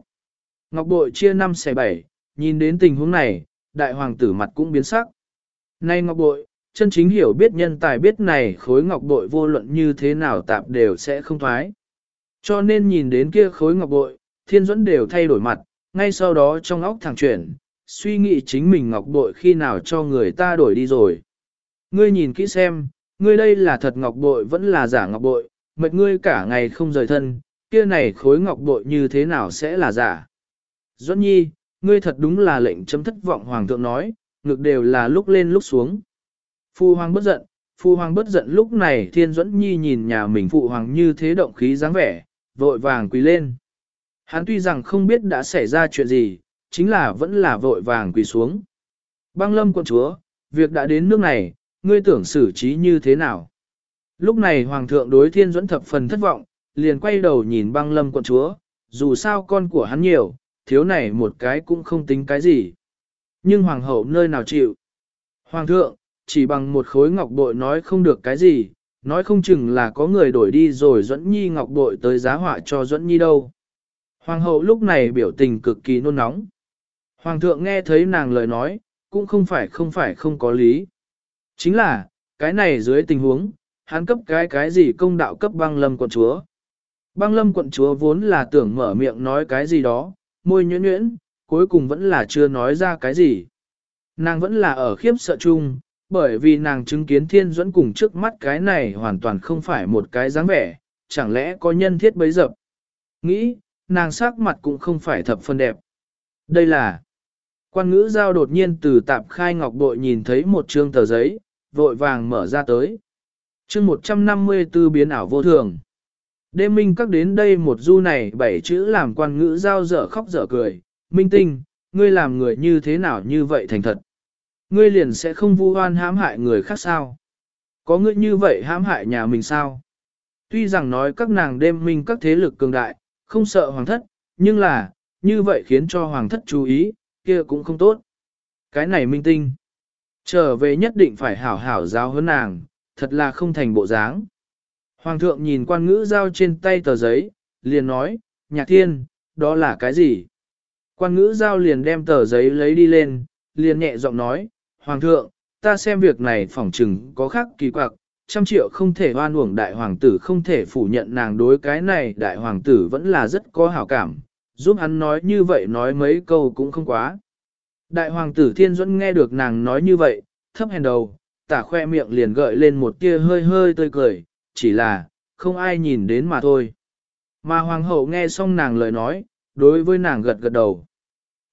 Ngọc bội chia năm xẻ bảy, nhìn đến tình huống này, đại hoàng tử mặt cũng biến sắc. Này ngọc bội, chân chính hiểu biết nhân tài biết này khối ngọc bội vô luận như thế nào tạp đều sẽ không thoái. Cho nên nhìn đến kia khối ngọc bội, thiên dẫn đều thay đổi mặt, ngay sau đó trong óc thẳng chuyển, suy nghĩ chính mình ngọc bội khi nào cho người ta đổi đi rồi. Ngươi nhìn kỹ xem, ngươi đây là thật ngọc bội vẫn là giả ngọc bội, mệt ngươi cả ngày không rời thân, kia này khối ngọc bội như thế nào sẽ là giả. Doãn nhi, ngươi thật đúng là lệnh chấm thất vọng hoàng thượng nói, ngực đều là lúc lên lúc xuống. Phu hoàng bất giận, phu hoàng bất giận lúc này thiên duẫn nhi nhìn nhà mình phụ hoàng như thế động khí dáng vẻ, vội vàng quỳ lên. Hắn tuy rằng không biết đã xảy ra chuyện gì, chính là vẫn là vội vàng quỳ xuống. Băng lâm quận chúa, việc đã đến nước này, ngươi tưởng xử trí như thế nào? Lúc này hoàng thượng đối thiên duẫn thập phần thất vọng, liền quay đầu nhìn băng lâm quận chúa, dù sao con của hắn nhiều, thiếu này một cái cũng không tính cái gì. Nhưng hoàng hậu nơi nào chịu? Hoàng thượng, chỉ bằng một khối ngọc bội nói không được cái gì, nói không chừng là có người đổi đi rồi dẫn nhi ngọc bội tới giá họa cho dẫn nhi đâu. Hoàng hậu lúc này biểu tình cực kỳ nôn nóng. Hoàng thượng nghe thấy nàng lời nói, cũng không phải không phải không có lý. Chính là, cái này dưới tình huống, hắn cấp cái cái gì công đạo cấp băng lâm quận chúa. Băng lâm quận chúa vốn là tưởng mở miệng nói cái gì đó, môi nhuyễn nhuyễn, cuối cùng vẫn là chưa nói ra cái gì. Nàng vẫn là ở khiếp sợ chung, bởi vì nàng chứng kiến thiên duẫn cùng trước mắt cái này hoàn toàn không phải một cái dáng vẻ, chẳng lẽ có nhân thiết bấy dập. Nghĩ, nàng sắc mặt cũng không phải thập phân đẹp. Đây là quan ngữ giao đột nhiên từ tạp khai ngọc bội nhìn thấy một trương tờ giấy, vội vàng mở ra tới. chương 154 biến ảo vô thường. Đêm minh các đến đây một du này bảy chữ làm quan ngữ giao dở khóc dở cười. Minh tinh, ngươi làm người như thế nào như vậy thành thật. Ngươi liền sẽ không vu oan hãm hại người khác sao. Có ngươi như vậy hãm hại nhà mình sao? Tuy rằng nói các nàng đêm minh các thế lực cường đại, không sợ hoàng thất, nhưng là, như vậy khiến cho hoàng thất chú ý, kia cũng không tốt. Cái này minh tinh. Trở về nhất định phải hảo hảo giáo hơn nàng, thật là không thành bộ dáng. Hoàng thượng nhìn quan ngữ giao trên tay tờ giấy, liền nói, nhạc thiên, đó là cái gì? Quan ngữ giao liền đem tờ giấy lấy đi lên, liền nhẹ giọng nói, Hoàng thượng, ta xem việc này phỏng chừng có khác kỳ quặc, trăm triệu không thể hoan uổng đại hoàng tử không thể phủ nhận nàng đối cái này đại hoàng tử vẫn là rất có hảo cảm, giúp hắn nói như vậy nói mấy câu cũng không quá. Đại hoàng tử thiên duẫn nghe được nàng nói như vậy, thấp hèn đầu, tả khoe miệng liền gợi lên một tia hơi hơi tươi cười, chỉ là, không ai nhìn đến mà thôi. Mà hoàng hậu nghe xong nàng lời nói, đối với nàng gật gật đầu.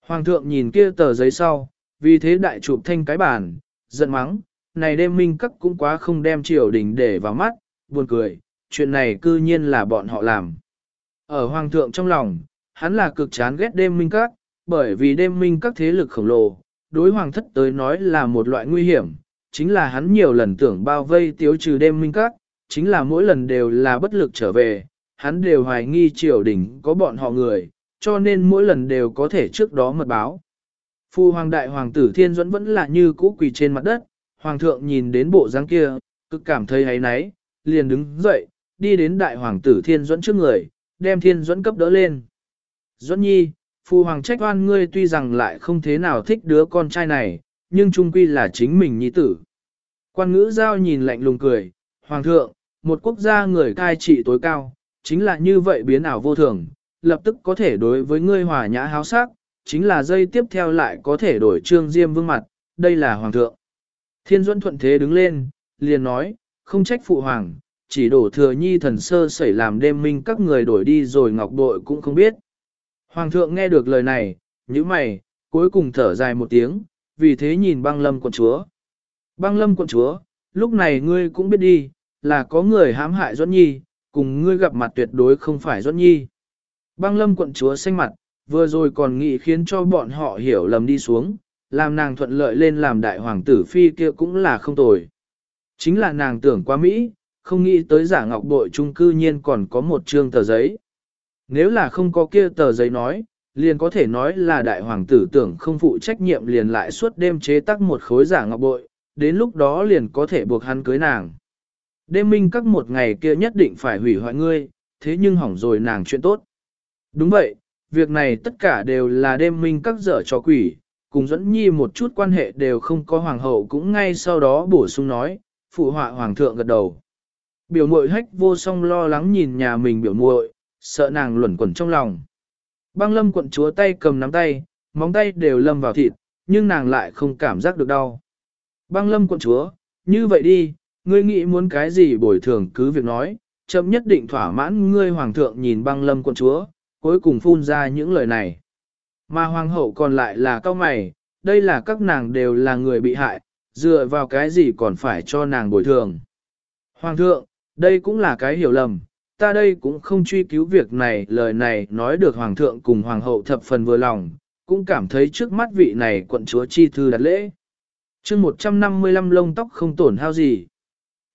Hoàng thượng nhìn kia tờ giấy sau, vì thế đại chụp thanh cái bàn, giận mắng, này đêm minh các cũng quá không đem triều đình để vào mắt, buồn cười, chuyện này cư nhiên là bọn họ làm. Ở hoàng thượng trong lòng, hắn là cực chán ghét đêm minh các, bởi vì đêm minh các thế lực khổng lồ, đối hoàng thất tới nói là một loại nguy hiểm, chính là hắn nhiều lần tưởng bao vây tiêu trừ đêm minh các, chính là mỗi lần đều là bất lực trở về, hắn đều hoài nghi triều đình có bọn họ người, cho nên mỗi lần đều có thể trước đó mật báo. Phu hoàng đại hoàng tử thiên duẫn vẫn là như cũ quỳ trên mặt đất, hoàng thượng nhìn đến bộ dáng kia, cực cảm thấy ấy náy, liền đứng dậy, đi đến đại hoàng tử thiên duẫn trước người, đem thiên duẫn cấp đỡ lên. Duẫn nhi, phu hoàng trách oan ngươi tuy rằng lại không thế nào thích đứa con trai này, nhưng trung quy là chính mình nhi tử. Quan ngữ giao nhìn lạnh lùng cười, hoàng thượng, một quốc gia người cai trị tối cao, chính là như vậy biến ảo vô thường, lập tức có thể đối với ngươi hòa nhã háo sắc, chính là dây tiếp theo lại có thể đổi trương diêm vương mặt, đây là hoàng thượng. Thiên Duẫn thuận thế đứng lên, liền nói, không trách phụ hoàng, chỉ đổ thừa nhi thần sơ sẩy làm đêm minh các người đổi đi rồi ngọc bội cũng không biết. Hoàng thượng nghe được lời này, như mày, cuối cùng thở dài một tiếng, vì thế nhìn băng lâm quận chúa. Băng lâm quận chúa, lúc này ngươi cũng biết đi, là có người hãm hại Duẫn Nhi, cùng ngươi gặp mặt tuyệt đối không phải Duẫn Nhi. Băng lâm quận chúa xanh mặt, vừa rồi còn nghĩ khiến cho bọn họ hiểu lầm đi xuống, làm nàng thuận lợi lên làm đại hoàng tử phi kia cũng là không tồi. Chính là nàng tưởng quá Mỹ, không nghĩ tới giả ngọc bội trung cư nhiên còn có một chương tờ giấy. Nếu là không có kia tờ giấy nói, liền có thể nói là đại hoàng tử tưởng không phụ trách nhiệm liền lại suốt đêm chế tác một khối giả ngọc bội, đến lúc đó liền có thể buộc hắn cưới nàng. Đêm minh các một ngày kia nhất định phải hủy hoại ngươi, thế nhưng hỏng rồi nàng chuyện tốt. Đúng vậy, việc này tất cả đều là đêm minh các dở cho quỷ, cùng dẫn nhi một chút quan hệ đều không có hoàng hậu cũng ngay sau đó bổ sung nói, phụ họa hoàng thượng gật đầu. Biểu muội hách vô song lo lắng nhìn nhà mình biểu muội, sợ nàng luẩn quẩn trong lòng. Băng lâm quận chúa tay cầm nắm tay, móng tay đều lâm vào thịt, nhưng nàng lại không cảm giác được đau. Băng lâm quận chúa, như vậy đi, ngươi nghĩ muốn cái gì bồi thường cứ việc nói, chậm nhất định thỏa mãn ngươi hoàng thượng nhìn băng lâm quận chúa, cuối cùng phun ra những lời này. Mà hoàng hậu còn lại là cao mày, đây là các nàng đều là người bị hại, dựa vào cái gì còn phải cho nàng bồi thường. Hoàng thượng, đây cũng là cái hiểu lầm, ta đây cũng không truy cứu việc này, lời này nói được hoàng thượng cùng hoàng hậu thập phần vừa lòng, cũng cảm thấy trước mắt vị này quận chúa chi thư đặt lễ. chương 155 lông tóc không tổn hao gì.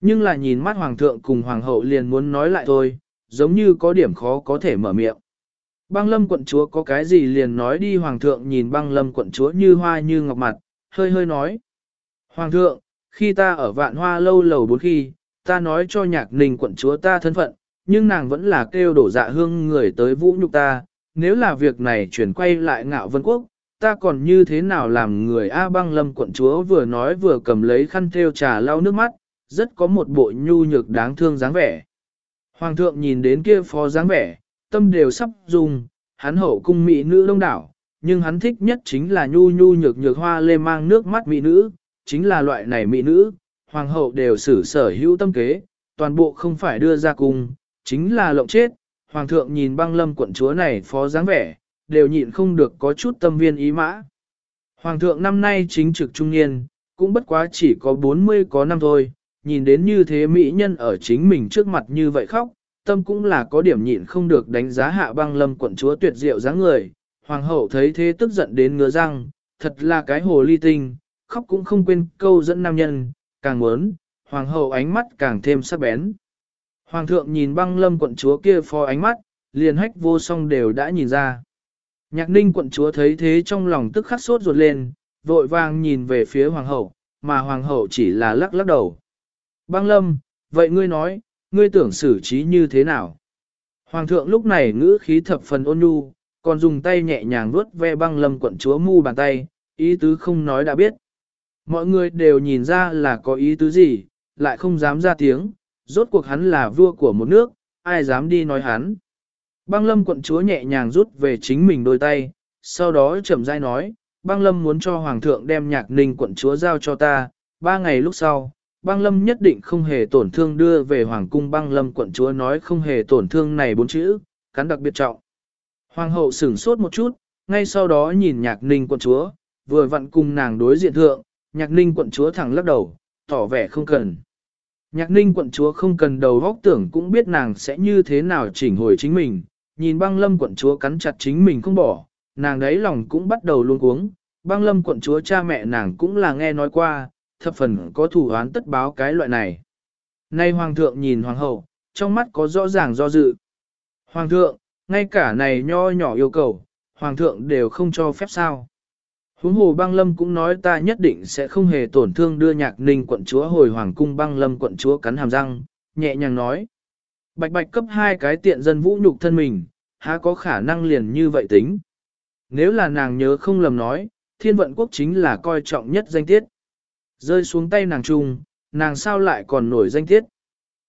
Nhưng là nhìn mắt hoàng thượng cùng hoàng hậu liền muốn nói lại thôi, giống như có điểm khó có thể mở miệng. Băng lâm quận chúa có cái gì liền nói đi hoàng thượng nhìn băng lâm quận chúa như hoa như ngọc mặt, hơi hơi nói. Hoàng thượng, khi ta ở vạn hoa lâu lầu bốn khi, ta nói cho nhạc ninh quận chúa ta thân phận, nhưng nàng vẫn là kêu đổ dạ hương người tới vũ nhục ta, nếu là việc này chuyển quay lại ngạo vân quốc, ta còn như thế nào làm người A băng lâm quận chúa vừa nói vừa cầm lấy khăn thêu trà lau nước mắt, rất có một bộ nhu nhược đáng thương dáng vẻ. Hoàng thượng nhìn đến kia phó dáng vẻ, tâm đều sắp dùng, hắn hậu cung mỹ nữ đông đảo, nhưng hắn thích nhất chính là nhu nhu nhược nhược hoa lê mang nước mắt mỹ nữ, chính là loại này mỹ nữ, hoàng hậu đều xử sở hữu tâm kế, toàn bộ không phải đưa ra cung, chính là lộng chết, hoàng thượng nhìn băng lâm quận chúa này phó dáng vẻ, đều nhịn không được có chút tâm viên ý mã. Hoàng thượng năm nay chính trực trung niên, cũng bất quá chỉ có 40 có năm thôi, nhìn đến như thế mỹ nhân ở chính mình trước mặt như vậy khóc, tâm cũng là có điểm nhịn không được đánh giá hạ băng lâm quận chúa tuyệt diệu dáng người. Hoàng hậu thấy thế tức giận đến ngứa răng, thật là cái hồ ly tinh, khóc cũng không quên câu dẫn nam nhân, càng muốn, hoàng hậu ánh mắt càng thêm sắc bén. Hoàng thượng nhìn băng lâm quận chúa kia phó ánh mắt, liền hách vô song đều đã nhìn ra. Nhạc ninh quận chúa thấy thế trong lòng tức khắc sốt ruột lên, vội vàng nhìn về phía hoàng hậu, mà hoàng hậu chỉ là lắc lắc đầu. Băng lâm, vậy ngươi nói, ngươi tưởng xử trí như thế nào? Hoàng thượng lúc này ngữ khí thập phần ôn nhu, còn dùng tay nhẹ nhàng vuốt ve băng lâm quận chúa mu bàn tay, ý tứ không nói đã biết. Mọi người đều nhìn ra là có ý tứ gì, lại không dám ra tiếng, rốt cuộc hắn là vua của một nước, ai dám đi nói hắn. Băng lâm quận chúa nhẹ nhàng rút về chính mình đôi tay, sau đó chậm rãi nói, băng lâm muốn cho hoàng thượng đem nhạc ninh quận chúa giao cho ta, ba ngày lúc sau, băng lâm nhất định không hề tổn thương đưa về hoàng cung băng lâm quận chúa nói không hề tổn thương này bốn chữ, cắn đặc biệt trọng. Hoàng hậu sửng sốt một chút, ngay sau đó nhìn nhạc ninh quận chúa, vừa vặn cùng nàng đối diện thượng, nhạc ninh quận chúa thẳng lắc đầu, tỏ vẻ không cần. Nhạc ninh quận chúa không cần đầu góc tưởng cũng biết nàng sẽ như thế nào chỉnh hồi chính mình, nhìn băng lâm quận chúa cắn chặt chính mình không bỏ, nàng đấy lòng cũng bắt đầu luôn cuống, băng lâm quận chúa cha mẹ nàng cũng là nghe nói qua, thập phần có thủ án tất báo cái loại này. Nay hoàng thượng nhìn hoàng hậu, trong mắt có rõ ràng do dự. Hoàng thượng, ngay cả này nho nhỏ yêu cầu, hoàng thượng đều không cho phép sao. Huống hồ băng lâm cũng nói ta nhất định sẽ không hề tổn thương đưa nhạc ninh quận chúa hồi hoàng cung băng lâm quận chúa cắn hàm răng, nhẹ nhàng nói. Bạch bạch cấp hai cái tiện dân vũ nhục thân mình, há có khả năng liền như vậy tính. Nếu là nàng nhớ không lầm nói, thiên vận quốc chính là coi trọng nhất danh tiết. Rơi xuống tay nàng trung, nàng sao lại còn nổi danh tiết.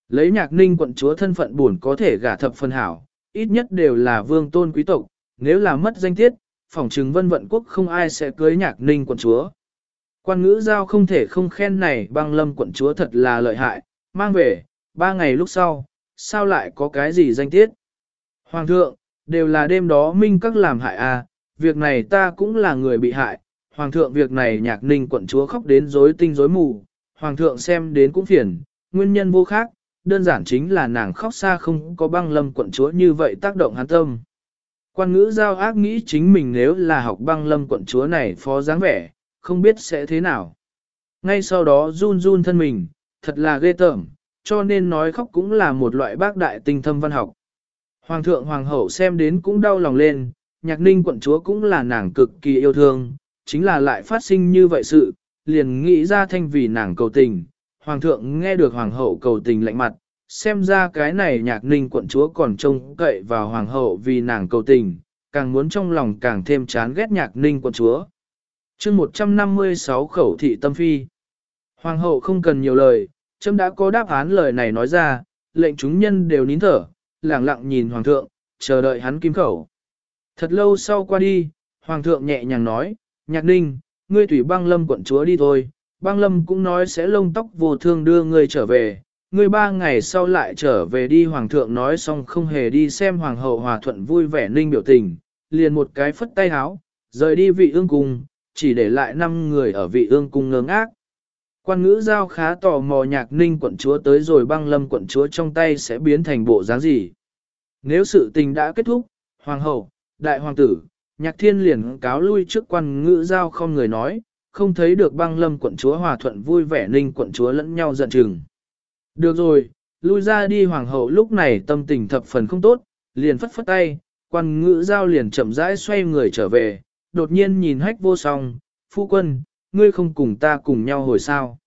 Lấy nhạc ninh quận chúa thân phận buồn có thể gả thập phân hảo, ít nhất đều là vương tôn quý tộc, nếu là mất danh tiết, phỏng trừng vân vận quốc không ai sẽ cưới nhạc ninh quận chúa. Quan ngữ giao không thể không khen này băng lâm quận chúa thật là lợi hại, mang về, ba ngày lúc sau, sao lại có cái gì danh tiết? Hoàng thượng, đều là đêm đó minh các làm hại à, việc này ta cũng là người bị hại, hoàng thượng việc này nhạc ninh quận chúa khóc đến rối tinh rối mù, hoàng thượng xem đến cũng phiền, nguyên nhân vô khác, đơn giản chính là nàng khóc xa không có băng lâm quận chúa như vậy tác động hắn tâm. Quan ngữ giao ác nghĩ chính mình nếu là học băng lâm quận chúa này phó dáng vẻ, không biết sẽ thế nào. Ngay sau đó run run thân mình, thật là ghê tởm, cho nên nói khóc cũng là một loại bác đại tinh thâm văn học. Hoàng thượng hoàng hậu xem đến cũng đau lòng lên, nhạc ninh quận chúa cũng là nàng cực kỳ yêu thương, chính là lại phát sinh như vậy sự, liền nghĩ ra thanh vì nàng cầu tình. Hoàng thượng nghe được hoàng hậu cầu tình lạnh mặt, xem ra cái này nhạc ninh quận chúa còn trông cậy vào hoàng hậu vì nàng cầu tình, càng muốn trong lòng càng thêm chán ghét nhạc ninh quận chúa. chương 156 khẩu thị tâm phi. Hoàng hậu không cần nhiều lời, chấm đã có đáp án lời này nói ra, lệnh chúng nhân đều nín thở, lặng lặng nhìn hoàng thượng, chờ đợi hắn kim khẩu. Thật lâu sau qua đi, hoàng thượng nhẹ nhàng nói, nhạc ninh, ngươi tùy băng lâm quận chúa đi thôi, băng lâm cũng nói sẽ lông tóc vô thương đưa ngươi trở về, ngươi ba ngày sau lại trở về đi hoàng thượng nói xong không hề đi xem hoàng hậu hòa thuận vui vẻ ninh biểu tình, liền một cái phất tay háo, rời đi vị ương cung, chỉ để lại năm người ở vị ương cung ngơ ngác. Quan ngữ giao khá tò mò nhạc ninh quận chúa tới rồi băng lâm quận chúa trong tay sẽ biến thành bộ dáng gì. Nếu sự tình đã kết thúc, hoàng hậu, đại hoàng tử, nhạc thiên liền cáo lui trước quan ngữ giao không người nói, không thấy được băng lâm quận chúa hòa thuận vui vẻ ninh quận chúa lẫn nhau giận chừng. Được rồi, lui ra đi hoàng hậu lúc này tâm tình thập phần không tốt, liền phất phất tay, quan ngữ giao liền chậm rãi xoay người trở về, đột nhiên nhìn hách vô song, phu quân, ngươi không cùng ta cùng nhau hồi sao.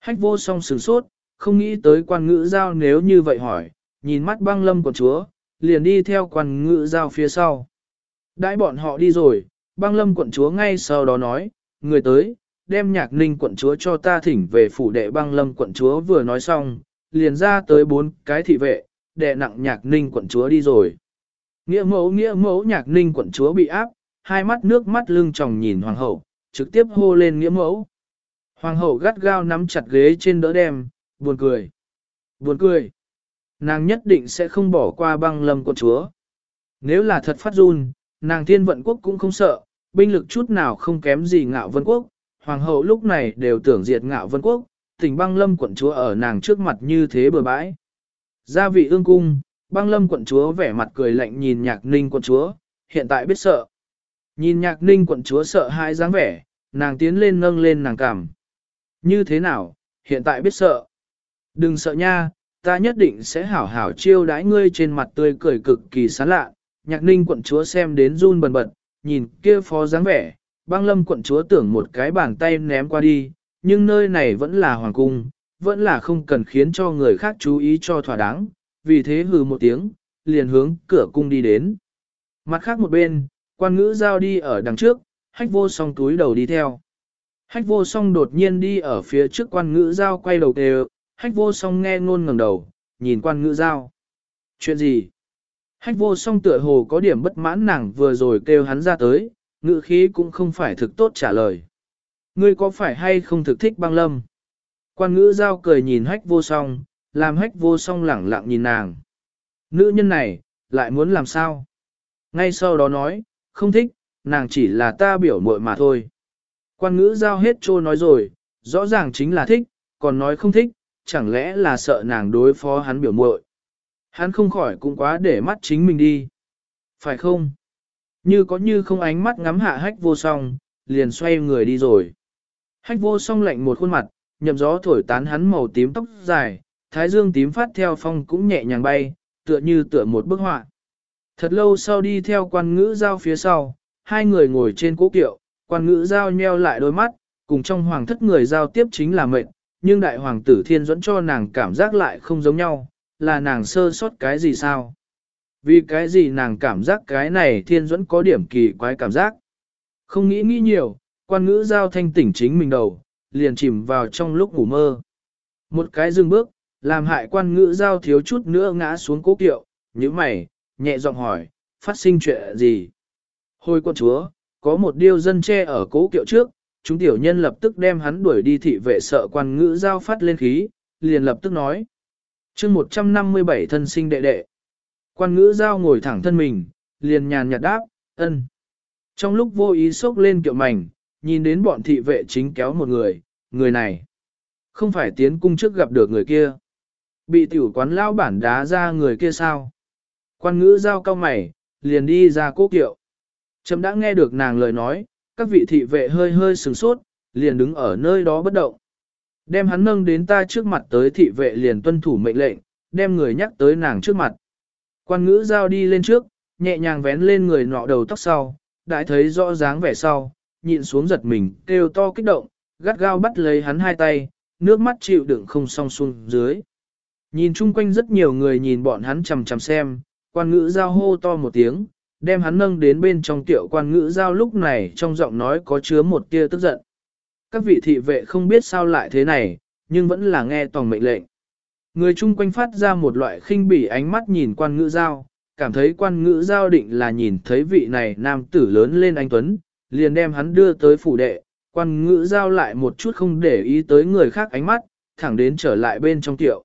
Hách vô song sửng sốt, không nghĩ tới quan ngữ giao nếu như vậy hỏi, nhìn mắt băng lâm quận chúa, liền đi theo quan ngữ giao phía sau. Đãi bọn họ đi rồi, băng lâm quận chúa ngay sau đó nói, người tới, đem nhạc ninh quận chúa cho ta thỉnh về phủ đệ băng lâm quận chúa vừa nói xong, liền ra tới bốn cái thị vệ, đệ nặng nhạc ninh quận chúa đi rồi. Nghĩa mẫu nghĩa mẫu nhạc ninh quận chúa bị áp, hai mắt nước mắt lưng tròng nhìn hoàng hậu, trực tiếp hô lên nghĩa mẫu. Hoàng hậu gắt gao nắm chặt ghế trên đỡ đem, buồn cười. Buồn cười. Nàng nhất định sẽ không bỏ qua băng lâm quận chúa. Nếu là thật phát run, nàng thiên vận quốc cũng không sợ, binh lực chút nào không kém gì ngạo vân quốc. Hoàng hậu lúc này đều tưởng diệt ngạo vân quốc, tỉnh băng lâm quận chúa ở nàng trước mặt như thế bừa bãi. Gia vị ương cung, băng lâm quận chúa vẻ mặt cười lạnh nhìn nhạc ninh quận chúa, hiện tại biết sợ. Nhìn nhạc ninh quận chúa sợ hãi dáng vẻ, nàng tiến lên nâng lên nàng cảm. Như thế nào, hiện tại biết sợ. Đừng sợ nha, ta nhất định sẽ hảo hảo chiêu đãi ngươi trên mặt tươi cười cực kỳ sán lạ. Nhạc ninh quận chúa xem đến run bần bật, nhìn kia phó dáng vẻ, băng lâm quận chúa tưởng một cái bàn tay ném qua đi, nhưng nơi này vẫn là hoàng cung, vẫn là không cần khiến cho người khác chú ý cho thỏa đáng, vì thế hừ một tiếng, liền hướng cửa cung đi đến. Mặt khác một bên, quan ngữ giao đi ở đằng trước, hách vô song túi đầu đi theo. Hách vô song đột nhiên đi ở phía trước quan ngữ giao quay đầu kêu, hách vô song nghe ngôn ngẩng đầu, nhìn quan ngữ giao. Chuyện gì? Hách vô song tựa hồ có điểm bất mãn nàng vừa rồi kêu hắn ra tới, ngữ khí cũng không phải thực tốt trả lời. Ngươi có phải hay không thực thích băng lâm? Quan ngữ giao cười nhìn hách vô song, làm hách vô song lẳng lặng nhìn nàng. Nữ nhân này, lại muốn làm sao? Ngay sau đó nói, không thích, nàng chỉ là ta biểu muội mà thôi. Quan ngữ giao hết trô nói rồi, rõ ràng chính là thích, còn nói không thích, chẳng lẽ là sợ nàng đối phó hắn biểu muội. Hắn không khỏi cũng quá để mắt chính mình đi. Phải không? Như có như không ánh mắt ngắm hạ hách vô song, liền xoay người đi rồi. Hách vô song lạnh một khuôn mặt, nhậm gió thổi tán hắn màu tím tóc dài, thái dương tím phát theo phong cũng nhẹ nhàng bay, tựa như tựa một bức họa. Thật lâu sau đi theo quan ngữ giao phía sau, hai người ngồi trên cố kiệu, quan ngữ giao nheo lại đôi mắt, cùng trong hoàng thất người giao tiếp chính là mệnh, nhưng đại hoàng tử thiên dẫn cho nàng cảm giác lại không giống nhau, là nàng sơ sót cái gì sao? Vì cái gì nàng cảm giác cái này thiên dẫn có điểm kỳ quái cảm giác? Không nghĩ nghĩ nhiều, quan ngữ giao thanh tỉnh chính mình đầu, liền chìm vào trong lúc ngủ mơ. Một cái dừng bước, làm hại quan ngữ giao thiếu chút nữa ngã xuống cố kiệu, như mày, nhẹ giọng hỏi, phát sinh chuyện gì? Hồi quân chúa, có một điêu dân che ở cố kiệu trước, chúng tiểu nhân lập tức đem hắn đuổi đi thị vệ sợ quan ngữ giao phát lên khí, liền lập tức nói chương 157 thân sinh đệ đệ. Quan ngữ giao ngồi thẳng thân mình, liền nhàn nhạt đáp, ân. Trong lúc vô ý sốc lên kiệu mảnh, nhìn đến bọn thị vệ chính kéo một người, người này. Không phải tiến cung trước gặp được người kia. Bị tiểu quán lao bản đá ra người kia sao? Quan ngữ giao cao mày, liền đi ra cố kiệu. Chấm đã nghe được nàng lời nói, các vị thị vệ hơi hơi sừng sốt, liền đứng ở nơi đó bất động. Đem hắn nâng đến ta trước mặt tới thị vệ liền tuân thủ mệnh lệnh, đem người nhắc tới nàng trước mặt. Quan ngữ giao đi lên trước, nhẹ nhàng vén lên người nọ đầu tóc sau, đã thấy rõ dáng vẻ sau, nhịn xuống giật mình, kêu to kích động, gắt gao bắt lấy hắn hai tay, nước mắt chịu đựng không song xuống dưới. Nhìn chung quanh rất nhiều người nhìn bọn hắn chằm chằm xem, quan ngữ giao hô to một tiếng, đem hắn nâng đến bên trong tiệu quan ngữ giao lúc này trong giọng nói có chứa một tia tức giận. Các vị thị vệ không biết sao lại thế này, nhưng vẫn là nghe toàn mệnh lệnh. Người chung quanh phát ra một loại khinh bỉ ánh mắt nhìn quan ngữ giao, cảm thấy quan ngữ giao định là nhìn thấy vị này nam tử lớn lên anh Tuấn, liền đem hắn đưa tới phủ đệ, quan ngữ giao lại một chút không để ý tới người khác ánh mắt, thẳng đến trở lại bên trong tiệu.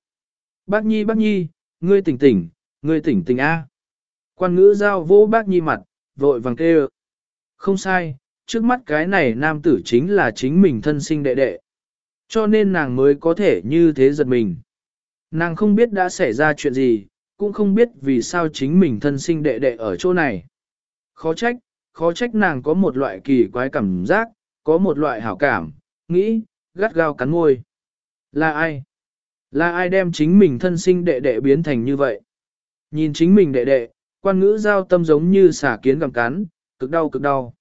Bác Nhi bác Nhi, ngươi tỉnh tỉnh, ngươi tỉnh tỉnh A. Quan ngữ giao vỗ bác Nhi mặt, vội vàng kêu. Không sai, trước mắt cái này nam tử chính là chính mình thân sinh đệ đệ. Cho nên nàng mới có thể như thế giật mình. Nàng không biết đã xảy ra chuyện gì, cũng không biết vì sao chính mình thân sinh đệ đệ ở chỗ này. Khó trách, khó trách nàng có một loại kỳ quái cảm giác, có một loại hảo cảm, nghĩ, gắt gao cắn môi. Là ai? Là ai đem chính mình thân sinh đệ đệ biến thành như vậy? Nhìn chính mình đệ đệ, quan ngữ giao tâm giống như xả kiến gặm cắn, cực đau cực đau.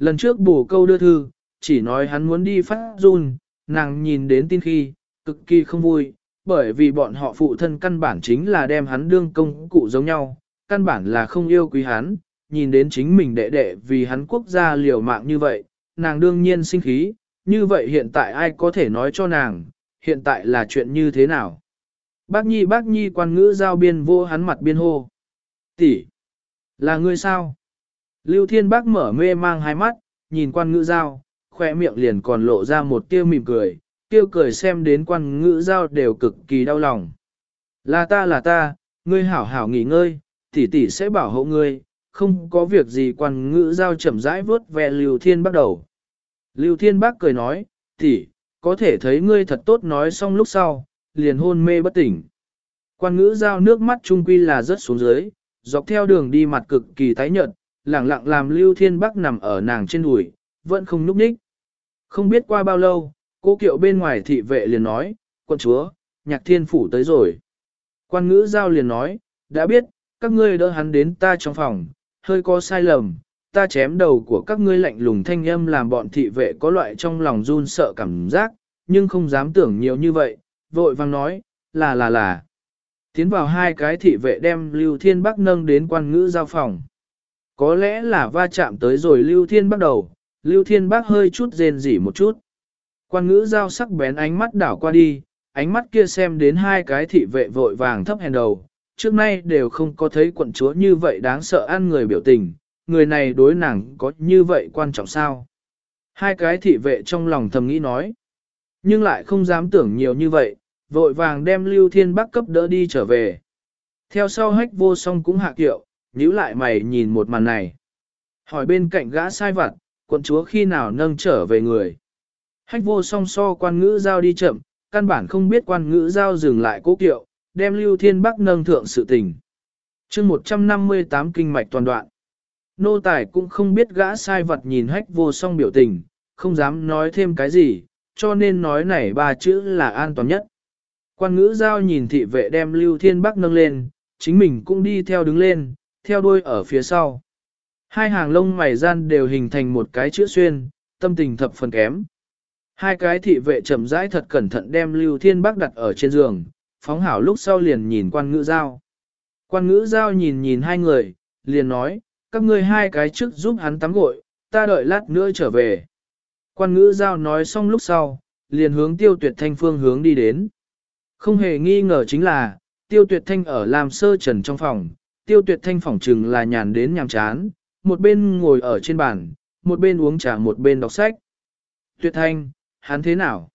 Lần trước bổ câu đưa thư, chỉ nói hắn muốn đi phát run, nàng nhìn đến tin khi, cực kỳ không vui, bởi vì bọn họ phụ thân căn bản chính là đem hắn đương công cụ giống nhau, căn bản là không yêu quý hắn, nhìn đến chính mình đệ đệ vì hắn quốc gia liều mạng như vậy, nàng đương nhiên sinh khí, như vậy hiện tại ai có thể nói cho nàng, hiện tại là chuyện như thế nào? Bác Nhi bác Nhi quan ngữ giao biên vô hắn mặt biên hô. Tỷ, Là ngươi sao? Lưu Thiên Bác mở mê mang hai mắt, nhìn quan ngữ giao, khoe miệng liền còn lộ ra một tiêu mỉm cười, tiêu cười xem đến quan ngữ giao đều cực kỳ đau lòng. Là ta là ta, ngươi hảo hảo nghỉ ngơi, tỷ tỷ sẽ bảo hộ ngươi, không có việc gì quan ngữ giao chậm rãi vớt về Lưu Thiên Bác đầu. Lưu Thiên Bác cười nói, tỷ, có thể thấy ngươi thật tốt nói xong lúc sau, liền hôn mê bất tỉnh. Quan ngữ giao nước mắt trung quy là rất xuống dưới, dọc theo đường đi mặt cực kỳ tái nhợt, lặng lặng làm Lưu Thiên Bắc nằm ở nàng trên đùi, vẫn không núp ních. Không biết qua bao lâu, cô kiệu bên ngoài thị vệ liền nói, quân chúa, nhạc thiên phủ tới rồi. Quan ngữ giao liền nói, đã biết, các ngươi đỡ hắn đến ta trong phòng, hơi có sai lầm, ta chém đầu của các ngươi lạnh lùng thanh âm làm bọn thị vệ có loại trong lòng run sợ cảm giác, nhưng không dám tưởng nhiều như vậy, vội vang nói, là là là. Tiến vào hai cái thị vệ đem Lưu Thiên Bắc nâng đến quan ngữ giao phòng. Có lẽ là va chạm tới rồi Lưu Thiên bắt đầu, Lưu Thiên Bắc hơi chút rên rỉ một chút. Quan ngữ giao sắc bén ánh mắt đảo qua đi, ánh mắt kia xem đến hai cái thị vệ vội vàng thấp hèn đầu, trước nay đều không có thấy quận chúa như vậy đáng sợ ăn người biểu tình, người này đối nàng có như vậy quan trọng sao? Hai cái thị vệ trong lòng thầm nghĩ nói, nhưng lại không dám tưởng nhiều như vậy, vội vàng đem Lưu Thiên Bắc cấp đỡ đi trở về. Theo sau hách vô song cũng hạ kiệu, nhíu lại mày nhìn một màn này. Hỏi bên cạnh gã sai vặt, quận chúa khi nào nâng trở về người. Hách vô song so quan ngữ giao đi chậm, căn bản không biết quan ngữ giao dừng lại cố kiệu, đem Lưu Thiên Bắc nâng thượng sự tình. chương 158 kinh mạch toàn đoạn. Nô tài cũng không biết gã sai vật nhìn hách vô song biểu tình, không dám nói thêm cái gì, cho nên nói này ba chữ là an toàn nhất. Quan ngữ giao nhìn thị vệ đem Lưu Thiên Bắc nâng lên, chính mình cũng đi theo đứng lên, theo đuôi ở phía sau. Hai hàng lông mày gian đều hình thành một cái chữ xuyên, tâm tình thập phần kém. Hai cái thị vệ chậm rãi thật cẩn thận đem Lưu Thiên Bắc đặt ở trên giường, phóng hảo lúc sau liền nhìn quan ngữ giao. Quan ngữ giao nhìn nhìn hai người, liền nói, các ngươi hai cái trước giúp hắn tắm gội, ta đợi lát nữa trở về. Quan ngữ giao nói xong lúc sau, liền hướng tiêu tuyệt thanh phương hướng đi đến. Không hề nghi ngờ chính là, tiêu tuyệt thanh ở làm sơ trần trong phòng, tiêu tuyệt thanh phỏng trừng là nhàn đến nhàm chán, một bên ngồi ở trên bàn, một bên uống trà một bên đọc sách. Tuyệt thanh, hắn thế nào?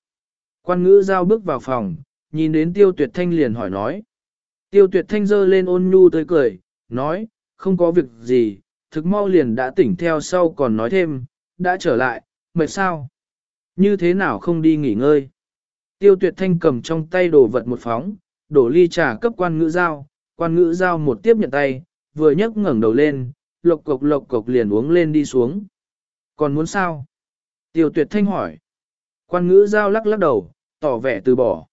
Quan ngữ giao bước vào phòng, nhìn đến tiêu tuyệt thanh liền hỏi nói. Tiêu tuyệt thanh giơ lên ôn nhu tới cười, nói, không có việc gì, thực mau liền đã tỉnh theo sau còn nói thêm, đã trở lại, mệt sao? Như thế nào không đi nghỉ ngơi? Tiêu tuyệt thanh cầm trong tay đồ vật một phóng, đổ ly trà cấp quan ngữ giao, quan ngữ giao một tiếp nhận tay, vừa nhấc ngẩng đầu lên, lộc cộc lộc cộc liền uống lên đi xuống. Còn muốn sao? Tiêu tuyệt thanh hỏi. Quan ngữ giao lắc lắc đầu, tỏ vẻ từ bỏ.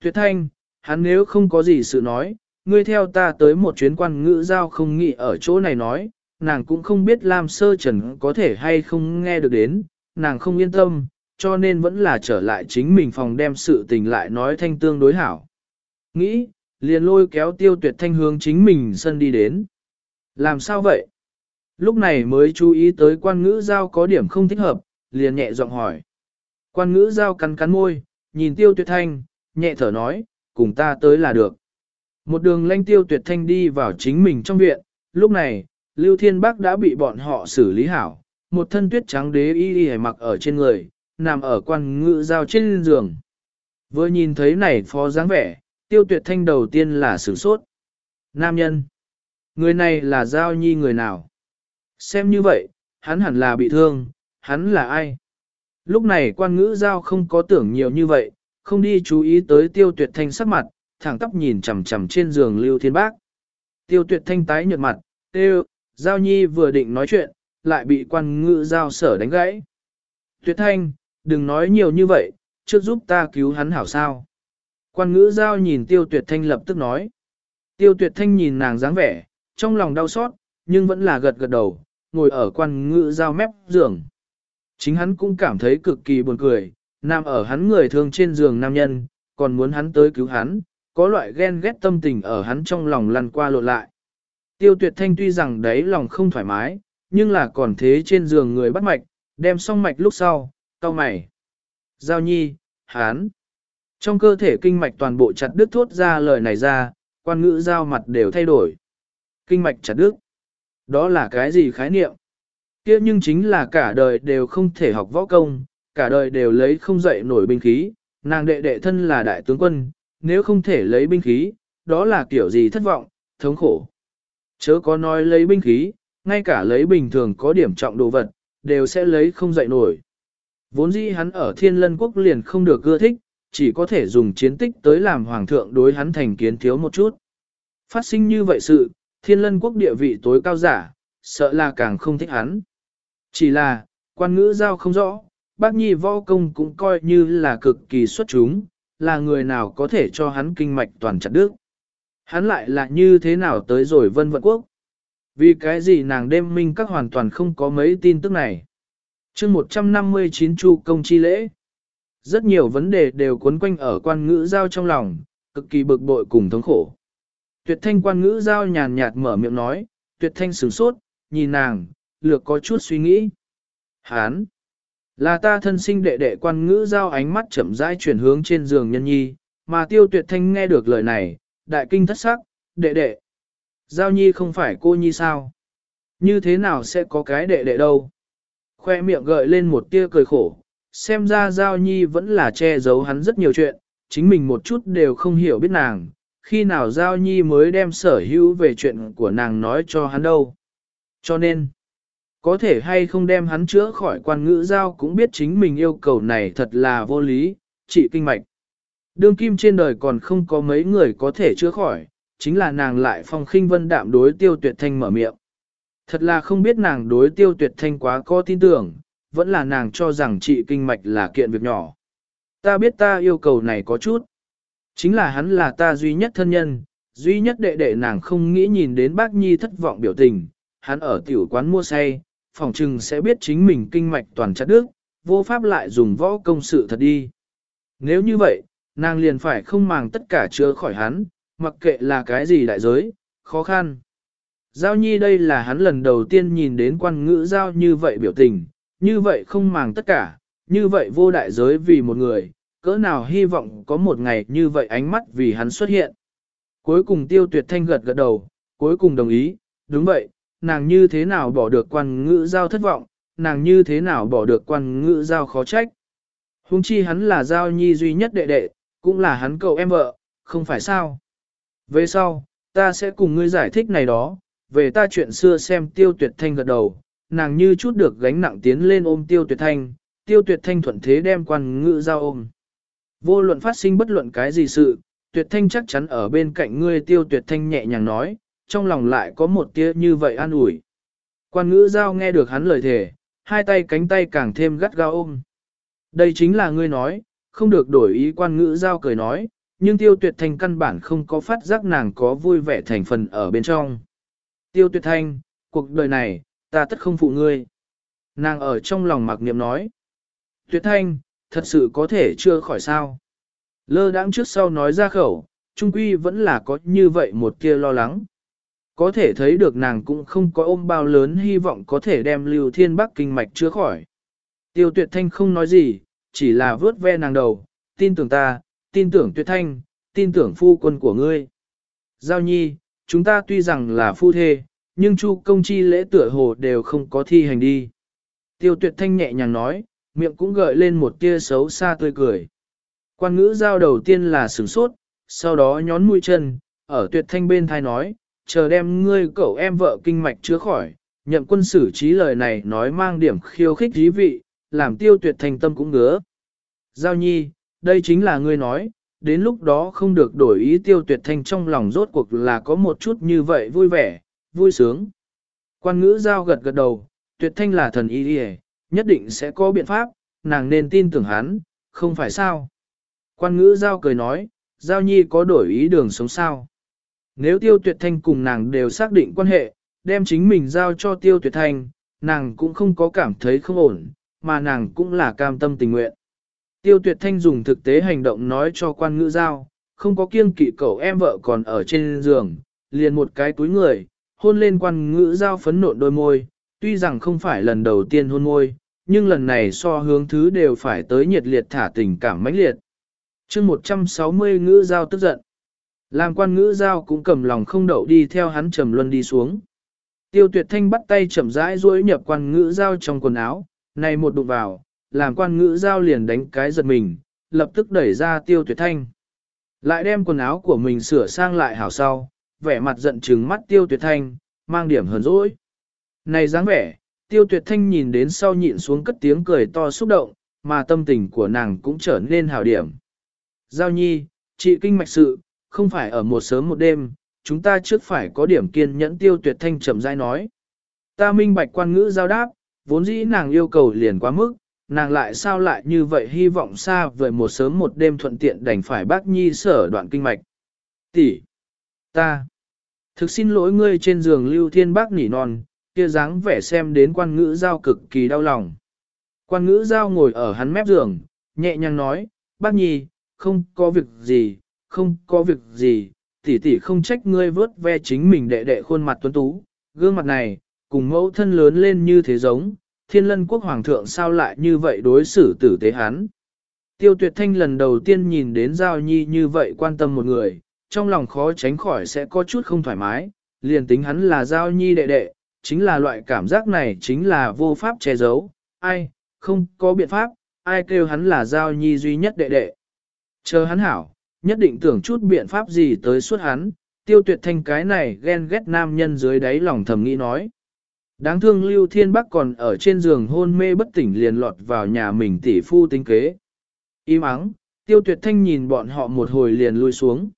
Tuyệt thanh, hắn nếu không có gì sự nói, ngươi theo ta tới một chuyến quan ngữ giao không nghĩ ở chỗ này nói, nàng cũng không biết Lam Sơ Trần có thể hay không nghe được đến, nàng không yên tâm, cho nên vẫn là trở lại chính mình phòng đem sự tình lại nói thanh tương đối hảo. Nghĩ, liền lôi kéo tiêu tuyệt thanh hướng chính mình sân đi đến. Làm sao vậy? Lúc này mới chú ý tới quan ngữ giao có điểm không thích hợp, liền nhẹ giọng hỏi. Quan ngữ giao cắn cắn môi, nhìn tiêu tuyệt thanh, nhẹ thở nói, cùng ta tới là được. Một đường lanh tiêu tuyệt thanh đi vào chính mình trong viện, lúc này, Lưu Thiên Bắc đã bị bọn họ xử lý hảo, một thân tuyết trắng đế y y mặc ở trên người, nằm ở quan ngự giao trên giường. Vừa nhìn thấy này phó dáng vẻ, tiêu tuyệt thanh đầu tiên là sửng sốt. Nam nhân. Người này là giao nhi người nào? Xem như vậy, hắn hẳn là bị thương, hắn là ai? Lúc này quan ngữ giao không có tưởng nhiều như vậy, không đi chú ý tới tiêu tuyệt thanh sắc mặt, thẳng tóc nhìn chằm chằm trên giường lưu thiên bác. Tiêu tuyệt thanh tái nhợt mặt, tiêu, giao nhi vừa định nói chuyện, lại bị quan ngữ giao sở đánh gãy. Tuyệt thanh, đừng nói nhiều như vậy, trước giúp ta cứu hắn hảo sao. Quan ngữ giao nhìn tiêu tuyệt thanh lập tức nói. Tiêu tuyệt thanh nhìn nàng dáng vẻ, trong lòng đau xót, nhưng vẫn là gật gật đầu, ngồi ở quan ngữ giao mép giường. Chính hắn cũng cảm thấy cực kỳ buồn cười, nằm ở hắn người thương trên giường nam nhân, còn muốn hắn tới cứu hắn, có loại ghen ghét tâm tình ở hắn trong lòng lăn qua lộn lại. Tiêu tuyệt thanh tuy rằng đấy lòng không thoải mái, nhưng là còn thế trên giường người bắt mạch, đem xong mạch lúc sau, cau mày. Giao nhi, hán. Trong cơ thể kinh mạch toàn bộ chặt đứt thốt ra lời này ra, quan ngữ giao mặt đều thay đổi. Kinh mạch chặt đứt. Đó là cái gì khái niệm? kia nhưng chính là cả đời đều không thể học võ công, cả đời đều lấy không dậy nổi binh khí, nàng đệ đệ thân là đại tướng quân, nếu không thể lấy binh khí, đó là kiểu gì thất vọng, thống khổ. Chớ có nói lấy binh khí, ngay cả lấy bình thường có điểm trọng đồ vật, đều sẽ lấy không dậy nổi. Vốn dĩ hắn ở thiên lân quốc liền không được ưa thích, chỉ có thể dùng chiến tích tới làm hoàng thượng đối hắn thành kiến thiếu một chút. Phát sinh như vậy sự, thiên lân quốc địa vị tối cao giả, sợ là càng không thích hắn. Chỉ là, quan ngữ giao không rõ, bác nhi võ công cũng coi như là cực kỳ xuất chúng, là người nào có thể cho hắn kinh mạch toàn chặt đức. Hắn lại là như thế nào tới rồi vân vận quốc. Vì cái gì nàng đêm minh các hoàn toàn không có mấy tin tức này. chương 159 chu công chi lễ. Rất nhiều vấn đề đều cuốn quanh ở quan ngữ giao trong lòng, cực kỳ bực bội cùng thống khổ. Tuyệt thanh quan ngữ giao nhàn nhạt mở miệng nói, tuyệt thanh sửng sốt, nhìn nàng, lược có chút suy nghĩ. Hán! Là ta thân sinh đệ đệ quan ngữ giao ánh mắt chậm rãi chuyển hướng trên giường nhân nhi, mà tiêu tuyệt thanh nghe được lời này, đại kinh thất sắc, đệ đệ. Giao nhi không phải cô nhi sao? Như thế nào sẽ có cái đệ đệ đâu? Khoe miệng gợi lên một tia cười khổ, xem ra Giao nhi vẫn là che giấu hắn rất nhiều chuyện, chính mình một chút đều không hiểu biết nàng, khi nào Giao nhi mới đem sở hữu về chuyện của nàng nói cho hắn đâu. Cho nên, có thể hay không đem hắn chữa khỏi quan ngữ giao cũng biết chính mình yêu cầu này thật là vô lý, chỉ kinh mạch. Đương kim trên đời còn không có mấy người có thể chữa khỏi, chính là nàng lại phong khinh vân đạm đối tiêu tuyệt thanh mở miệng. Thật là không biết nàng đối tiêu tuyệt thanh quá có tin tưởng, vẫn là nàng cho rằng trị kinh mạch là kiện việc nhỏ. Ta biết ta yêu cầu này có chút. Chính là hắn là ta duy nhất thân nhân, duy nhất đệ đệ nàng không nghĩ nhìn đến bác nhi thất vọng biểu tình, hắn ở tiểu quán mua say, phòng trừng sẽ biết chính mình kinh mạch toàn chặt đứt, vô pháp lại dùng võ công sự thật đi. Nếu như vậy, nàng liền phải không màng tất cả chữa khỏi hắn, mặc kệ là cái gì đại giới, khó khăn. Giao nhi đây là hắn lần đầu tiên nhìn đến quan ngữ giao như vậy biểu tình, như vậy không màng tất cả, như vậy vô đại giới vì một người, cỡ nào hy vọng có một ngày như vậy ánh mắt vì hắn xuất hiện. Cuối cùng tiêu tuyệt thanh gật gật đầu, cuối cùng đồng ý, đúng vậy, nàng như thế nào bỏ được quan ngữ giao thất vọng, nàng như thế nào bỏ được quan ngữ giao khó trách. Hùng chi hắn là giao nhi duy nhất đệ đệ, cũng là hắn cậu em vợ, không phải sao. Về sau, ta sẽ cùng ngươi giải thích này đó, về ta chuyện xưa xem tiêu tuyệt thanh gật đầu, nàng như chút được gánh nặng tiến lên ôm tiêu tuyệt thanh, tiêu tuyệt thanh thuận thế đem quan ngự giao ôm. Vô luận phát sinh bất luận cái gì sự, tuyệt thanh chắc chắn ở bên cạnh ngươi tiêu tuyệt thanh nhẹ nhàng nói, trong lòng lại có một tia như vậy an ủi. Quan ngữ giao nghe được hắn lời thề, hai tay cánh tay càng thêm gắt gao ôm. Đây chính là ngươi nói, không được đổi ý quan ngữ giao cười nói, nhưng tiêu tuyệt thanh căn bản không có phát giác nàng có vui vẻ thành phần ở bên trong. Tiêu tuyệt thanh, cuộc đời này, ta tất không phụ ngươi. Nàng ở trong lòng mặc niệm nói. Tuyệt thanh, thật sự có thể chưa khỏi sao. Lơ đãng trước sau nói ra khẩu, trung quy vẫn là có như vậy một kia lo lắng. Có thể thấy được nàng cũng không có ôm bao lớn hy vọng có thể đem lưu thiên bắc kinh mạch chữa khỏi. Tiêu tuyệt thanh không nói gì, chỉ là vớt ve nàng đầu, tin tưởng ta, tin tưởng tuyệt thanh, tin tưởng phu quân của ngươi. Giao nhi, chúng ta tuy rằng là phu thê, nhưng chu công chi lễ tựa hồ đều không có thi hành đi. Tiêu tuyệt thanh nhẹ nhàng nói, miệng cũng gợi lên một tia xấu xa tươi cười. Quan ngữ giao đầu tiên là sửng sốt, sau đó nhón mũi chân, ở tuyệt thanh bên thai nói, chờ đem ngươi cậu em vợ kinh mạch chữa khỏi, nhậm quân xử trí lời này nói mang điểm khiêu khích dí vị, làm tiêu tuyệt thanh tâm cũng ngứa. Giao nhi, đây chính là ngươi nói, đến lúc đó không được đổi ý tiêu tuyệt thanh trong lòng rốt cuộc là có một chút như vậy vui vẻ, vui sướng. Quan ngữ giao gật gật đầu, tuyệt thanh là thần y đi nhất định sẽ có biện pháp, nàng nên tin tưởng hắn, không phải sao. Quan ngữ giao cười nói, giao nhi có đổi ý đường sống sao. Nếu tiêu tuyệt thanh cùng nàng đều xác định quan hệ, đem chính mình giao cho tiêu tuyệt thanh, nàng cũng không có cảm thấy không ổn, mà nàng cũng là cam tâm tình nguyện. Tiêu tuyệt thanh dùng thực tế hành động nói cho quan ngữ giao, không có kiêng kỵ cậu em vợ còn ở trên giường, liền một cái túi người, hôn lên quan ngữ giao phấn nộn đôi môi, tuy rằng không phải lần đầu tiên hôn môi, nhưng lần này so hướng thứ đều phải tới nhiệt liệt thả tình cảm mãnh liệt. chương 160 ngữ giao tức giận. Làm quan ngữ giao cũng cầm lòng không đậu đi theo hắn trầm luân đi xuống. Tiêu tuyệt thanh bắt tay chậm rãi duỗi nhập quan ngữ giao trong quần áo, này một đụng vào, làm quan ngữ giao liền đánh cái giật mình, lập tức đẩy ra tiêu tuyệt thanh. Lại đem quần áo của mình sửa sang lại hảo sau, vẻ mặt giận trừng mắt tiêu tuyệt thanh, mang điểm hờn dỗi. Này dáng vẻ, tiêu tuyệt thanh nhìn đến sau nhịn xuống cất tiếng cười to xúc động, mà tâm tình của nàng cũng trở nên hào điểm. Giao nhi, chị kinh mạch sự, không phải ở một sớm một đêm, chúng ta trước phải có điểm kiên nhẫn tiêu tuyệt thanh chậm rãi nói. Ta minh bạch quan ngữ giao đáp, vốn dĩ nàng yêu cầu liền quá mức, nàng lại sao lại như vậy hy vọng xa vời một sớm một đêm thuận tiện đành phải bác nhi sở đoạn kinh mạch. Tỷ, ta, thực xin lỗi ngươi trên giường lưu thiên bác nỉ non, kia dáng vẻ xem đến quan ngữ giao cực kỳ đau lòng. Quan ngữ giao ngồi ở hắn mép giường, nhẹ nhàng nói, bác nhi, không có việc gì, không có việc gì, tỷ tỷ không trách ngươi vớt ve chính mình đệ đệ khuôn mặt tuấn tú, gương mặt này, cùng mẫu thân lớn lên như thế giống, thiên lân quốc hoàng thượng sao lại như vậy đối xử tử tế hắn. Tiêu tuyệt thanh lần đầu tiên nhìn đến Giao Nhi như vậy quan tâm một người, trong lòng khó tránh khỏi sẽ có chút không thoải mái, liền tính hắn là Giao Nhi đệ đệ, chính là loại cảm giác này chính là vô pháp che giấu, ai, không có biện pháp, ai kêu hắn là Giao Nhi duy nhất đệ đệ. Chờ hắn hảo, nhất định tưởng chút biện pháp gì tới suốt hắn, tiêu tuyệt thanh cái này ghen ghét nam nhân dưới đáy lòng thầm nghĩ nói. Đáng thương Lưu Thiên Bắc còn ở trên giường hôn mê bất tỉnh liền lọt vào nhà mình tỷ phu tính kế. Im ắng, tiêu tuyệt thanh nhìn bọn họ một hồi liền lui xuống.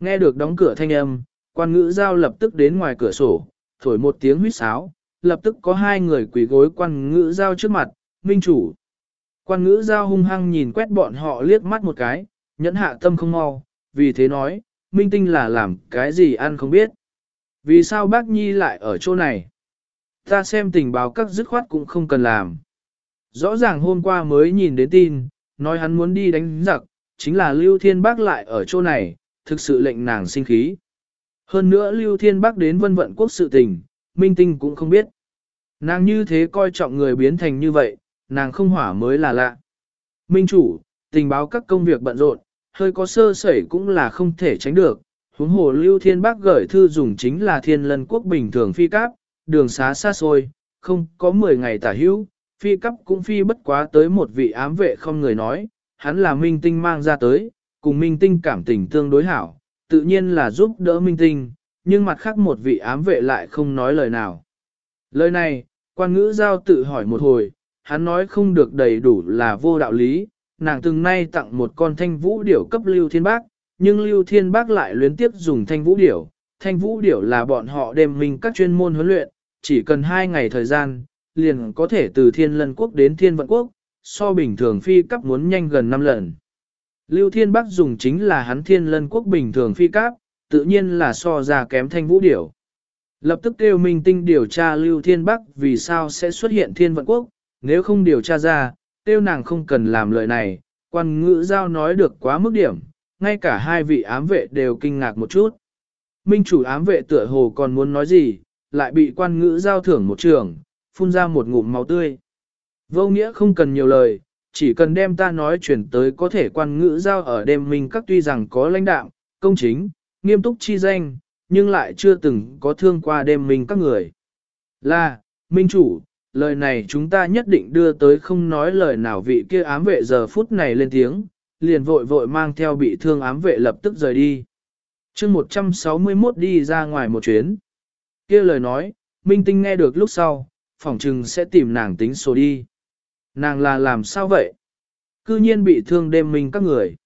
Nghe được đóng cửa thanh âm, quan ngữ giao lập tức đến ngoài cửa sổ, thổi một tiếng huýt sáo, lập tức có hai người quỳ gối quan ngữ giao trước mặt, minh chủ. Quan ngữ giao hung hăng nhìn quét bọn họ liếc mắt một cái, nhẫn hạ tâm không mau, vì thế nói, minh tinh là làm cái gì ăn không biết. Vì sao bác Nhi lại ở chỗ này? Ta xem tình báo các dứt khoát cũng không cần làm. Rõ ràng hôm qua mới nhìn đến tin, nói hắn muốn đi đánh giặc, chính là Lưu Thiên Bác lại ở chỗ này, thực sự lệnh nàng sinh khí. Hơn nữa Lưu Thiên Bắc đến vân vận quốc sự tình, minh tinh cũng không biết. Nàng như thế coi trọng người biến thành như vậy, nàng không hỏa mới là lạ. Minh chủ, tình báo các công việc bận rộn, hơi có sơ sẩy cũng là không thể tránh được. Huống hồ Lưu Thiên Bắc gửi thư dùng chính là thiên lân quốc bình thường phi cáp, đường xá xa xôi, không có 10 ngày tả hữu, phi cấp cũng phi bất quá tới một vị ám vệ không người nói, hắn là minh tinh mang ra tới, cùng minh tinh cảm tình tương đối hảo, tự nhiên là giúp đỡ minh tinh, nhưng mặt khác một vị ám vệ lại không nói lời nào. Lời này, quan ngữ giao tự hỏi một hồi, hắn nói không được đầy đủ là vô đạo lý, nàng từng nay tặng một con thanh vũ điểu cấp Lưu Thiên Bác, nhưng Lưu Thiên Bác lại luyến tiếp dùng thanh vũ điểu. Thanh vũ điểu là bọn họ đem mình các chuyên môn huấn luyện, chỉ cần hai ngày thời gian, liền có thể từ thiên lân quốc đến thiên vận quốc, so bình thường phi cấp muốn nhanh gần 5 lần. Lưu Thiên Bắc dùng chính là hắn thiên lân quốc bình thường phi cáp, tự nhiên là so ra kém thanh vũ điểu. Lập tức kêu minh tinh điều tra Lưu Thiên Bắc vì sao sẽ xuất hiện thiên vận quốc, nếu không điều tra ra, tiêu nàng không cần làm lời này, quan ngữ giao nói được quá mức điểm, ngay cả hai vị ám vệ đều kinh ngạc một chút. Minh chủ ám vệ tựa hồ còn muốn nói gì, lại bị quan ngữ giao thưởng một trường, phun ra một ngụm máu tươi. Vô nghĩa không cần nhiều lời, chỉ cần đem ta nói chuyển tới có thể quan ngữ giao ở đêm mình các tuy rằng có lãnh đạo, công chính, nghiêm túc chi danh, nhưng lại chưa từng có thương qua đêm mình các người. Là, Minh chủ, lời này chúng ta nhất định đưa tới không nói lời nào vị kia ám vệ giờ phút này lên tiếng, liền vội vội mang theo bị thương ám vệ lập tức rời đi. chương 161 đi ra ngoài một chuyến kia lời nói, Minh Tinh nghe được lúc sau, phỏng chừng sẽ tìm nàng tính số đi. Nàng là làm sao vậy? Cư nhiên bị thương đêm mình các người.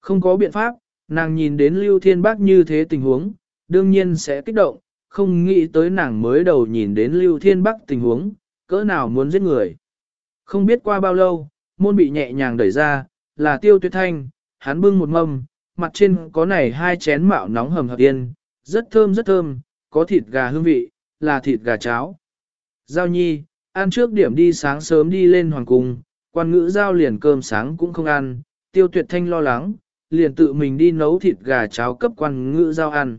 Không có biện pháp, nàng nhìn đến Lưu Thiên Bác như thế tình huống, đương nhiên sẽ kích động, không nghĩ tới nàng mới đầu nhìn đến Lưu Thiên Bắc tình huống, cỡ nào muốn giết người. Không biết qua bao lâu, môn bị nhẹ nhàng đẩy ra, là tiêu tuyết thanh, hắn bưng một mâm, mặt trên có này hai chén mạo nóng hầm hập yên, rất thơm rất thơm, có thịt gà hương vị, là thịt gà cháo. Giao nhi, ăn trước điểm đi sáng sớm đi lên hoàng cung, quan ngữ giao liền cơm sáng cũng không ăn, tiêu tuyệt thanh lo lắng, liền tự mình đi nấu thịt gà cháo cấp quan ngữ giao ăn.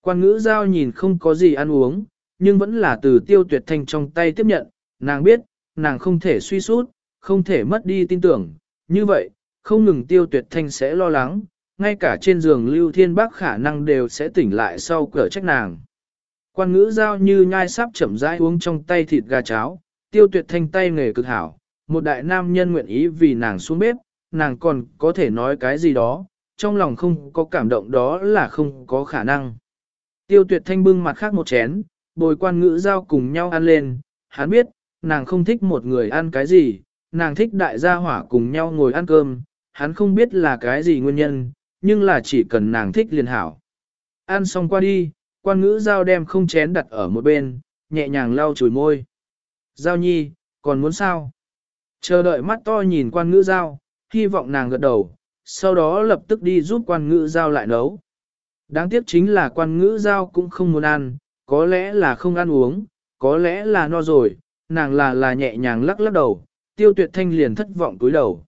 Quan ngữ giao nhìn không có gì ăn uống, nhưng vẫn là từ tiêu tuyệt thanh trong tay tiếp nhận, nàng biết, nàng không thể suy sút, không thể mất đi tin tưởng, như vậy, không ngừng tiêu tuyệt thanh sẽ lo lắng, ngay cả trên giường Lưu Thiên Bắc khả năng đều sẽ tỉnh lại sau cửa trách nàng. Quan ngữ giao như nhai sắp chậm rãi uống trong tay thịt gà cháo, tiêu tuyệt thanh tay nghề cực hảo, một đại nam nhân nguyện ý vì nàng xuống bếp, nàng còn có thể nói cái gì đó, trong lòng không có cảm động đó là không có khả năng. Tiêu tuyệt thanh bưng mặt khác một chén, bồi quan ngữ giao cùng nhau ăn lên, hắn biết, nàng không thích một người ăn cái gì, nàng thích đại gia hỏa cùng nhau ngồi ăn cơm, hắn không biết là cái gì nguyên nhân, nhưng là chỉ cần nàng thích liền hảo. Ăn xong qua đi, quan ngữ giao đem không chén đặt ở một bên, nhẹ nhàng lau chùi môi. Giao nhi, còn muốn sao? Chờ đợi mắt to nhìn quan ngữ giao, hy vọng nàng gật đầu, sau đó lập tức đi giúp quan ngữ giao lại nấu. Đáng tiếc chính là quan ngữ giao cũng không muốn ăn, có lẽ là không ăn uống, có lẽ là no rồi, nàng là là nhẹ nhàng lắc lắc đầu, tiêu tuyệt thanh liền thất vọng túi đầu.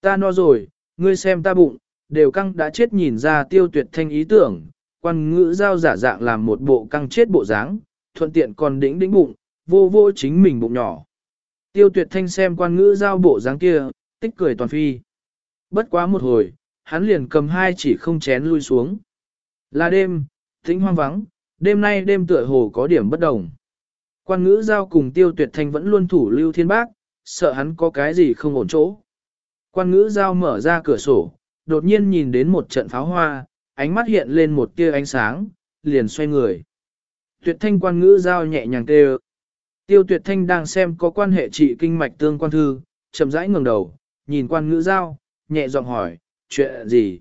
Ta no rồi, ngươi xem ta bụng, đều căng đã chết nhìn ra tiêu tuyệt thanh ý tưởng, quan ngữ giao giả dạng làm một bộ căng chết bộ dáng, thuận tiện còn đĩnh đĩnh bụng, vô vô chính mình bụng nhỏ. Tiêu tuyệt thanh xem quan ngữ giao bộ dáng kia, tích cười toàn phi. Bất quá một hồi, hắn liền cầm hai chỉ không chén lui xuống. Là đêm, tĩnh hoang vắng, đêm nay đêm tựa hồ có điểm bất đồng. Quan ngữ giao cùng tiêu tuyệt thanh vẫn luôn thủ lưu thiên bác, sợ hắn có cái gì không ổn chỗ. Quan ngữ giao mở ra cửa sổ, đột nhiên nhìn đến một trận pháo hoa, ánh mắt hiện lên một tia ánh sáng, liền xoay người. Tuyệt thanh quan ngữ giao nhẹ nhàng tê Tiêu tuyệt thanh đang xem có quan hệ trị kinh mạch tương quan thư, chậm rãi ngẩng đầu, nhìn quan ngữ giao, nhẹ giọng hỏi, chuyện gì?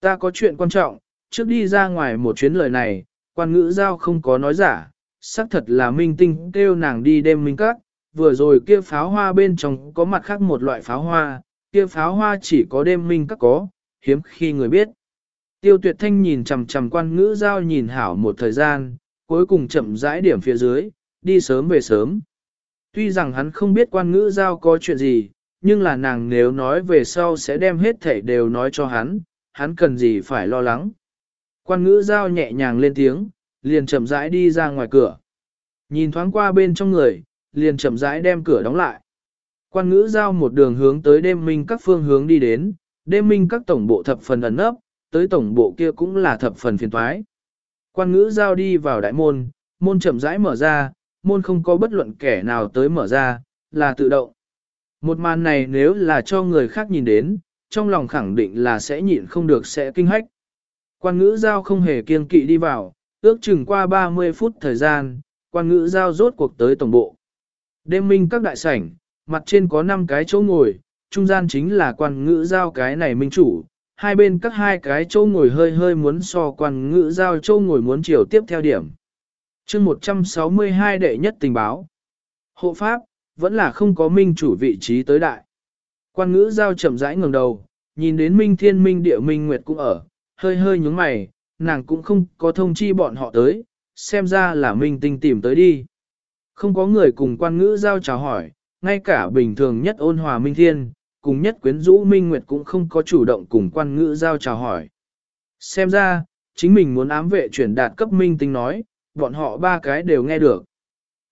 Ta có chuyện quan trọng, trước đi ra ngoài một chuyến lời này, quan ngữ giao không có nói giả, xác thật là minh tinh kêu nàng đi đêm minh các, vừa rồi kia pháo hoa bên trong có mặt khác một loại pháo hoa, kia pháo hoa chỉ có đêm minh các có, hiếm khi người biết. Tiêu tuyệt thanh nhìn chằm chằm quan ngữ giao nhìn hảo một thời gian, cuối cùng chậm rãi điểm phía dưới, đi sớm về sớm. Tuy rằng hắn không biết quan ngữ giao có chuyện gì, nhưng là nàng nếu nói về sau sẽ đem hết thảy đều nói cho hắn, hắn cần gì phải lo lắng. Quan ngữ giao nhẹ nhàng lên tiếng, liền chậm rãi đi ra ngoài cửa. Nhìn thoáng qua bên trong người, liền chậm rãi đem cửa đóng lại. Quan ngữ giao một đường hướng tới đêm minh các phương hướng đi đến, đêm minh các tổng bộ thập phần ẩn nấp, tới tổng bộ kia cũng là thập phần phiền thoái. Quan ngữ giao đi vào đại môn, môn chậm rãi mở ra, môn không có bất luận kẻ nào tới mở ra, là tự động. Một màn này nếu là cho người khác nhìn đến, trong lòng khẳng định là sẽ nhịn không được sẽ kinh hách. Quan ngữ giao không hề kiên kỵ đi vào, ước chừng qua 30 phút thời gian, quan ngữ giao rốt cuộc tới tổng bộ. Đêm minh các đại sảnh, mặt trên có 5 cái chỗ ngồi, trung gian chính là quan ngữ giao cái này minh chủ, hai bên các hai cái châu ngồi hơi hơi muốn so quan ngữ giao châu ngồi muốn chiều tiếp theo điểm. chương 162 đệ nhất tình báo. Hộ pháp, vẫn là không có minh chủ vị trí tới đại. Quan ngữ giao chậm rãi ngẩng đầu, nhìn đến minh thiên minh địa minh nguyệt cũng ở, hơi hơi nhúng mày, nàng cũng không có thông chi bọn họ tới, xem ra là minh tinh tìm tới đi. Không có người cùng quan ngữ giao chào hỏi, ngay cả bình thường nhất ôn hòa minh thiên, cùng nhất quyến rũ minh nguyệt cũng không có chủ động cùng quan ngữ giao chào hỏi. Xem ra, chính mình muốn ám vệ chuyển đạt cấp minh tinh nói, bọn họ ba cái đều nghe được.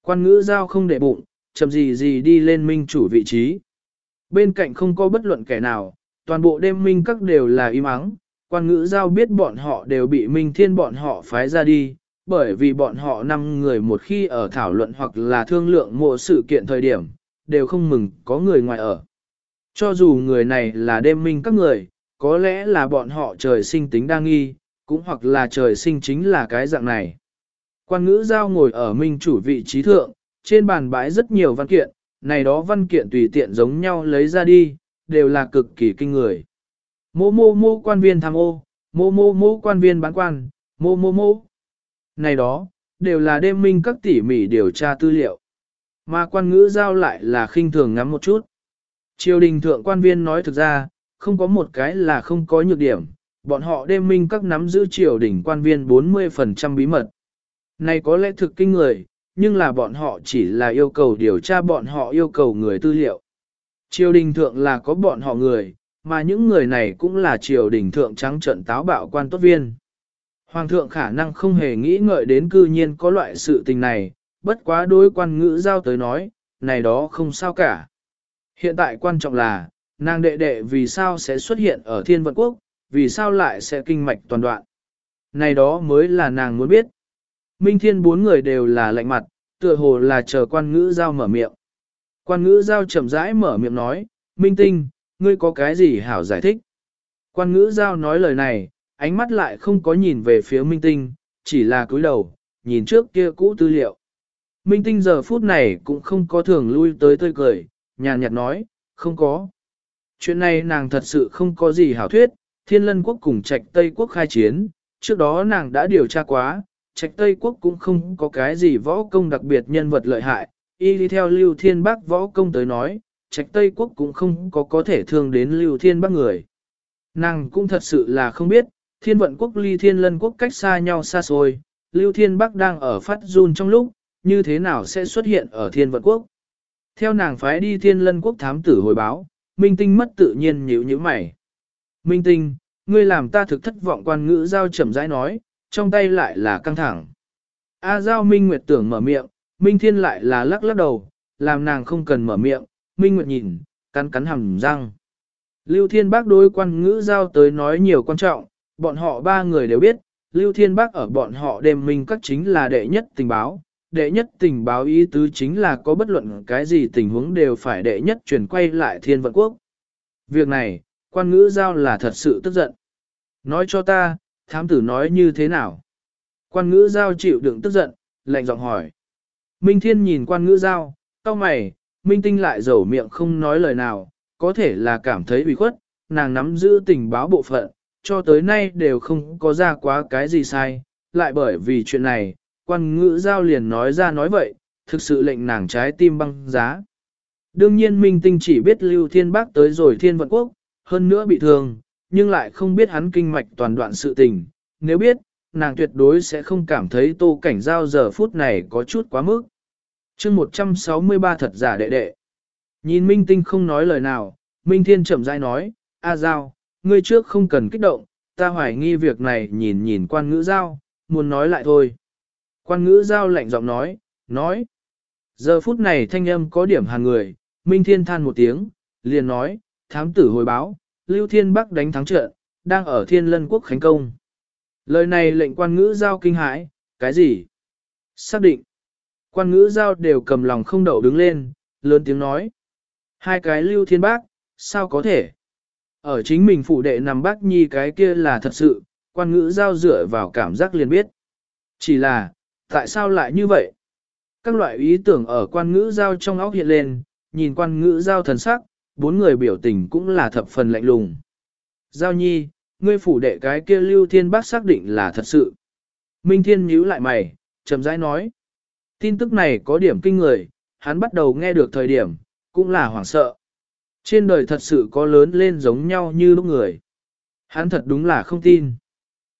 Quan ngữ giao không để bụng, chậm gì gì đi lên minh chủ vị trí. Bên cạnh không có bất luận kẻ nào, toàn bộ đêm minh các đều là im ắng, quan ngữ giao biết bọn họ đều bị minh thiên bọn họ phái ra đi, bởi vì bọn họ năm người một khi ở thảo luận hoặc là thương lượng mộ sự kiện thời điểm, đều không mừng có người ngoài ở. Cho dù người này là đêm minh các người, có lẽ là bọn họ trời sinh tính đa nghi, cũng hoặc là trời sinh chính là cái dạng này. Quan ngữ giao ngồi ở minh chủ vị trí thượng, trên bàn bãi rất nhiều văn kiện, này đó văn kiện tùy tiện giống nhau lấy ra đi, đều là cực kỳ kinh người. Mô mô mô quan viên tham ô, mô mô mô quan viên bán quan, mô mô mô. Này đó, đều là đêm minh các tỉ mỉ điều tra tư liệu. Mà quan ngữ giao lại là khinh thường ngắm một chút. Triều đình thượng quan viên nói thực ra, không có một cái là không có nhược điểm, bọn họ đêm minh các nắm giữ triều đình quan viên 40% bí mật. Này có lẽ thực kinh người, nhưng là bọn họ chỉ là yêu cầu điều tra bọn họ yêu cầu người tư liệu. Triều đình thượng là có bọn họ người, mà những người này cũng là triều đình thượng trắng trận táo bạo quan tốt viên. Hoàng thượng khả năng không hề nghĩ ngợi đến cư nhiên có loại sự tình này, bất quá đối quan ngữ giao tới nói, này đó không sao cả. Hiện tại quan trọng là, nàng đệ đệ vì sao sẽ xuất hiện ở thiên vận quốc, vì sao lại sẽ kinh mạch toàn đoạn. Này đó mới là nàng muốn biết. Minh Thiên bốn người đều là lạnh mặt, tựa hồ là chờ quan ngữ giao mở miệng. Quan ngữ giao chậm rãi mở miệng nói, Minh Tinh, ngươi có cái gì hảo giải thích? Quan ngữ giao nói lời này, ánh mắt lại không có nhìn về phía Minh Tinh, chỉ là cúi đầu, nhìn trước kia cũ tư liệu. Minh Tinh giờ phút này cũng không có thường lui tới tươi cười, nhàn nhạt nói, không có. Chuyện này nàng thật sự không có gì hảo thuyết, thiên lân quốc cùng trạch Tây quốc khai chiến, trước đó nàng đã điều tra quá, trạch Tây quốc cũng không có cái gì võ công đặc biệt nhân vật lợi hại, y đi theo Lưu Thiên Bắc võ công tới nói, trạch Tây quốc cũng không có có thể thương đến Lưu Thiên Bắc người. Nàng cũng thật sự là không biết, thiên vận quốc ly thiên lân quốc cách xa nhau xa xôi, Lưu Thiên Bắc đang ở phát run trong lúc, như thế nào sẽ xuất hiện ở thiên vận quốc. Theo nàng phái đi thiên lân quốc thám tử hồi báo, Minh Tinh mất tự nhiên nhíu nhíu mày. Minh Tinh, ngươi làm ta thực thất vọng quan ngữ giao chậm rãi nói, trong tay lại là căng thẳng. A giao Minh Nguyệt tưởng mở miệng, Minh Thiên lại là lắc lắc đầu, làm nàng không cần mở miệng, Minh Nguyệt nhìn, cắn cắn hầm răng. Lưu Thiên Bác đối quan ngữ giao tới nói nhiều quan trọng, bọn họ ba người đều biết, Lưu Thiên Bác ở bọn họ đêm minh các chính là đệ nhất tình báo. Đệ nhất tình báo ý tứ chính là có bất luận cái gì tình huống đều phải đệ nhất chuyển quay lại thiên vận quốc. Việc này, quan ngữ giao là thật sự tức giận. Nói cho ta, thám tử nói như thế nào? Quan ngữ giao chịu đựng tức giận, lạnh giọng hỏi. Minh Thiên nhìn quan ngữ giao, cau mày, Minh Tinh lại dầu miệng không nói lời nào, có thể là cảm thấy bị khuất, nàng nắm giữ tình báo bộ phận, cho tới nay đều không có ra quá cái gì sai, lại bởi vì chuyện này, quan ngữ giao liền nói ra nói vậy, thực sự lệnh nàng trái tim băng giá. Đương nhiên Minh Tinh chỉ biết Lưu Thiên Bác tới rồi Thiên Vận Quốc, hơn nữa bị thương, nhưng lại không biết hắn kinh mạch toàn đoạn sự tình. Nếu biết, nàng tuyệt đối sẽ không cảm thấy tô cảnh giao giờ phút này có chút quá mức. chương 163 thật giả đệ đệ. Nhìn Minh Tinh không nói lời nào, Minh Thiên chậm rãi nói, A Giao, ngươi trước không cần kích động, ta hoài nghi việc này nhìn nhìn quan ngữ giao, muốn nói lại thôi. Quan ngữ giao lạnh giọng nói, nói. Giờ phút này thanh âm có điểm hàng người, Minh Thiên than một tiếng, liền nói, thám tử hồi báo, Lưu Thiên Bắc đánh thắng trận, đang ở Thiên Lân Quốc khánh công. Lời này lệnh quan ngữ giao kinh hãi, cái gì? Xác định. Quan ngữ giao đều cầm lòng không đậu đứng lên, lớn tiếng nói. Hai cái Lưu Thiên Bắc, sao có thể? Ở chính mình phụ đệ nằm bác nhi cái kia là thật sự, quan ngữ giao dựa vào cảm giác liền biết. Chỉ là, tại sao lại như vậy? Các loại ý tưởng ở quan ngữ giao trong óc hiện lên, nhìn quan ngữ giao thần sắc, bốn người biểu tình cũng là thập phần lạnh lùng. Giao nhi, ngươi phủ đệ cái kia lưu thiên bác xác định là thật sự. Minh thiên nhíu lại mày, chậm rãi nói. Tin tức này có điểm kinh người, hắn bắt đầu nghe được thời điểm, cũng là hoảng sợ. Trên đời thật sự có lớn lên giống nhau như lúc người. Hắn thật đúng là không tin.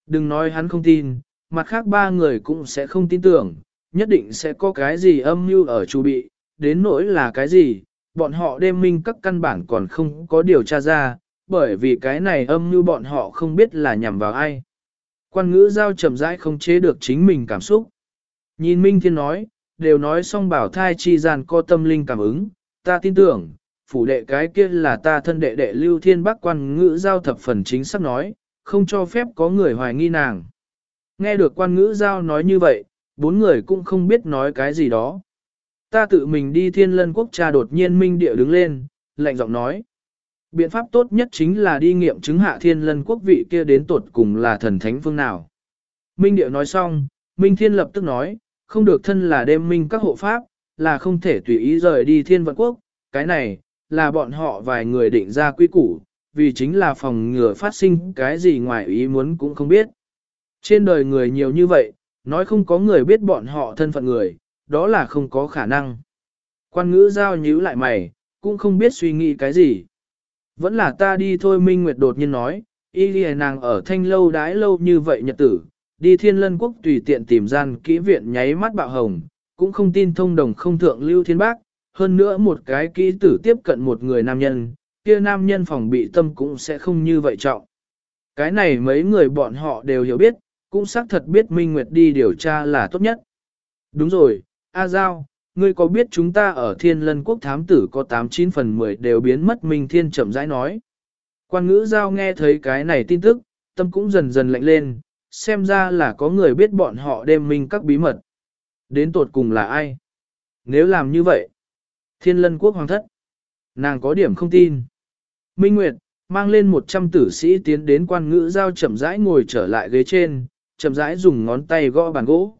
Đừng nói hắn không tin, mặt khác ba người cũng sẽ không tin tưởng, nhất định sẽ có cái gì âm mưu ở chu bị, đến nỗi là cái gì, bọn họ đêm minh các căn bản còn không có điều tra ra, bởi vì cái này âm mưu bọn họ không biết là nhằm vào ai. Quan ngữ giao chậm rãi không chế được chính mình cảm xúc. Nhìn Minh Thiên nói, đều nói xong bảo thai chi gian có tâm linh cảm ứng, ta tin tưởng, phủ đệ cái kia là ta thân đệ đệ lưu thiên bắc quan ngữ giao thập phần chính xác nói, không cho phép có người hoài nghi nàng. Nghe được quan ngữ giao nói như vậy, bốn người cũng không biết nói cái gì đó. Ta tự mình đi thiên lân quốc cha đột nhiên minh địa đứng lên, lạnh giọng nói. Biện pháp tốt nhất chính là đi nghiệm chứng hạ thiên lân quốc vị kia đến tột cùng là thần thánh phương nào. Minh địa nói xong, Minh thiên lập tức nói, không được thân là đêm minh các hộ pháp, là không thể tùy ý rời đi thiên vận quốc, cái này, là bọn họ vài người định ra quy củ, vì chính là phòng ngừa phát sinh cái gì ngoài ý muốn cũng không biết. Trên đời người nhiều như vậy, nói không có người biết bọn họ thân phận người, đó là không có khả năng. Quan ngữ giao nhíu lại mày, cũng không biết suy nghĩ cái gì. Vẫn là ta đi thôi Minh Nguyệt đột nhiên nói, y lìa nàng ở thanh lâu đái lâu như vậy nhật tử, đi thiên lân quốc tùy tiện tìm gian kỹ viện nháy mắt bạo hồng, cũng không tin thông đồng không thượng lưu thiên bác, hơn nữa một cái kỹ tử tiếp cận một người nam nhân, kia nam nhân phòng bị tâm cũng sẽ không như vậy trọng. Cái này mấy người bọn họ đều hiểu biết, cũng xác thật biết Minh Nguyệt đi điều tra là tốt nhất. Đúng rồi, A Giao, ngươi có biết chúng ta ở thiên lân quốc thám tử có 89 phần 10 đều biến mất Minh Thiên chậm rãi nói. Quan ngữ Giao nghe thấy cái này tin tức, tâm cũng dần dần lạnh lên, xem ra là có người biết bọn họ đem minh các bí mật. Đến tột cùng là ai? Nếu làm như vậy, thiên lân quốc hoàng thất, nàng có điểm không tin. Minh Nguyệt, mang lên 100 tử sĩ tiến đến quan ngữ giao chậm rãi ngồi trở lại ghế trên, chậm rãi dùng ngón tay gõ bàn gỗ.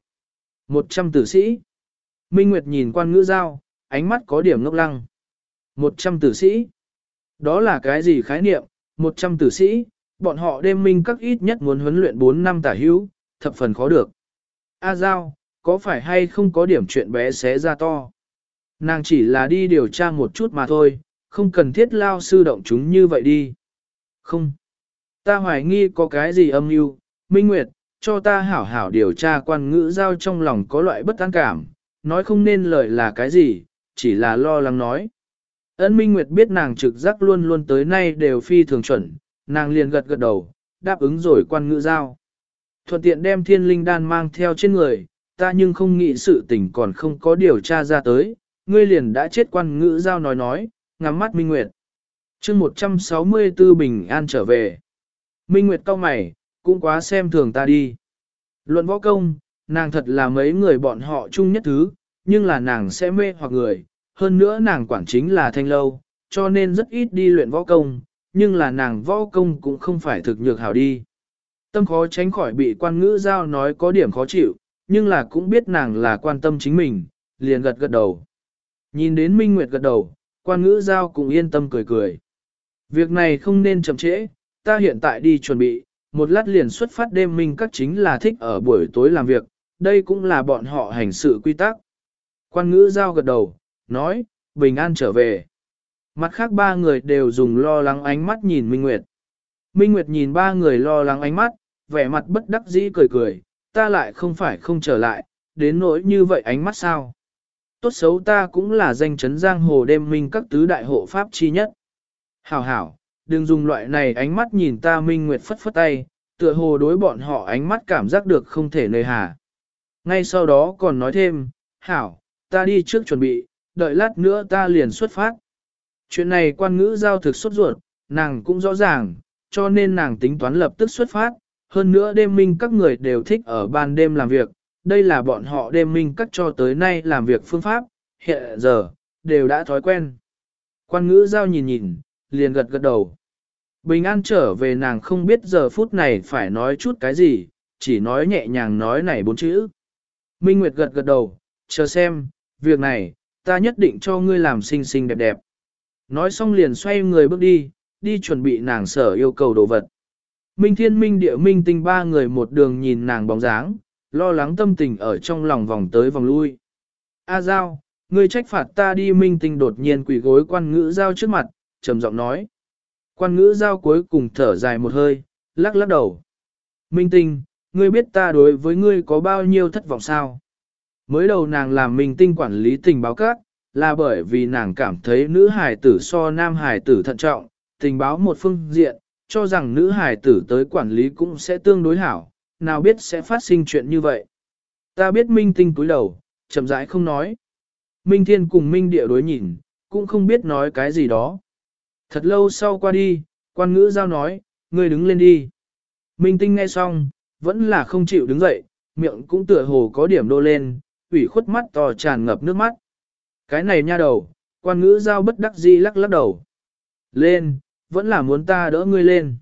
100 tử sĩ. Minh Nguyệt nhìn quan ngữ giao, ánh mắt có điểm ngốc lăng. 100 tử sĩ. Đó là cái gì khái niệm? 100 tử sĩ, bọn họ đêm minh các ít nhất muốn huấn luyện 4 năm tả hữu, thập phần khó được. A à, Giao, có phải hay không có điểm chuyện bé xé ra to? Nàng chỉ là đi điều tra một chút mà thôi, không cần thiết lao sư động chúng như vậy đi. Không. Ta hoài nghi có cái gì âm mưu, Minh Nguyệt, cho ta hảo hảo điều tra quan ngữ giao trong lòng có loại bất an cảm, nói không nên lời là cái gì, chỉ là lo lắng nói. Ân Minh Nguyệt biết nàng trực giác luôn luôn tới nay đều phi thường chuẩn, nàng liền gật gật đầu, đáp ứng rồi quan ngữ giao. Thuận tiện đem thiên linh đan mang theo trên người, ta nhưng không nghĩ sự tình còn không có điều tra ra tới, ngươi liền đã chết quan ngữ giao nói nói, ngắm mắt Minh Nguyệt. chương 164 bình an trở về. Minh Nguyệt cau mày, cũng quá xem thường ta đi. Luận võ công, nàng thật là mấy người bọn họ chung nhất thứ, nhưng là nàng sẽ mê hoặc người, hơn nữa nàng quản chính là thanh lâu, cho nên rất ít đi luyện võ công, nhưng là nàng võ công cũng không phải thực nhược hảo đi. Tâm khó tránh khỏi bị quan ngữ giao nói có điểm khó chịu, nhưng là cũng biết nàng là quan tâm chính mình, liền gật gật đầu. Nhìn đến Minh Nguyệt gật đầu, quan ngữ giao cũng yên tâm cười cười. Việc này không nên chậm trễ, ta hiện tại đi chuẩn bị, một lát liền xuất phát đêm minh các chính là thích ở buổi tối làm việc, đây cũng là bọn họ hành sự quy tắc. Quan ngữ giao gật đầu, nói, bình an trở về. Mặt khác ba người đều dùng lo lắng ánh mắt nhìn Minh Nguyệt. Minh Nguyệt nhìn ba người lo lắng ánh mắt, vẻ mặt bất đắc dĩ cười cười, ta lại không phải không trở lại, đến nỗi như vậy ánh mắt sao. Tốt xấu ta cũng là danh chấn giang hồ đêm minh các tứ đại hộ pháp chi nhất. Hảo hảo, đừng dùng loại này ánh mắt nhìn ta Minh Nguyệt phất phất tay, tựa hồ đối bọn họ ánh mắt cảm giác được không thể nơi hà. Ngay sau đó còn nói thêm, hảo, ta đi trước chuẩn bị, đợi lát nữa ta liền xuất phát. Chuyện này quan ngữ giao thực xuất ruột, nàng cũng rõ ràng, cho nên nàng tính toán lập tức xuất phát, hơn nữa đêm minh các người đều thích ở ban đêm làm việc, đây là bọn họ đêm minh các cho tới nay làm việc phương pháp, hiện giờ, đều đã thói quen. Quan ngữ giao nhìn nhìn, liền gật gật đầu. Bình an trở về nàng không biết giờ phút này phải nói chút cái gì, chỉ nói nhẹ nhàng nói này bốn chữ. Minh Nguyệt gật gật đầu, chờ xem, việc này, ta nhất định cho ngươi làm xinh xinh đẹp đẹp. Nói xong liền xoay người bước đi, đi chuẩn bị nàng sở yêu cầu đồ vật. Minh Thiên Minh Địa Minh Tinh ba người một đường nhìn nàng bóng dáng, lo lắng tâm tình ở trong lòng vòng tới vòng lui. A Giao, ngươi trách phạt ta đi Minh Tinh đột nhiên quỳ gối quan ngữ Giao trước mặt, trầm giọng nói. Quan ngữ Giao cuối cùng thở dài một hơi, lắc lắc đầu. Minh Tinh, ngươi biết ta đối với ngươi có bao nhiêu thất vọng sao? Mới đầu nàng làm Minh Tinh quản lý tình báo các, là bởi vì nàng cảm thấy nữ hài tử so nam hài tử thận trọng, tình báo một phương diện, cho rằng nữ hài tử tới quản lý cũng sẽ tương đối hảo, nào biết sẽ phát sinh chuyện như vậy. Ta biết Minh Tinh túi đầu, chậm rãi không nói. Minh Thiên cùng Minh Địa đối nhìn, cũng không biết nói cái gì đó. Thật lâu sau qua đi, quan ngữ giao nói, ngươi đứng lên đi. Minh Tinh nghe xong, vẫn là không chịu đứng dậy, miệng cũng tựa hồ có điểm đô lên, ủy khuất mắt to tràn ngập nước mắt. Cái này nha đầu, quan ngữ giao bất đắc dĩ lắc lắc đầu. Lên, vẫn là muốn ta đỡ ngươi lên.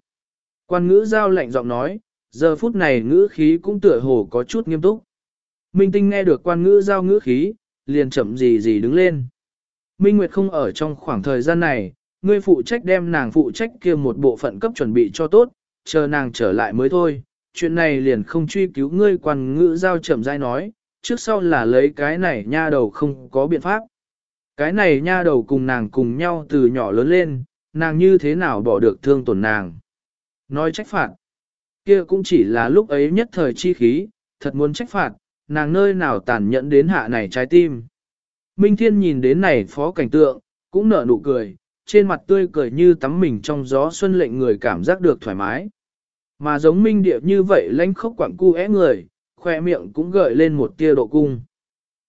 Quan ngữ giao lạnh giọng nói, giờ phút này ngữ khí cũng tựa hồ có chút nghiêm túc. Minh tinh nghe được quan ngữ giao ngữ khí, liền chậm gì gì đứng lên. Minh Nguyệt không ở trong khoảng thời gian này, ngươi phụ trách đem nàng phụ trách kia một bộ phận cấp chuẩn bị cho tốt, chờ nàng trở lại mới thôi. Chuyện này liền không truy cứu ngươi quan ngữ giao chậm rãi nói, trước sau là lấy cái này nha đầu không có biện pháp. Cái này nha đầu cùng nàng cùng nhau từ nhỏ lớn lên, nàng như thế nào bỏ được thương tổn nàng. Nói trách phạt, kia cũng chỉ là lúc ấy nhất thời chi khí, thật muốn trách phạt, nàng nơi nào tàn nhẫn đến hạ này trái tim. Minh Thiên nhìn đến này phó cảnh tượng, cũng nở nụ cười, trên mặt tươi cười như tắm mình trong gió xuân lệnh người cảm giác được thoải mái. Mà giống Minh Điệp như vậy lãnh khốc quảng cu é người, khoe miệng cũng gợi lên một tia độ cung.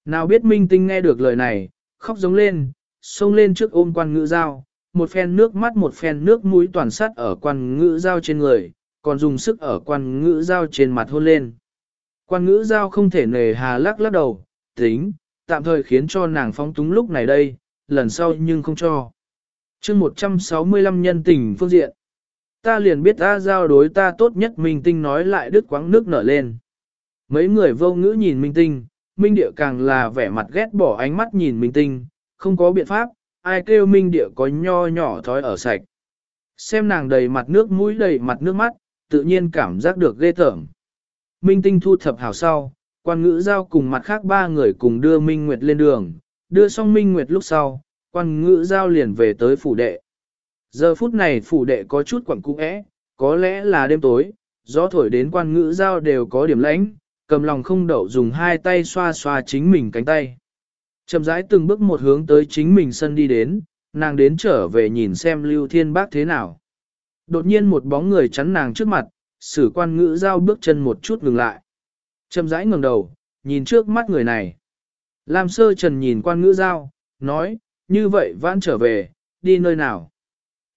Nào biết Minh Tinh nghe được lời này, khóc giống lên, xông lên trước ôm quan ngữ dao, một phen nước mắt một phen nước mũi toàn sắt ở quan ngữ dao trên người, còn dùng sức ở quan ngữ giao trên mặt hôn lên. Quan ngữ giao không thể nề hà lắc lắc đầu, tính, tạm thời khiến cho nàng phóng túng lúc này đây, lần sau nhưng không cho chương 165 nhân tình phương diện. Ta liền biết ta giao đối ta tốt nhất minh tinh nói lại đứt quãng nước nở lên. Mấy người vô ngữ nhìn minh tinh, minh địa càng là vẻ mặt ghét bỏ ánh mắt nhìn minh tinh, không có biện pháp, ai kêu minh địa có nho nhỏ thói ở sạch. Xem nàng đầy mặt nước mũi đầy mặt nước mắt, tự nhiên cảm giác được ghê tởm. Minh tinh thu thập hào sau, quan ngữ giao cùng mặt khác ba người cùng đưa Minh Nguyệt lên đường, đưa xong Minh Nguyệt lúc sau, quan ngữ giao liền về tới phủ đệ. Giờ phút này phủ đệ có chút quẩn cung ẽ, có lẽ là đêm tối, gió thổi đến quan ngữ giao đều có điểm lãnh, cầm lòng không đậu dùng hai tay xoa xoa chính mình cánh tay. Chậm rãi từng bước một hướng tới chính mình sân đi đến, nàng đến trở về nhìn xem Lưu Thiên Bác thế nào. Đột nhiên một bóng người chắn nàng trước mặt, sử quan ngữ giao bước chân một chút ngừng lại. Chậm rãi ngẩng đầu, nhìn trước mắt người này. Lam sơ trần nhìn quan ngữ giao, nói, như vậy vãn trở về, đi nơi nào.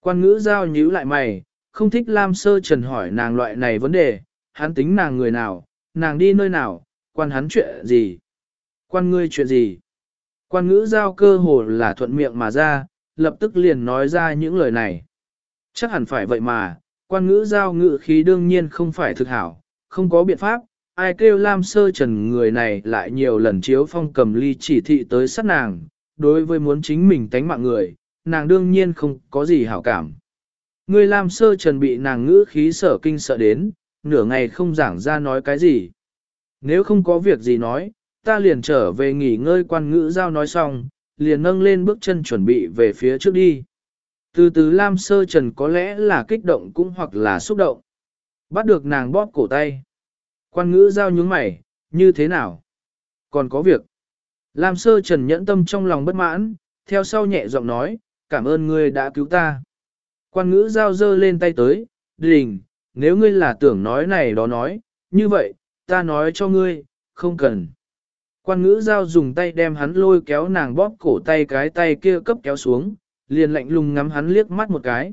Quan ngữ giao nhíu lại mày, không thích Lam sơ trần hỏi nàng loại này vấn đề, hắn tính nàng người nào, nàng đi nơi nào, quan hắn chuyện gì. Quan ngươi chuyện gì. Quan ngữ giao cơ hồ là thuận miệng mà ra, lập tức liền nói ra những lời này. Chắc hẳn phải vậy mà, quan ngữ giao ngữ khí đương nhiên không phải thực hảo, không có biện pháp, ai kêu Lam Sơ Trần người này lại nhiều lần chiếu phong cầm ly chỉ thị tới sát nàng, đối với muốn chính mình tánh mạng người, nàng đương nhiên không có gì hảo cảm. Người làm Sơ Trần bị nàng ngữ khí sở kinh sợ đến, nửa ngày không giảng ra nói cái gì. Nếu không có việc gì nói, ta liền trở về nghỉ ngơi quan ngữ giao nói xong, liền nâng lên bước chân chuẩn bị về phía trước đi. Từ từ Lam Sơ Trần có lẽ là kích động cũng hoặc là xúc động. Bắt được nàng bóp cổ tay. Quan ngữ giao nhướng mày, như thế nào? Còn có việc. Lam Sơ Trần nhẫn tâm trong lòng bất mãn, theo sau nhẹ giọng nói, cảm ơn ngươi đã cứu ta. Quan ngữ giao dơ lên tay tới, đình, nếu ngươi là tưởng nói này đó nói, như vậy, ta nói cho ngươi, không cần. Quan ngữ giao dùng tay đem hắn lôi kéo nàng bóp cổ tay cái tay kia cấp kéo xuống, liền lạnh lùng ngắm hắn liếc mắt một cái.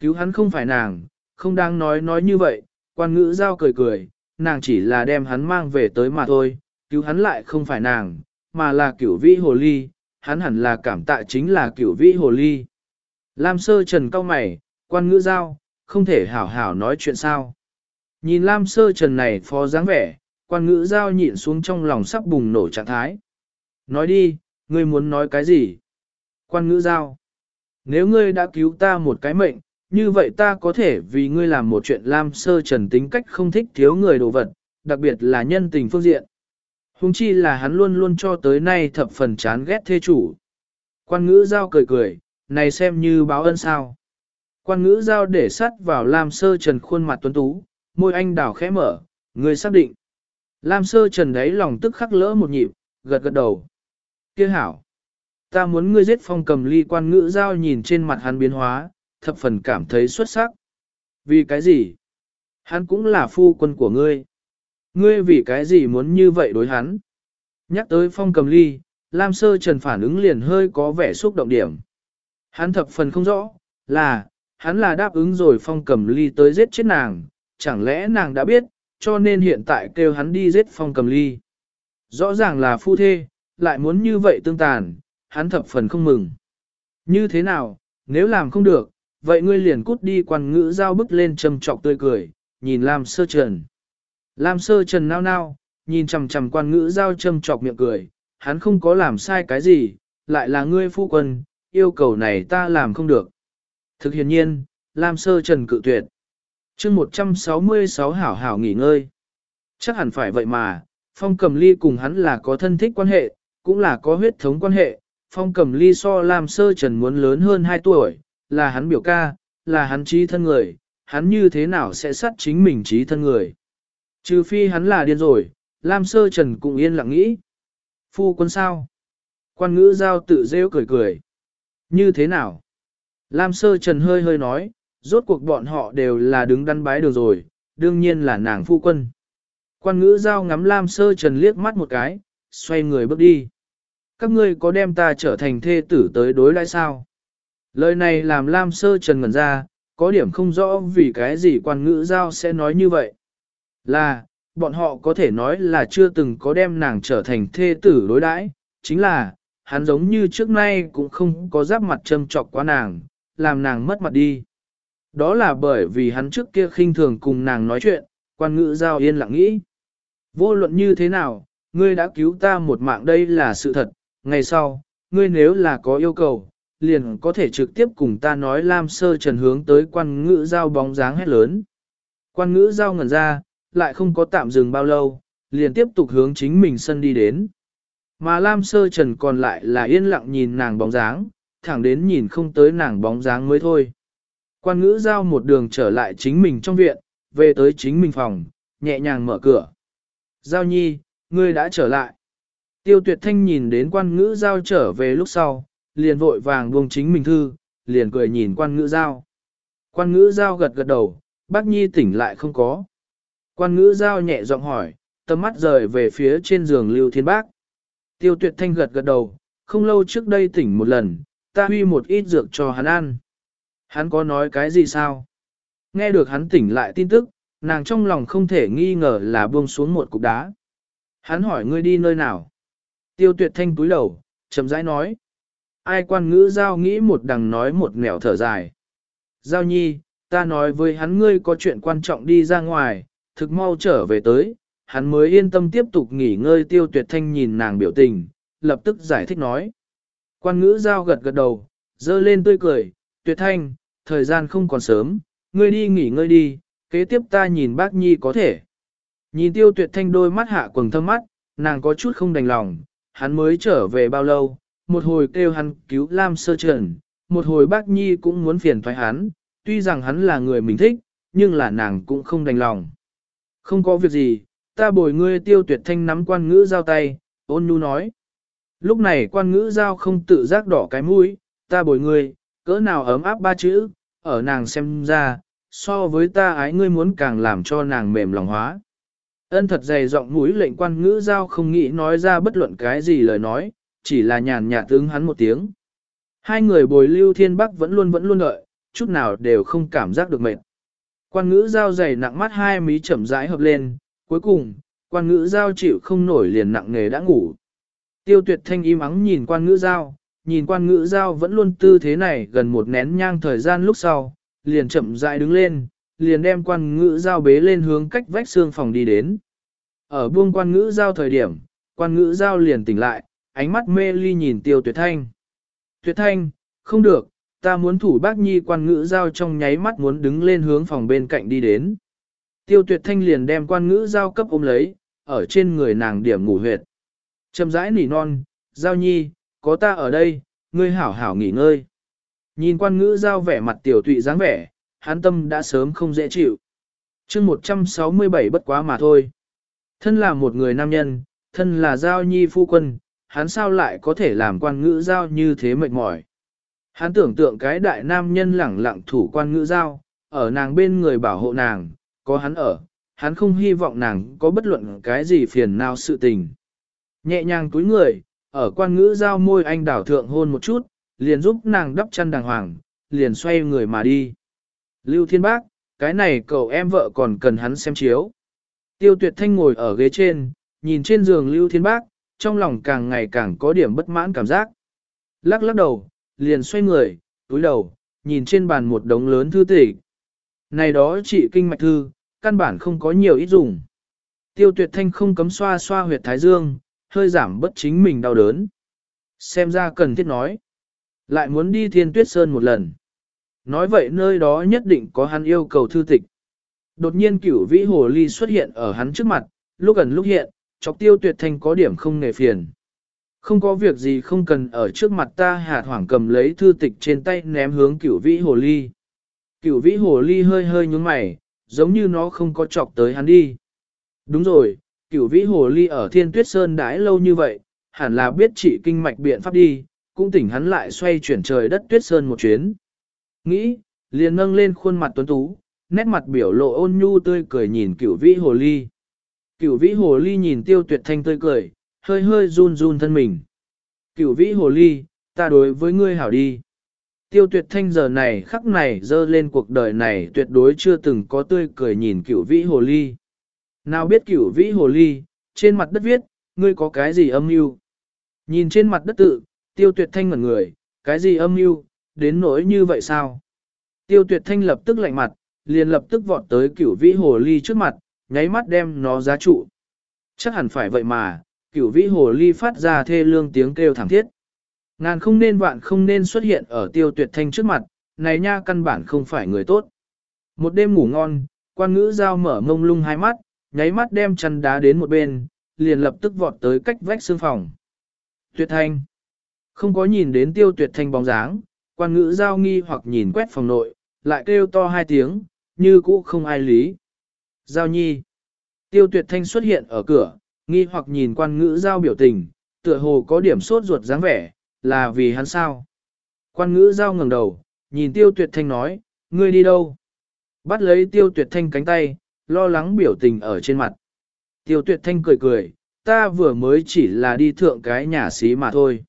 Cứu hắn không phải nàng, không đang nói nói như vậy, quan ngữ giao cười cười, nàng chỉ là đem hắn mang về tới mà thôi, cứu hắn lại không phải nàng, mà là cửu vĩ hồ ly, hắn hẳn là cảm tạ chính là cửu vĩ hồ ly. Lam sơ trần cao mày, quan ngữ giao, không thể hảo hảo nói chuyện sao. Nhìn Lam sơ trần này phó dáng vẻ, quan ngữ giao nhịn xuống trong lòng sắp bùng nổ trạng thái. Nói đi, ngươi muốn nói cái gì? Quan ngữ giao. Nếu ngươi đã cứu ta một cái mệnh, như vậy ta có thể vì ngươi làm một chuyện lam sơ trần tính cách không thích thiếu người đồ vật, đặc biệt là nhân tình phương diện. Hùng chi là hắn luôn luôn cho tới nay thập phần chán ghét thê chủ. Quan ngữ giao cười cười, này xem như báo ân sao. Quan ngữ giao để sắt vào lam sơ trần khuôn mặt tuấn tú, môi anh đào khẽ mở, người xác định. Lam sơ trần đấy lòng tức khắc lỡ một nhịp, gật gật đầu. Kia hảo. Ta muốn ngươi giết phong cầm ly quan ngữ giao nhìn trên mặt hắn biến hóa, thập phần cảm thấy xuất sắc. Vì cái gì? Hắn cũng là phu quân của ngươi. Ngươi vì cái gì muốn như vậy đối hắn? Nhắc tới phong cầm ly, Lam Sơ Trần phản ứng liền hơi có vẻ xúc động điểm. Hắn thập phần không rõ, là, hắn là đáp ứng rồi phong cầm ly tới giết chết nàng, chẳng lẽ nàng đã biết, cho nên hiện tại kêu hắn đi giết phong cầm ly. Rõ ràng là phu thê, lại muốn như vậy tương tàn, hắn thập phần không mừng. Như thế nào, nếu làm không được, vậy ngươi liền cút đi quan ngữ giao bức lên trầm trọc tươi cười, nhìn Lam sơ trần. Lam sơ trần nao nao, nhìn chằm chằm quan ngữ giao trầm trọc miệng cười, hắn không có làm sai cái gì, lại là ngươi phu quân, yêu cầu này ta làm không được. Thực hiện nhiên, Lam sơ trần cự tuyệt. chương 166 hảo hảo nghỉ ngơi. Chắc hẳn phải vậy mà, phong cầm ly cùng hắn là có thân thích quan hệ, cũng là có huyết thống quan hệ. Phong cầm ly so Lam sơ trần muốn lớn hơn 2 tuổi, là hắn biểu ca, là hắn trí thân người, hắn như thế nào sẽ sát chính mình trí thân người. Trừ phi hắn là điên rồi, Lam Sơ Trần cũng yên lặng nghĩ. Phu quân sao? Quan ngữ giao tự rêu cười cười. Như thế nào? Lam Sơ Trần hơi hơi nói, rốt cuộc bọn họ đều là đứng đắn bái đường rồi, đương nhiên là nàng phu quân. Quan ngữ giao ngắm Lam Sơ Trần liếc mắt một cái, xoay người bước đi. Các ngươi có đem ta trở thành thê tử tới đối lại sao? Lời này làm Lam Sơ Trần ngẩn ra, có điểm không rõ vì cái gì quan ngữ giao sẽ nói như vậy. Là, bọn họ có thể nói là chưa từng có đem nàng trở thành thê tử đối đãi, chính là, hắn giống như trước nay cũng không có giáp mặt châm trọc quá nàng, làm nàng mất mặt đi. Đó là bởi vì hắn trước kia khinh thường cùng nàng nói chuyện, quan ngữ giao yên lặng nghĩ. Vô luận như thế nào, ngươi đã cứu ta một mạng đây là sự thật, ngày sau, ngươi nếu là có yêu cầu, liền có thể trực tiếp cùng ta nói Lam Sơ Trần hướng tới quan ngữ giao bóng dáng hét lớn. Quan ngữ giao ngẩn ra, lại không có tạm dừng bao lâu, liền tiếp tục hướng chính mình sân đi đến. Mà Lam Sơ Trần còn lại là yên lặng nhìn nàng bóng dáng, thẳng đến nhìn không tới nàng bóng dáng mới thôi. Quan ngữ giao một đường trở lại chính mình trong viện, về tới chính mình phòng, nhẹ nhàng mở cửa. Giao nhi, ngươi đã trở lại. Tiêu tuyệt thanh nhìn đến quan ngữ giao trở về lúc sau, liền vội vàng buông chính mình thư, liền cười nhìn quan ngữ giao. Quan ngữ giao gật gật đầu, bác nhi tỉnh lại không có. Quan ngữ giao nhẹ giọng hỏi, tầm mắt rời về phía trên giường lưu thiên bác. Tiêu tuyệt thanh gật gật đầu, không lâu trước đây tỉnh một lần, ta huy một ít dược cho hắn ăn. Hắn có nói cái gì sao? Nghe được hắn tỉnh lại tin tức, nàng trong lòng không thể nghi ngờ là buông xuống một cục đá. Hắn hỏi ngươi đi nơi nào? Tiêu tuyệt thanh túi đầu, chậm rãi nói. Ai quan ngữ giao nghĩ một đằng nói một nẻo thở dài. Giao nhi, ta nói với hắn ngươi có chuyện quan trọng đi ra ngoài, thực mau trở về tới, hắn mới yên tâm tiếp tục nghỉ ngơi tiêu tuyệt thanh nhìn nàng biểu tình, lập tức giải thích nói. Quan ngữ giao gật gật đầu, dơ lên tươi cười, tuyệt thanh, thời gian không còn sớm, ngươi đi nghỉ ngơi đi, kế tiếp ta nhìn bác nhi có thể. Nhìn tiêu tuyệt thanh đôi mắt hạ quầng thâm mắt, nàng có chút không đành lòng, hắn mới trở về bao lâu, một hồi kêu hắn cứu Lam sơ trần, một hồi bác nhi cũng muốn phiền thoái hắn, tuy rằng hắn là người mình thích, nhưng là nàng cũng không đành lòng. Không có việc gì, ta bồi ngươi tiêu tuyệt thanh nắm quan ngữ giao tay, ôn nhu nói. Lúc này quan ngữ giao không tự giác đỏ cái mũi, ta bồi ngươi, cỡ nào ấm áp ba chữ, ở nàng xem ra, so với ta ái ngươi muốn càng làm cho nàng mềm lòng hóa. Ân thật dày giọng mũi lệnh quan ngữ giao không nghĩ nói ra bất luận cái gì lời nói, chỉ là nhàn nhạt tướng hắn một tiếng. Hai người bồi lưu thiên bắc vẫn luôn vẫn luôn đợi, chút nào đều không cảm giác được mệt. Quan ngữ giao dày nặng mắt hai mí chậm rãi hợp lên, cuối cùng, quan ngữ giao chịu không nổi liền nặng nghề đã ngủ. Tiêu tuyệt thanh im ắng nhìn quan ngữ giao, nhìn quan ngữ giao vẫn luôn tư thế này gần một nén nhang thời gian lúc sau, liền chậm rãi đứng lên, liền đem quan ngữ giao bế lên hướng cách vách xương phòng đi đến. Ở buông quan ngữ giao thời điểm, quan ngữ giao liền tỉnh lại, ánh mắt mê ly nhìn tiêu tuyệt thanh. Tuyệt thanh, không được, ta muốn thủ bác nhi quan ngữ giao trong nháy mắt muốn đứng lên hướng phòng bên cạnh đi đến. Tiêu tuyệt thanh liền đem quan ngữ giao cấp ôm lấy, ở trên người nàng điểm ngủ huyệt. Châm rãi nỉ non, giao nhi, có ta ở đây, ngươi hảo hảo nghỉ ngơi. Nhìn quan ngữ giao vẻ mặt tiểu tụy dáng vẻ, hán tâm đã sớm không dễ chịu. chương 167 bất quá mà thôi. Thân là một người nam nhân, thân là giao nhi phu quân, hắn sao lại có thể làm quan ngữ giao như thế mệt mỏi. Hắn tưởng tượng cái đại nam nhân lẳng lặng thủ quan ngữ giao, ở nàng bên người bảo hộ nàng, có hắn ở, hắn không hy vọng nàng có bất luận cái gì phiền nào sự tình. Nhẹ nhàng túi người, ở quan ngữ giao môi anh đảo thượng hôn một chút, liền giúp nàng đắp chăn đàng hoàng, liền xoay người mà đi. Lưu Thiên Bác, cái này cậu em vợ còn cần hắn xem chiếu. Tiêu Tuyệt Thanh ngồi ở ghế trên, nhìn trên giường Lưu Thiên Bác, trong lòng càng ngày càng có điểm bất mãn cảm giác. Lắc lắc đầu, liền xoay người, túi đầu, nhìn trên bàn một đống lớn thư tịch. Này đó chỉ kinh mạch thư, căn bản không có nhiều ít dùng. Tiêu tuyệt thanh không cấm xoa xoa huyệt thái dương, hơi giảm bất chính mình đau đớn. Xem ra cần thiết nói. Lại muốn đi thiên tuyết sơn một lần. Nói vậy nơi đó nhất định có hắn yêu cầu thư tịch. Đột nhiên cửu vĩ hồ ly xuất hiện ở hắn trước mặt, lúc gần lúc hiện, chọc tiêu tuyệt thanh có điểm không nề phiền. Không có việc gì không cần ở trước mặt ta hạt hoảng cầm lấy thư tịch trên tay ném hướng cửu vĩ hồ ly. Cửu vĩ hồ ly hơi hơi nhúng mày, giống như nó không có chọc tới hắn đi. Đúng rồi, cửu vĩ hồ ly ở thiên tuyết sơn đãi lâu như vậy, hẳn là biết trị kinh mạch biện pháp đi, cũng tỉnh hắn lại xoay chuyển trời đất tuyết sơn một chuyến. Nghĩ, liền nâng lên khuôn mặt tuấn tú, nét mặt biểu lộ ôn nhu tươi cười nhìn cửu vĩ hồ ly. Cửu vĩ hồ ly nhìn tiêu tuyệt thanh tươi cười, hơi hơi run run thân mình. Cửu vĩ hồ ly, ta đối với ngươi hảo đi. Tiêu tuyệt thanh giờ này khắc này dơ lên cuộc đời này tuyệt đối chưa từng có tươi cười nhìn cửu vĩ hồ ly. Nào biết cửu vĩ hồ ly, trên mặt đất viết, ngươi có cái gì âm mưu? Nhìn trên mặt đất tự, tiêu tuyệt thanh ngẩn người, cái gì âm mưu, đến nỗi như vậy sao? Tiêu tuyệt thanh lập tức lạnh mặt, liền lập tức vọt tới cửu vĩ hồ ly trước mặt, nháy mắt đem nó giá trụ. Chắc hẳn phải vậy mà, cửu vĩ hồ ly phát ra thê lương tiếng kêu thảm thiết. Ngàn không nên vạn không nên xuất hiện ở tiêu tuyệt thanh trước mặt, này nha căn bản không phải người tốt. Một đêm ngủ ngon, quan ngữ giao mở mông lung hai mắt, nháy mắt đem chăn đá đến một bên, liền lập tức vọt tới cách vách xương phòng. Tuyệt thanh. Không có nhìn đến tiêu tuyệt thanh bóng dáng, quan ngữ giao nghi hoặc nhìn quét phòng nội, lại kêu to hai tiếng, như cũ không ai lý. Giao nhi. Tiêu tuyệt thanh xuất hiện ở cửa, nghi hoặc nhìn quan ngữ giao biểu tình, tựa hồ có điểm sốt ruột dáng vẻ, là vì hắn sao. Quan ngữ giao ngẩng đầu, nhìn tiêu tuyệt thanh nói, ngươi đi đâu? Bắt lấy tiêu tuyệt thanh cánh tay, lo lắng biểu tình ở trên mặt. Tiêu tuyệt thanh cười cười, ta vừa mới chỉ là đi thượng cái nhà xí mà thôi.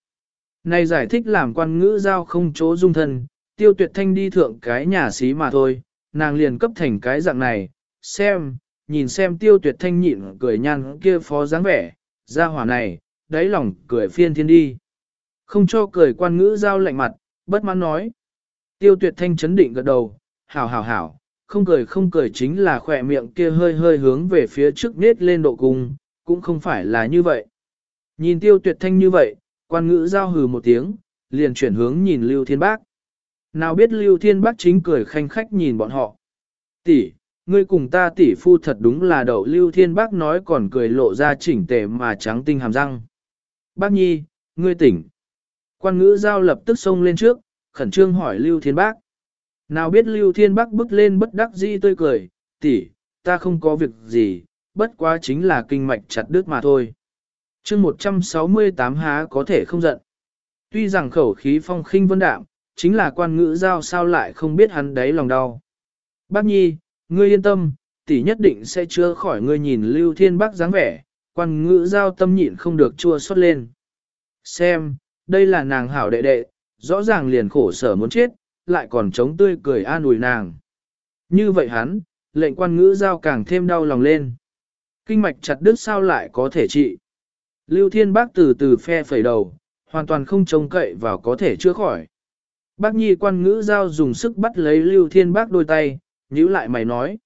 Này giải thích làm quan ngữ giao không chỗ dung thân, tiêu tuyệt thanh đi thượng cái nhà xí mà thôi, nàng liền cấp thành cái dạng này, xem, nhìn xem tiêu tuyệt thanh nhịn cười nhăn kia phó dáng vẻ, ra hỏa này, đáy lòng cười phiên thiên đi. Không cho cười quan ngữ giao lạnh mặt, bất mãn nói. Tiêu tuyệt thanh chấn định gật đầu, hảo hảo hảo, không cười không cười chính là khỏe miệng kia hơi hơi hướng về phía trước nết lên độ cung, cũng không phải là như vậy. Nhìn tiêu tuyệt thanh như vậy, quan ngữ giao hừ một tiếng, liền chuyển hướng nhìn Lưu Thiên Bác. Nào biết Lưu Thiên Bác chính cười khanh khách nhìn bọn họ. Tỷ, ngươi cùng ta tỷ phu thật đúng là đậu Lưu Thiên Bác nói còn cười lộ ra chỉnh tề mà trắng tinh hàm răng. Bác nhi, ngươi tỉnh. Quan ngữ giao lập tức xông lên trước, khẩn trương hỏi Lưu Thiên Bác. Nào biết Lưu Thiên Bác bước lên bất đắc dĩ tươi cười, tỷ, ta không có việc gì, bất quá chính là kinh mạch chặt đứt mà thôi. chương 168 há có thể không giận. Tuy rằng khẩu khí phong khinh vân đạm, chính là quan ngữ giao sao lại không biết hắn đáy lòng đau. Bác nhi, ngươi yên tâm, tỷ nhất định sẽ chưa khỏi ngươi nhìn Lưu Thiên Bác dáng vẻ, quan ngữ giao tâm nhịn không được chua xót lên. Xem, đây là nàng hảo đệ đệ, rõ ràng liền khổ sở muốn chết, lại còn chống tươi cười an ủi nàng. Như vậy hắn, lệnh quan ngữ giao càng thêm đau lòng lên. Kinh mạch chặt đứt sao lại có thể trị. Lưu Thiên Bác từ từ phe phẩy đầu, hoàn toàn không trông cậy vào có thể chữa khỏi. Bác nhi quan ngữ giao dùng sức bắt lấy Lưu Thiên Bác đôi tay, nhữ lại mày nói.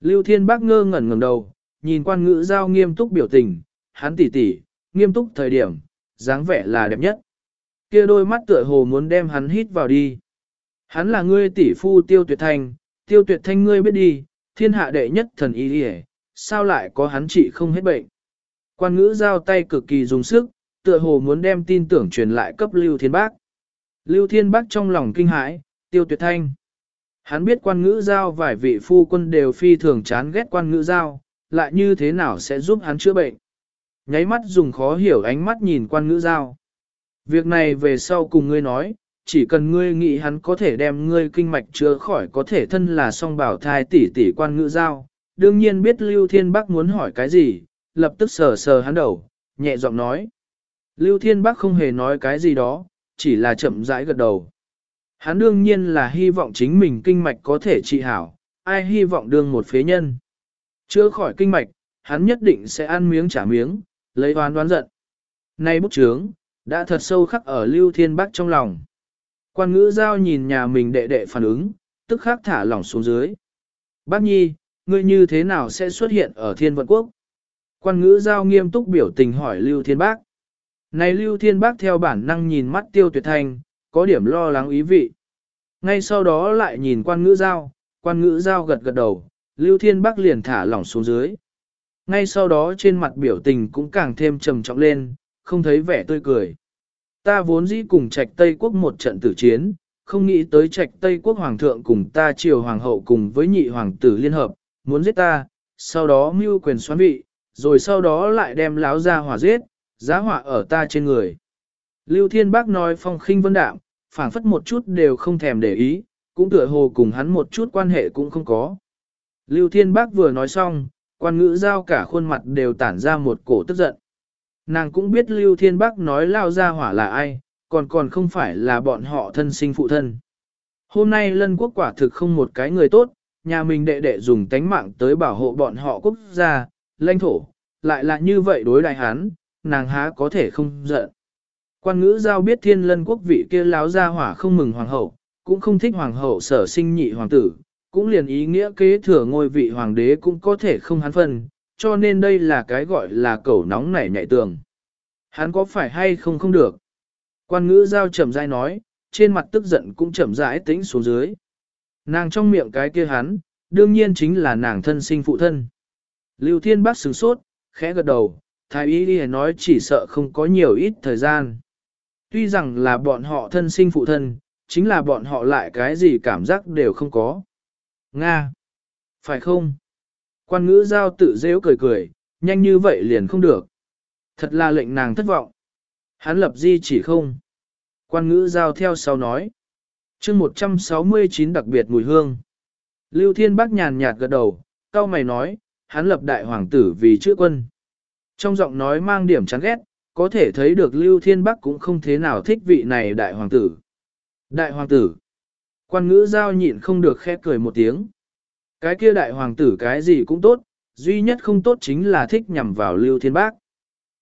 Lưu Thiên Bác ngơ ngẩn ngẩng đầu, nhìn quan ngữ giao nghiêm túc biểu tình, hắn tỉ tỉ, nghiêm túc thời điểm, dáng vẻ là đẹp nhất. Kia đôi mắt tựa hồ muốn đem hắn hít vào đi. Hắn là ngươi tỷ phu tiêu tuyệt thanh, tiêu tuyệt thanh ngươi biết đi, thiên hạ đệ nhất thần y đi sao lại có hắn trị không hết bệnh. Quan ngữ giao tay cực kỳ dùng sức, tựa hồ muốn đem tin tưởng truyền lại cấp Lưu Thiên Bác. Lưu Thiên Bác trong lòng kinh hãi, tiêu tuyệt thanh. Hắn biết quan ngữ giao vài vị phu quân đều phi thường chán ghét quan ngữ giao, lại như thế nào sẽ giúp hắn chữa bệnh. Nháy mắt dùng khó hiểu ánh mắt nhìn quan ngữ giao. Việc này về sau cùng ngươi nói, chỉ cần ngươi nghĩ hắn có thể đem ngươi kinh mạch chữa khỏi có thể thân là song bảo thai tỷ tỷ quan ngữ giao. Đương nhiên biết Lưu Thiên Bắc muốn hỏi cái gì, lập tức sờ sờ hắn đầu, nhẹ giọng nói. Lưu Thiên Bắc không hề nói cái gì đó, chỉ là chậm rãi gật đầu. Hắn đương nhiên là hy vọng chính mình kinh mạch có thể trị hảo, ai hy vọng đương một phế nhân. Chữa khỏi kinh mạch, hắn nhất định sẽ ăn miếng trả miếng, lấy oán đoán giận. Nay bút chướng, đã thật sâu khắc ở Lưu Thiên Bắc trong lòng. Quan ngữ giao nhìn nhà mình đệ đệ phản ứng, tức khắc thả lỏng xuống dưới. Bác nhi, ngươi như thế nào sẽ xuất hiện ở thiên vận quốc? Quan ngữ giao nghiêm túc biểu tình hỏi Lưu Thiên Bác. Này Lưu Thiên Bác theo bản năng nhìn mắt tiêu tuyệt thanh, có điểm lo lắng ý vị. Ngay sau đó lại nhìn quan ngữ giao, quan ngữ giao gật gật đầu, Lưu Thiên bắc liền thả lỏng xuống dưới. Ngay sau đó trên mặt biểu tình cũng càng thêm trầm trọng lên, không thấy vẻ tươi cười. Ta vốn dĩ cùng trạch Tây Quốc một trận tử chiến, không nghĩ tới trạch Tây Quốc Hoàng thượng cùng ta triều Hoàng hậu cùng với nhị Hoàng tử liên hợp, muốn giết ta, sau đó mưu quyền xoán vị, rồi sau đó lại đem láo ra hỏa giết, giá hỏa ở ta trên người. Lưu Thiên Bác nói phong khinh vân đạm, phảng phất một chút đều không thèm để ý, cũng tựa hồ cùng hắn một chút quan hệ cũng không có. Lưu Thiên Bác vừa nói xong, quan ngữ giao cả khuôn mặt đều tản ra một cổ tức giận. Nàng cũng biết Lưu Thiên Bác nói lao ra hỏa là ai, còn còn không phải là bọn họ thân sinh phụ thân. Hôm nay lân quốc quả thực không một cái người tốt, nhà mình đệ đệ dùng tánh mạng tới bảo hộ bọn họ quốc gia, lãnh thổ, lại là như vậy đối đại hán, nàng há có thể không giận. Quan ngữ giao biết thiên lân quốc vị kia láo ra hỏa không mừng hoàng hậu, cũng không thích hoàng hậu sở sinh nhị hoàng tử, cũng liền ý nghĩa kế thừa ngôi vị hoàng đế cũng có thể không hắn phân, cho nên đây là cái gọi là cẩu nóng nảy nhạy tường. Hắn có phải hay không không được? Quan ngữ giao chậm rãi nói, trên mặt tức giận cũng chậm rãi tĩnh xuống dưới. Nàng trong miệng cái kia hắn, đương nhiên chính là nàng thân sinh phụ thân. Lưu Thiên Bác sửng sốt, khẽ gật đầu, thái y đi nói chỉ sợ không có nhiều ít thời gian. Tuy rằng là bọn họ thân sinh phụ thân, chính là bọn họ lại cái gì cảm giác đều không có. Nga! Phải không? Quan ngữ giao tự dễu cười cười, nhanh như vậy liền không được. Thật là lệnh nàng thất vọng. Hắn lập di chỉ không. Quan ngữ giao theo sau nói. chương 169 đặc biệt mùi hương. Lưu Thiên Bắc nhàn nhạt gật đầu, cao mày nói, hắn lập đại hoàng tử vì chữa quân. Trong giọng nói mang điểm chán ghét, có thể thấy được Lưu Thiên Bắc cũng không thế nào thích vị này đại hoàng tử. Đại hoàng tử. Quan ngữ giao nhịn không được khẽ cười một tiếng. Cái kia đại hoàng tử cái gì cũng tốt, duy nhất không tốt chính là thích nhằm vào Lưu Thiên bắc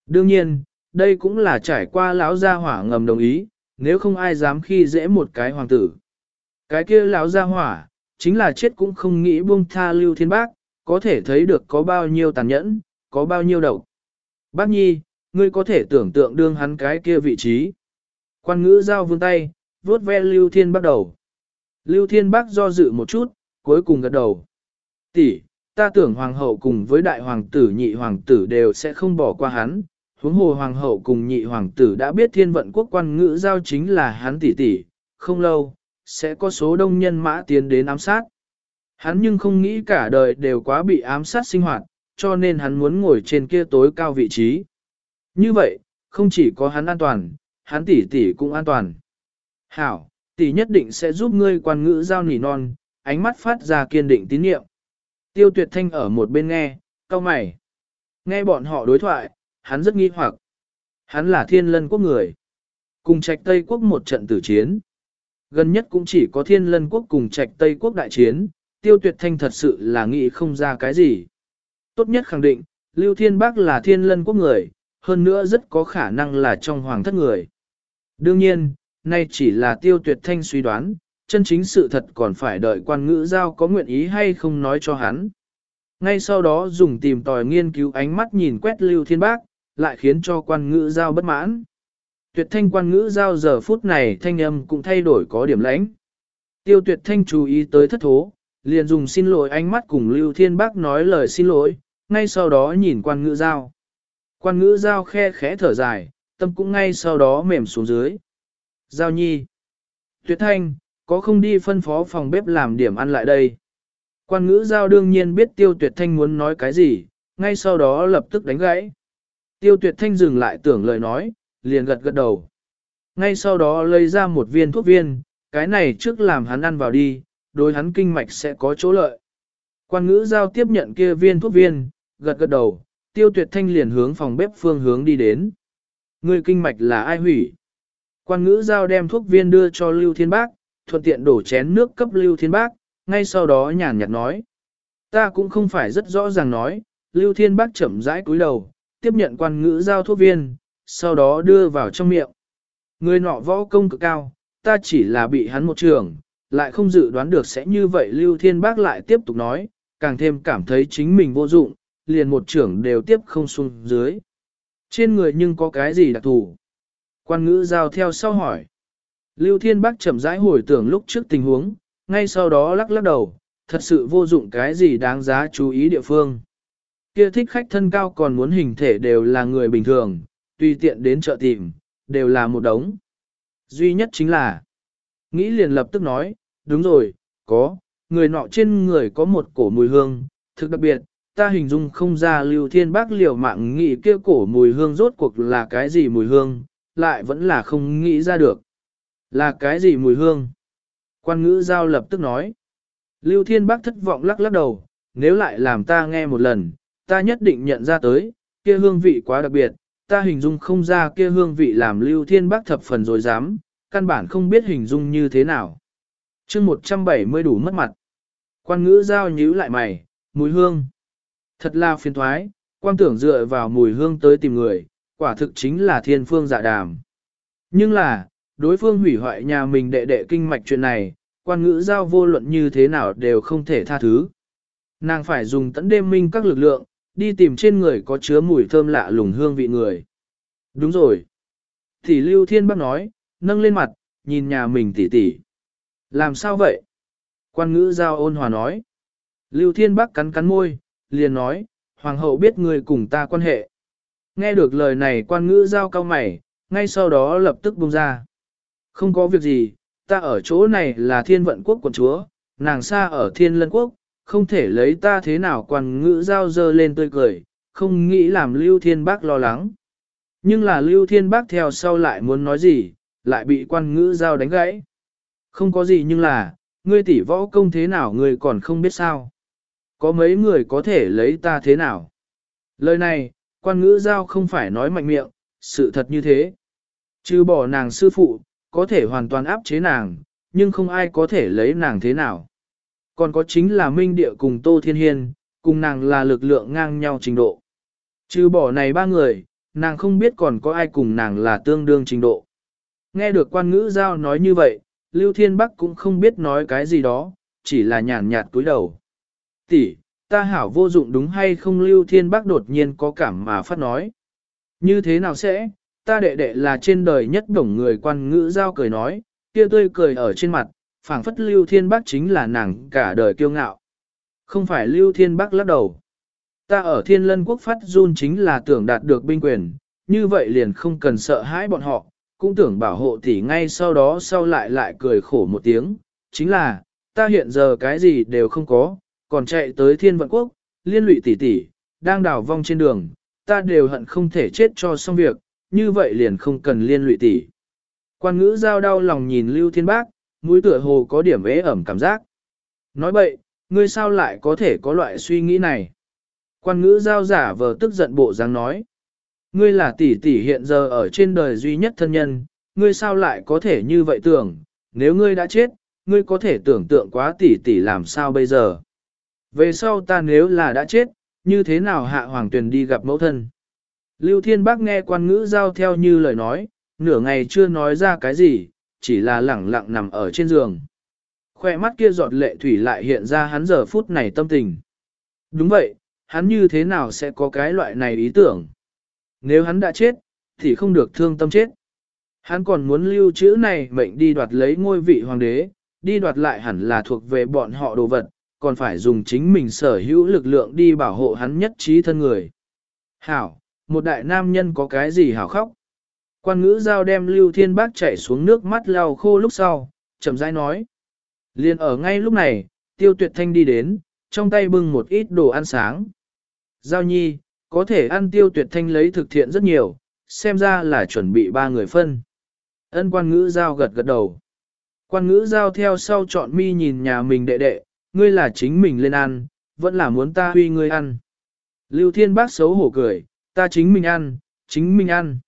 Đương nhiên, đây cũng là trải qua lão gia hỏa ngầm đồng ý, nếu không ai dám khi dễ một cái hoàng tử. Cái kia lão gia hỏa, chính là chết cũng không nghĩ buông tha Lưu Thiên Bác, có thể thấy được có bao nhiêu tàn nhẫn, có bao nhiêu độc. Bác Nhi, ngươi có thể tưởng tượng đương hắn cái kia vị trí. Quan ngữ giao vươn tay, vuốt ve Lưu Thiên bắt đầu. Lưu Thiên Bắc do dự một chút, cuối cùng gật đầu. Tỷ, ta tưởng hoàng hậu cùng với đại hoàng tử nhị hoàng tử đều sẽ không bỏ qua hắn. Huống hồ hoàng hậu cùng nhị hoàng tử đã biết thiên vận quốc quan ngữ giao chính là hắn tỷ tỷ, không lâu, sẽ có số đông nhân mã tiến đến ám sát. Hắn nhưng không nghĩ cả đời đều quá bị ám sát sinh hoạt, cho nên hắn muốn ngồi trên kia tối cao vị trí. Như vậy, không chỉ có hắn an toàn, hắn tỷ tỷ cũng an toàn. Hảo, tỷ nhất định sẽ giúp ngươi quan ngữ giao nỉ non, ánh mắt phát ra kiên định tín nhiệm. Tiêu tuyệt thanh ở một bên nghe, cau mày. Nghe bọn họ đối thoại, hắn rất nghi hoặc. Hắn là thiên lân quốc người. Cùng trạch Tây quốc một trận tử chiến. Gần nhất cũng chỉ có thiên lân quốc cùng trạch Tây quốc đại chiến, tiêu tuyệt thanh thật sự là nghĩ không ra cái gì. Tốt nhất khẳng định, Lưu Thiên Bác là thiên lân quốc người, hơn nữa rất có khả năng là trong hoàng thất người. Đương nhiên, nay chỉ là tiêu tuyệt thanh suy đoán, chân chính sự thật còn phải đợi quan ngữ giao có nguyện ý hay không nói cho hắn. Ngay sau đó dùng tìm tòi nghiên cứu ánh mắt nhìn quét Lưu Thiên Bác, lại khiến cho quan ngữ giao bất mãn. Tuyệt thanh quan ngữ giao giờ phút này thanh âm cũng thay đổi có điểm lãnh. Tiêu tuyệt thanh chú ý tới thất thố, liền dùng xin lỗi ánh mắt cùng Lưu Thiên Bác nói lời xin lỗi, ngay sau đó nhìn quan ngữ giao. Quan ngữ giao khe khẽ thở dài, tâm cũng ngay sau đó mềm xuống dưới. Giao nhi. Tuyệt thanh, có không đi phân phó phòng bếp làm điểm ăn lại đây. Quan ngữ giao đương nhiên biết tiêu tuyệt thanh muốn nói cái gì, ngay sau đó lập tức đánh gãy. Tiêu tuyệt thanh dừng lại tưởng lời nói, liền gật gật đầu. Ngay sau đó lấy ra một viên thuốc viên, cái này trước làm hắn ăn vào đi, đối hắn kinh mạch sẽ có chỗ lợi. Quan ngữ giao tiếp nhận kia viên thuốc viên, gật gật đầu, tiêu tuyệt thanh liền hướng phòng bếp phương hướng đi đến. Người kinh mạch là ai hủy? Quan ngữ giao đem thuốc viên đưa cho Lưu Thiên Bác, thuận tiện đổ chén nước cấp Lưu Thiên Bác, ngay sau đó nhàn nhạt nói. Ta cũng không phải rất rõ ràng nói, Lưu Thiên Bác chậm rãi cúi đầu, tiếp nhận quan ngữ giao thuốc viên, sau đó đưa vào trong miệng. Người nọ võ công cực cao, ta chỉ là bị hắn một trường, lại không dự đoán được sẽ như vậy Lưu Thiên Bác lại tiếp tục nói, càng thêm cảm thấy chính mình vô dụng, liền một trưởng đều tiếp không xuống dưới. Trên người nhưng có cái gì đặc thù? Quan ngữ giao theo sau hỏi. Lưu Thiên Bắc chậm rãi hồi tưởng lúc trước tình huống, ngay sau đó lắc lắc đầu, thật sự vô dụng cái gì đáng giá chú ý địa phương. Kia thích khách thân cao còn muốn hình thể đều là người bình thường, tùy tiện đến chợ tìm, đều là một đống. Duy nhất chính là, nghĩ liền lập tức nói, đúng rồi, có, người nọ trên người có một cổ mùi hương, thực đặc biệt, ta hình dung không ra lưu thiên bác liều mạng nghĩ kia cổ mùi hương rốt cuộc là cái gì mùi hương, lại vẫn là không nghĩ ra được. Là cái gì mùi hương? Quan ngữ giao lập tức nói. Lưu Thiên Bác thất vọng lắc lắc đầu, nếu lại làm ta nghe một lần, ta nhất định nhận ra tới, kia hương vị quá đặc biệt, ta hình dung không ra kia hương vị làm lưu thiên bác thập phần rồi dám, căn bản không biết hình dung như thế nào. chương 170 đủ mất mặt. Quan ngữ giao nhíu lại mày, mùi hương. Thật là phiền thoái, quan tưởng dựa vào mùi hương tới tìm người, quả thực chính là thiên phương dạ đàm. Nhưng là, đối phương hủy hoại nhà mình đệ đệ kinh mạch chuyện này, quan ngữ giao vô luận như thế nào đều không thể tha thứ. Nàng phải dùng tận đêm minh các lực lượng, đi tìm trên người có chứa mùi thơm lạ lùng hương vị người. Đúng rồi. Thì Lưu Thiên Bắc nói, nâng lên mặt, nhìn nhà mình tỉ tỉ. Làm sao vậy? Quan ngữ giao ôn hòa nói. Lưu Thiên Bắc cắn cắn môi, liền nói, Hoàng hậu biết người cùng ta quan hệ. Nghe được lời này quan ngữ giao cao mày, ngay sau đó lập tức buông ra. Không có việc gì, ta ở chỗ này là thiên vận quốc quận chúa, nàng xa ở thiên lân quốc, không thể lấy ta thế nào quan ngữ giao dơ lên tươi cười, không nghĩ làm Lưu Thiên Bác lo lắng. Nhưng là Lưu Thiên Bác theo sau lại muốn nói gì, lại bị quan ngữ giao đánh gãy. Không có gì nhưng là, ngươi tỷ võ công thế nào ngươi còn không biết sao. Có mấy người có thể lấy ta thế nào. Lời này, quan ngữ giao không phải nói mạnh miệng, sự thật như thế. Chứ bỏ nàng sư phụ, có thể hoàn toàn áp chế nàng, nhưng không ai có thể lấy nàng thế nào. Còn có chính là Minh Địa cùng Tô Thiên Hiên, cùng nàng là lực lượng ngang nhau trình độ. Trừ bỏ này ba người, nàng không biết còn có ai cùng nàng là tương đương trình độ. Nghe được quan ngữ giao nói như vậy, Lưu Thiên Bắc cũng không biết nói cái gì đó, chỉ là nhàn nhạt cúi đầu. Tỷ, ta hảo vô dụng đúng hay không Lưu Thiên Bắc đột nhiên có cảm mà phát nói. Như thế nào sẽ, ta đệ đệ là trên đời nhất đồng người quan ngữ giao cười nói, kia tươi cười ở trên mặt, phảng phất Lưu Thiên Bắc chính là nàng cả đời kiêu ngạo. Không phải Lưu Thiên Bắc lắc đầu. Ta ở thiên lân quốc phát run chính là tưởng đạt được binh quyền, như vậy liền không cần sợ hãi bọn họ, cũng tưởng bảo hộ tỷ ngay sau đó sau lại lại cười khổ một tiếng, chính là, ta hiện giờ cái gì đều không có, còn chạy tới thiên vận quốc, liên lụy tỷ tỷ, đang đảo vong trên đường, ta đều hận không thể chết cho xong việc, như vậy liền không cần liên lụy tỷ. Quan ngữ giao đau lòng nhìn Lưu Thiên Bác, mũi tựa hồ có điểm ế ẩm cảm giác. Nói bậy, ngươi sao lại có thể có loại suy nghĩ này? Quan ngữ giao giả vờ tức giận bộ dáng nói. Ngươi là tỷ tỷ hiện giờ ở trên đời duy nhất thân nhân, ngươi sao lại có thể như vậy tưởng, nếu ngươi đã chết, ngươi có thể tưởng tượng quá tỷ tỷ làm sao bây giờ. Về sau ta nếu là đã chết, như thế nào hạ hoàng tuyển đi gặp mẫu thân? Lưu Thiên Bác nghe quan ngữ giao theo như lời nói, nửa ngày chưa nói ra cái gì, chỉ là lẳng lặng nằm ở trên giường. Khoe mắt kia giọt lệ thủy lại hiện ra hắn giờ phút này tâm tình. Đúng vậy, hắn như thế nào sẽ có cái loại này ý tưởng? Nếu hắn đã chết, thì không được thương tâm chết. Hắn còn muốn lưu chữ này mệnh đi đoạt lấy ngôi vị hoàng đế, đi đoạt lại hẳn là thuộc về bọn họ đồ vật, còn phải dùng chính mình sở hữu lực lượng đi bảo hộ hắn nhất trí thân người. Hảo, một đại nam nhân có cái gì hảo khóc? Quan ngữ giao đem Lưu Thiên Bác chảy xuống nước mắt lau khô lúc sau, chậm rãi nói. Liên ở ngay lúc này, tiêu tuyệt thanh đi đến, trong tay bưng một ít đồ ăn sáng. Giao nhi, có thể ăn tiêu tuyệt thanh lấy thực thiện rất nhiều, xem ra là chuẩn bị ba người phân. Ân quan ngữ giao gật gật đầu. Quan ngữ giao theo sau chọn mi nhìn nhà mình đệ đệ, ngươi là chính mình lên ăn, vẫn là muốn ta huy ngươi ăn. Lưu Thiên Bác xấu hổ cười, ta chính mình ăn, chính mình ăn.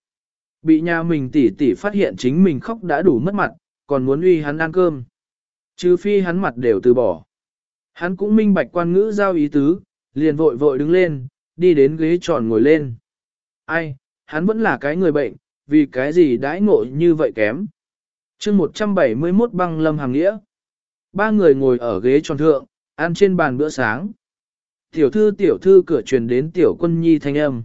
Bị nhà mình tỉ tỉ phát hiện chính mình khóc đã đủ mất mặt, còn muốn uy hắn ăn cơm. Trừ phi hắn mặt đều từ bỏ. Hắn cũng minh bạch quan ngữ giao ý tứ, liền vội vội đứng lên, đi đến ghế tròn ngồi lên. Ai, hắn vẫn là cái người bệnh, vì cái gì đãi ngộ như vậy kém. chương 171 băng lâm hàng nghĩa. Ba người ngồi ở ghế tròn thượng, ăn trên bàn bữa sáng. Tiểu thư tiểu thư cửa truyền đến tiểu quân nhi thanh âm.